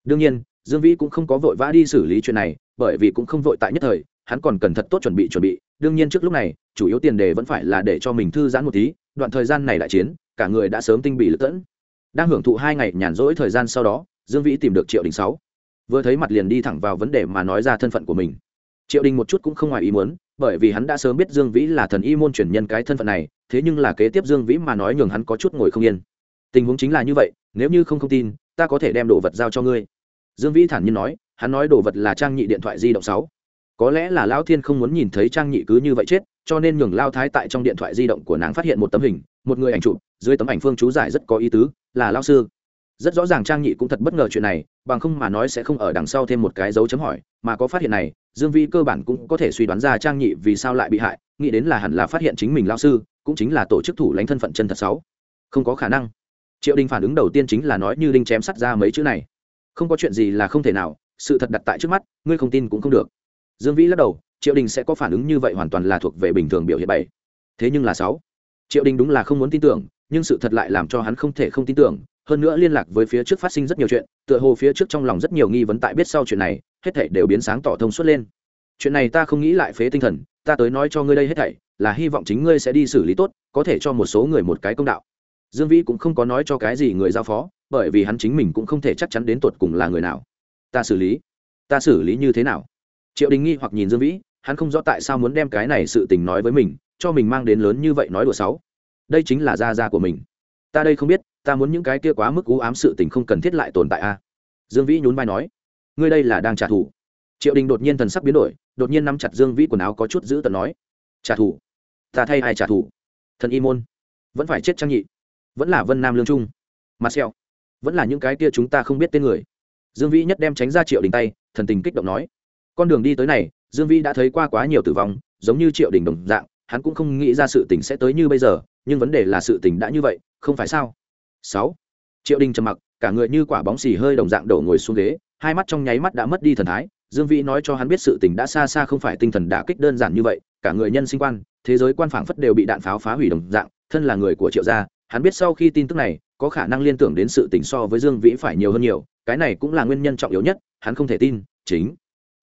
Đương nhiên, dương vĩ cũng không có vội vã đi xử lý chuyện này, bởi vì cũng không vội tại nhất thời, hắn còn cần thật tốt chuẩn bị chuẩn bị. Đương nhiên trước lúc này, chủ yếu tiền đề vẫn phải là để cho mình thư giãn một tí, đoạn thời gian này đại chiến, cả người đã sớm tinh bị lật tẫn. Đang hưởng thụ hai ngày nhàn rỗi thời gian sau đó, dương vĩ tìm được triệu đình sáu. Vừa thấy mặt liền đi thẳng vào vấn đề mà nói ra thân phận của mình. Triệu đình một chút cũng không ngoài ý muốn, bởi vì hắn đã sớm biết dương vĩ là thần y môn truyền nhân cái thân phận này, thế nhưng là kế tiếp dương vĩ mà nói nhường hắn có chút ngồi không yên. Tình huống chính là như vậy, nếu như không không tin, ta có thể đem đồ vật giao cho ngươi dương vĩ thản nhiên nói, hắn nói đồ vật là trang nhị điện thoại di động sáu. Có lẽ là lao thiên không muốn nhìn thấy trang nhị cứ như vậy chết, cho nên nhường lao thái tại trong điện thoại di động của nàng phát hiện một tấm hình, một người ảnh chụp, dưới tấm ảnh phương chú giải rất có ý tứ, là lao sư. Rất rõ ràng trang nhị cũng thật bất ngờ chuyện này, bằng không mà nói sẽ không ở đằng sau thêm một cái dấu chấm hỏi, mà có phát hiện này, dương vĩ cơ bản cũng có thể suy đoán ra trang nhị vì sao lại bị hại, nghĩ đến là hẳn là phát hiện chính mình lao sư, cũng chính là tổ chức thủ lãnh thân phận chân thật sáu. Không có khả năng. Triệu đình phản ứng đầu tiên chính là nói như đinh chém sắt ra mấy chữ này không có chuyện gì là không thể nào, sự thật đặt tại trước mắt, ngươi không tin cũng không được. Dương vĩ lắc đầu, triệu đình sẽ có phản ứng như vậy hoàn toàn là thuộc về bình thường biểu hiện bảy. Thế nhưng là sáu. Triệu đình đúng là không muốn tin tưởng, nhưng sự thật lại làm cho hắn không thể không tin tưởng, hơn nữa liên lạc với phía trước phát sinh rất nhiều chuyện, tựa hồ phía trước trong lòng rất nhiều nghi vấn tại biết sau chuyện này, hết thảy đều biến sáng tỏ thông suốt lên. Chuyện này ta không nghĩ lại phế tinh thần, ta tới nói cho ngươi đây hết thảy, là hy vọng chính ngươi sẽ đi xử lý tốt, có thể cho một số người một cái công đạo dương vĩ cũng không có nói cho cái gì người giao phó, bởi vì hắn chính mình cũng không thể chắc chắn đến tột cùng là người nào. Ta xử lý. Ta xử lý như thế nào? Triệu đình nghi hoặc nhìn dương vĩ, hắn không rõ tại sao muốn đem cái này sự tình nói với mình, cho mình mang đến lớn như vậy nói đùa sáu đây chính là gia gia của mình. Ta đây không biết, ta muốn những cái kia quá mức u ám sự tình không cần thiết lại tồn tại a. Dương vĩ nhún vai nói, ngươi đây là đang trả thù. Triệu đình đột nhiên thần sắc biến đổi, đột nhiên nắm chặt dương vĩ quần áo có chút giữ tận nói, trả thù? Ta thay ai trả thù? Thần y môn? Vẫn phải chết trang nhị vẫn là vân nam lương trung mặt xẹo vẫn là những cái kia chúng ta không biết tên người dương vĩ nhất đem tránh ra triệu đình tay thần tình kích động nói con đường đi tới này dương vĩ đã thấy qua quá nhiều tử vong giống như triệu đình đồng dạng hắn cũng không nghĩ ra sự tình sẽ tới như bây giờ nhưng vấn đề là sự tình đã như vậy không phải sao sáu triệu đình trầm mặc cả người như quả bóng xì hơi đồng dạng đổ ngồi xuống ghế hai mắt trong nháy mắt đã mất đi thần thái dương vĩ nói cho hắn biết sự tình đã xa xa không phải tinh thần đả kích đơn giản như vậy cả người nhân sinh quan thế giới quan phảng phất đều bị đạn pháo phá hủy đồng dạng thân là người của triệu gia hắn biết sau khi tin tức này, có khả năng liên tưởng đến sự tình so với dương vĩ phải nhiều hơn nhiều, cái này cũng là nguyên nhân trọng yếu nhất, hắn không thể tin, chính.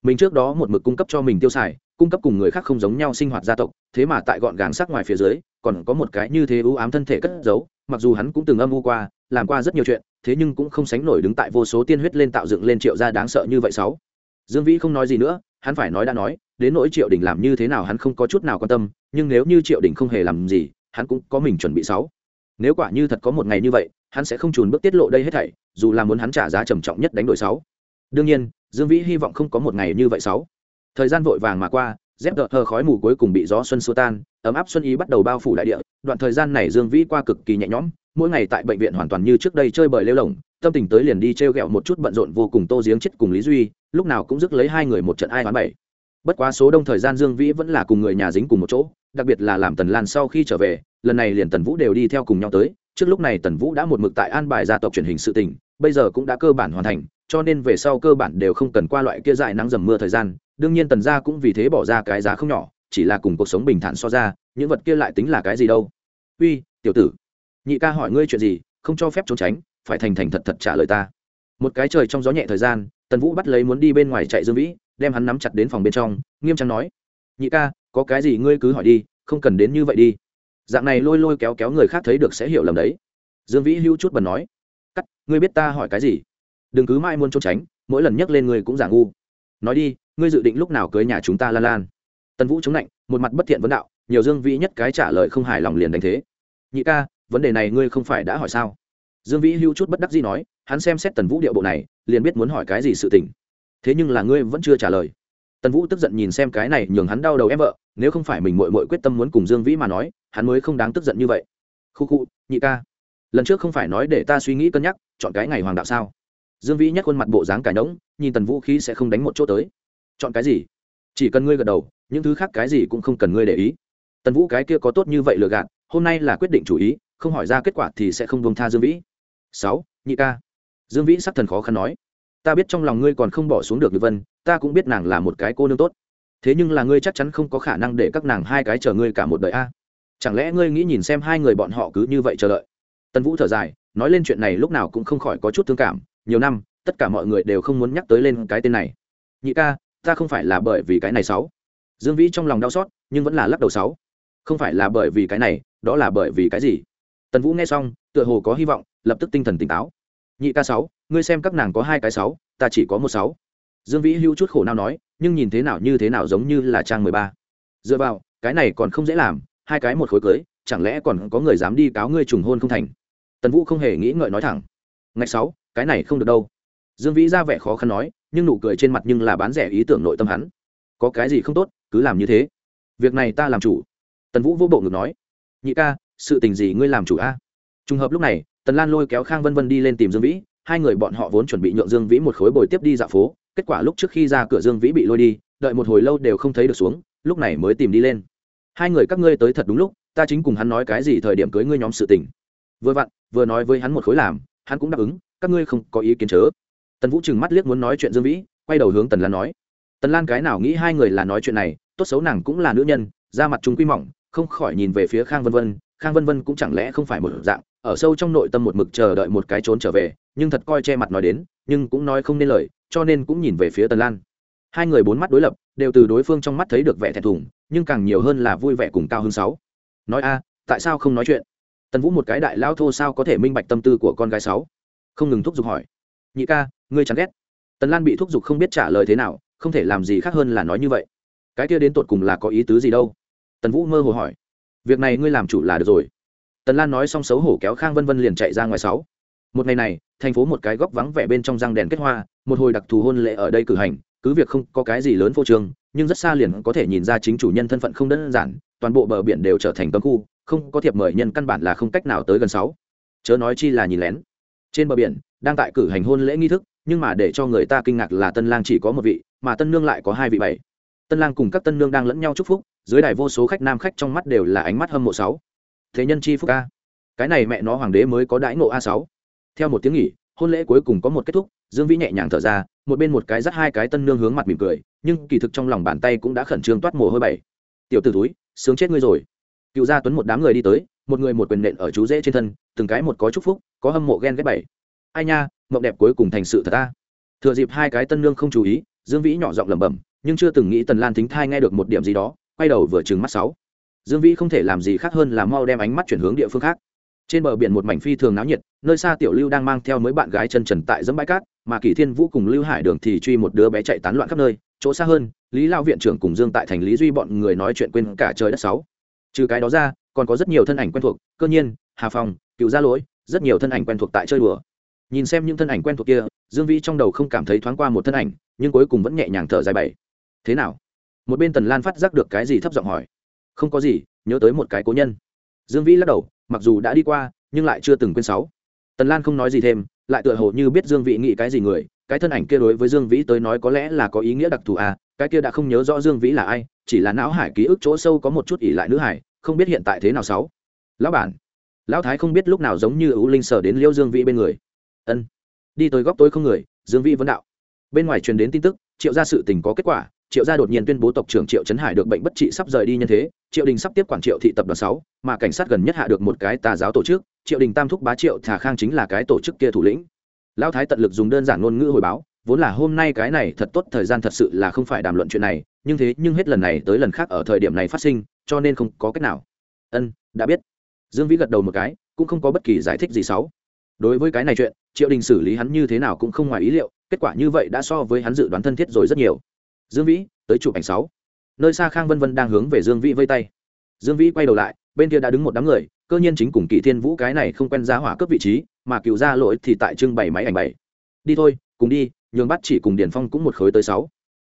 Mình trước đó một mực cung cấp cho mình tiêu xài, cung cấp cùng người khác không giống nhau sinh hoạt gia tộc, thế mà tại gọn gàng sắc ngoài phía dưới, còn có một cái như thế ưu ám thân thể cất giấu, mặc dù hắn cũng từng âm u qua, làm qua rất nhiều chuyện, thế nhưng cũng không sánh nổi đứng tại vô số tiên huyết lên tạo dựng lên triệu gia đáng sợ như vậy sáu. Dương vĩ không nói gì nữa, hắn phải nói đã nói, đến nỗi triệu đình làm như thế nào hắn không có chút nào quan tâm, nhưng nếu như triệu đình không hề làm gì, hắn cũng có mình chuẩn bị sáu nếu quả như thật có một ngày như vậy, hắn sẽ không trùn bước tiết lộ đây hết thảy, dù là muốn hắn trả giá trầm trọng nhất đánh đổi sáu. Đương nhiên, dương vĩ hy vọng không có một ngày như vậy sáu. Thời gian vội vàng mà qua dép đợt hờ khói mù cuối cùng bị gió xuân xua tan, ấm áp xuân ý bắt đầu bao phủ đại địa, đoạn thời gian này dương vĩ qua cực kỳ nhẹ nhõm, mỗi ngày tại bệnh viện hoàn toàn như trước đây chơi bời lêu lồng tâm tình tới liền đi t r e o g ẹ o một chút bận rộn vô cùng tô giếng chết cùng lý duy, lúc nào cũng dứt lấy hai người một trận ai hoán bảy bất quá số đông thời gian dương vĩ vẫn là cùng người nhà dính cùng một chỗ, đặc biệt là làm tần lan sau khi trở về lần này liền tần vũ đều đi theo cùng nhau tới, trước lúc này tần vũ đã một mực tại an bài gia tộc truyền hình sự tình, bây giờ cũng đã cơ bản hoàn thành, cho nên về sau cơ bản đều không cần qua loại kia dại nắng dầm mưa thời gian, đương nhiên tần gia cũng vì thế bỏ ra cái giá không nhỏ, chỉ là cùng cuộc sống bình thản so ra, những vật kia lại tính là cái gì đâu. Uy, tiểu tử, nhị ca hỏi ngươi chuyện gì, không cho phép trốn tránh, phải thành thành thật thật trả lời ta. Một cái trời trong gió nhẹ thời gian, tần vũ bắt lấy muốn đi bên ngoài chạy dương vĩ, đem hắn nắm chặt đến phòng bên trong, nghiêm trang nói, nhị ca, có cái gì ngươi cứ hỏi đi, không cần đến như vậy đi dạng này lôi lôi kéo kéo người khác thấy được sẽ hiểu lầm đấy. Dương vĩ hữu chút bần nói, cắt, ngươi biết ta hỏi cái gì? Đừng cứ mãi muốn trốn tránh, mỗi lần nhắc lên ngươi cũng giả ngu. Nói đi, ngươi dự định lúc nào cưới nhà chúng ta lan lan? Tần vũ chống lạnh, một mặt bất thiện vấn đạo, nhiều dương vĩ nhất cái trả lời không hài lòng liền đánh thế. Nhị ca, vấn đề này ngươi không phải đã hỏi sao? Dương vĩ hữu chút bất đắc gì nói, hắn xem xét tần vũ điệu bộ này, liền biết muốn hỏi cái gì sự tình. Thế nhưng là ngươi vẫn chưa trả lời. Tần vũ tức giận nhìn xem cái này nhường hắn đau đầu em vợ, nếu không phải mình mội mội quyết tâm muốn cùng dương vĩ mà nói hắn mới không đáng tức giận như vậy. Khu khu, nhị ca. Lần trước không phải nói để ta suy nghĩ cân nhắc, chọn cái ngày hoàng đạo sao? Dương vĩ nhắc khuôn mặt bộ dáng cải nỗng nhìn tần vũ khí sẽ không đánh một chỗ tới. Chọn cái gì? Chỉ cần ngươi gật đầu, những thứ khác cái gì cũng không cần ngươi để ý. Tần vũ cái kia có tốt như vậy lừa gạt, hôm nay là quyết định chủ ý, không hỏi ra kết quả thì sẽ không bông tha dương vĩ. Sáu, nhị ca. Dương vĩ sắc thần khó khăn nói. Ta biết trong lòng ngươi còn không bỏ xuống được như vân, ta cũng biết nàng là một cái cô nương tốt. Thế nhưng là ngươi chắc chắn không có khả năng để các nàng hai cái chờ ngươi cả một đời a chẳng lẽ ngươi nghĩ nhìn xem hai người bọn họ cứ như vậy chờ đợi? Tần vũ thở dài, nói lên chuyện này lúc nào cũng không khỏi có chút thương cảm, nhiều năm, tất cả mọi người đều không muốn nhắc tới lên cái tên này. Nhị ca, ta không phải là bởi vì cái này sáu. Dương vĩ trong lòng đau xót, nhưng vẫn là lắc đầu sáu. Không phải là bởi vì cái này, đó là bởi vì cái gì? Tần vũ nghe xong, tựa hồ có hy vọng, lập tức tinh thần tỉnh táo. Nhị ca sáu, ngươi xem các nàng có hai cái sáu, ta chỉ có một sáu. Dương vĩ hưu chút khổ nào nói, nhưng nhìn thế nào như thế nào giống như là trang mười ba. Dựa vào, cái này còn không dễ làm hai cái một khối cưới, chẳng lẽ còn có người dám đi cáo ngươi trùng hôn không thành? Tần vũ không hề nghĩ ngợi nói thẳng. Ngày sáu, cái này không được đâu. Dương vĩ ra vẻ khó khăn nói, nhưng nụ cười trên mặt nhưng là bán rẻ ý tưởng nội tâm hắn. Có cái gì không tốt, cứ làm như thế. Việc này ta làm chủ. Tần vũ vô bộ ngực nói, nhị ca, sự tình gì ngươi làm chủ a? Trùng hợp lúc này, tần lan lôi kéo khang vân vân đi lên tìm dương vĩ, hai người bọn họ vốn chuẩn bị nhượng dương vĩ một khối bồi tiếp đi dạo phố, kết quả lúc trước khi ra cửa dương vĩ bị lôi đi, đợi một hồi lâu đều không thấy được xuống, lúc này mới tìm đi lên hai người các ngươi tới thật đúng lúc, ta chính cùng hắn nói cái gì thời điểm cưới ngươi nhóm sự tình. Vừa vặn, vừa nói với hắn một khối làm, hắn cũng đáp ứng, các ngươi không có ý kiến chớ. Tần vũ trừng mắt liếc muốn nói chuyện dương vĩ, quay đầu hướng tần lan nói. Tần lan cái nào nghĩ hai người là nói chuyện này, tốt xấu nàng cũng là nữ nhân, da mặt chúng quy mỏng, không khỏi nhìn về phía khang vân vân, khang vân vân cũng chẳng lẽ không phải một dạng, ở sâu trong nội tâm một mực chờ đợi một cái trốn trở về, nhưng thật coi che mặt nói đến, nhưng cũng nói không nên lời, cho nên cũng nhìn về phía tần lan. Hai người bốn mắt đối lập, đều từ đối phương trong mắt thấy được vẻ thẹn thùng nhưng càng nhiều hơn là vui vẻ cùng cao hơn sáu. Nói a, tại sao không nói chuyện? Tần vũ một cái đại lao thô sao có thể minh bạch tâm tư của con gái sáu? Không ngừng thúc giục hỏi. Nhị ca, ngươi chán ghét. Tần lan bị thúc giục không biết trả lời thế nào, không thể làm gì khác hơn là nói như vậy. Cái kia đến tột cùng là có ý tứ gì đâu? Tần vũ mơ hồ hỏi. Việc này ngươi làm chủ là được rồi. Tần lan nói xong xấu hổ kéo khang vân vân liền chạy ra ngoài sáu. Một ngày này, thành phố một cái góc vắng vẻ bên trong răng đèn kết hoa, một hồi đặc thù hôn lễ ở đây cử hành cứ việc không có cái gì lớn phô trương, nhưng rất xa liền có thể nhìn ra chính chủ nhân thân phận không đơn giản, toàn bộ bờ biển đều trở thành cấm khu, không có thiệp mời nhân căn bản là không cách nào tới gần sáu. Chớ nói chi là nhìn lén. Trên bờ biển, đang tại cử hành hôn lễ nghi thức, nhưng mà để cho người ta kinh ngạc là tân lang chỉ có một vị, mà tân nương lại có hai vị bảy. Tân lang cùng các tân nương đang lẫn nhau chúc phúc, dưới đài vô số khách nam khách trong mắt đều là ánh mắt hâm mộ sáu. Thế nhân chi phúc a. Cái này mẹ nó hoàng đế mới có đãi ngộ a sáu. Theo một tiếng nghỉ hôn lễ cuối cùng có một kết thúc, dương vĩ nhẹ nhàng thở ra, một bên một cái dắt hai cái tân nương hướng mặt mỉm cười, nhưng kỳ thực trong lòng bàn tay cũng đã khẩn trương toát mồ hôi bảy. Tiểu t ử túi, sướng chết ngươi rồi. Cựu gia tuấn một đám người đi tới, một người một quyền nện ở chú rễ trên thân, từng cái một có chúc phúc, có hâm mộ ghen ghét bảy. Ai nha, mộng đẹp cuối cùng thành sự thật ta. Thừa dịp hai cái tân nương không chú ý, dương vĩ nhỏ giọng lẩm bẩm, nhưng chưa từng nghĩ tần lan thính thai nghe được một điểm gì đó, quay đầu vừa trừng mắt sáu. Dương vĩ không thể làm gì khác hơn là mau đem ánh mắt chuyển hướng địa phương khác trên bờ biển một mảnh phi thường náo nhiệt, nơi xa tiểu lưu đang mang theo mấy bạn gái chân trần tại dẫm bãi cát, mà kỷ thiên vũ cùng lưu hải đường thì truy một đứa bé chạy tán loạn khắp nơi, chỗ xa hơn, lý lao viện trưởng cùng dương tại thành, lý duy bọn người nói chuyện quên cả trời đất sáu. Trừ cái đó ra, còn có rất nhiều thân ảnh quen thuộc, cơ nhiên, hà phong, cựu gia lỗi, rất nhiều thân ảnh quen thuộc tại chơi đùa. Nhìn xem những thân ảnh quen thuộc kia, dương vĩ trong đầu không cảm thấy thoáng qua một thân ảnh, nhưng cuối cùng vẫn nhẹ nhàng thở dài bảy thế nào? Một bên tần lan phát giác được cái gì thấp giọng hỏi. Không có gì, nhớ tới một cái cố nhân dương vĩ lắc đầu, mặc dù đã đi qua, nhưng lại chưa từng quên sáu. Tần lan không nói gì thêm, lại tựa hồ như biết dương vĩ nghĩ cái gì người, cái thân ảnh kia đối với dương vĩ tới nói có lẽ là có ý nghĩa đặc thù à cái kia đã không nhớ rõ dương vĩ là ai, chỉ là não hải ký ức chỗ sâu có một chút ỉ lại nữ hải, không biết hiện tại thế nào sáu. Lão bản. Lão thái không biết lúc nào giống như ưu linh sở đến liêu dương vĩ bên người. Ân. Đi tới góc tối không người, dương vĩ vấn đạo. Bên ngoài truyền đến tin tức, triệu ra sự tình có kết quả triệu gia đột nhiên tuyên bố tộc trưởng triệu trấn hải được bệnh bất trị sắp rời đi nhân thế, triệu đình sắp tiếp quản triệu thị tập đoàn sáu, mà cảnh sát gần nhất hạ được một cái tà giáo tổ chức, triệu đình tam thúc bá triệu thả khang chính là cái tổ chức kia thủ lĩnh. Lão thái tận lực dùng đơn giản ngôn ngữ hồi báo, vốn là hôm nay cái này thật tốt, thời gian thật sự là không phải đàm luận chuyện này, nhưng thế nhưng hết lần này tới lần khác ở thời điểm này phát sinh, cho nên không có cách nào. Ân, đã biết. Dương vĩ gật đầu một cái, cũng không có bất kỳ giải thích gì xấu đối với cái này chuyện, triệu đình xử lý hắn như thế nào cũng không ngoài ý liệu, kết quả như vậy đã so với hắn dự đoán thân thiết rồi rất nhiều dương vĩ, tới chụp ảnh sáu. Nơi xa khang vân vân đang hướng về dương vĩ vây tay. Dương vĩ quay đầu lại, bên kia đã đứng một đám người, cơ nhiên chính cùng Kỵ thiên vũ cái này không quen giá hỏa cấp vị trí, mà cựu ra lỗi thì tại trưng bày máy ảnh bảy. Đi thôi, cùng đi, nhường bắt chỉ cùng điền phong cũng một khối tới sáu.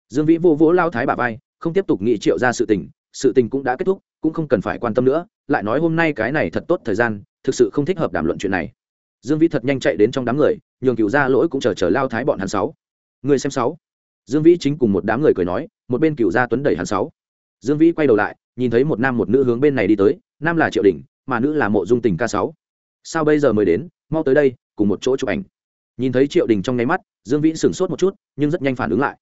Dương vĩ vô vỗ lao thái bà vai, không tiếp tục nghĩ triệu ra sự tình sự tình cũng đã kết thúc, cũng không cần phải quan tâm nữa, lại nói hôm nay cái này thật tốt thời gian, thực sự không thích hợp đàm luận chuyện này. Dương vĩ thật nhanh chạy đến trong đám người, nhường cựu ra lỗi cũng chờ chờ lao thái bọn hắn sáu. Người xem sáu dương vĩ chính cùng một đám người cười nói, một bên cựu gia tuấn đẩy hắn sáu. Dương vĩ quay đầu lại, nhìn thấy một nam một nữ hướng bên này đi tới, nam là triệu đình, mà nữ là mộ dung tình ca sáu. Sao bây giờ mới đến, mau tới đây, cùng một chỗ chụp ảnh. Nhìn thấy triệu đình trong nháy mắt, dương vĩ sửng sốt một chút, nhưng rất nhanh phản ứng lại.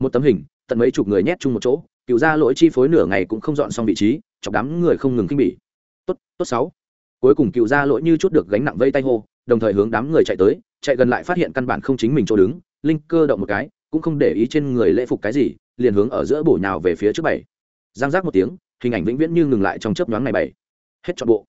Một tấm hình, tận mấy chục người nhét chung một chỗ, cựu gia lỗi chi phối nửa ngày cũng không dọn xong vị trí, chọc đám người không ngừng kinh bỉ. Tốt tốt sáu. Cuối cùng cựu gia lỗi như chút được gánh nặng vây tay hô, đồng thời hướng đám người chạy tới, chạy gần lại phát hiện căn bản không chính mình chỗ đứng, linh cơ động một cái cũng không để ý trên người lễ phục cái gì, liền hướng ở giữa bổ nhào về phía trước bảy. Giang giác một tiếng, hình ảnh vĩnh viễn như ngừng lại trong chớp nhoáng này bảy. Hết trọn bộ.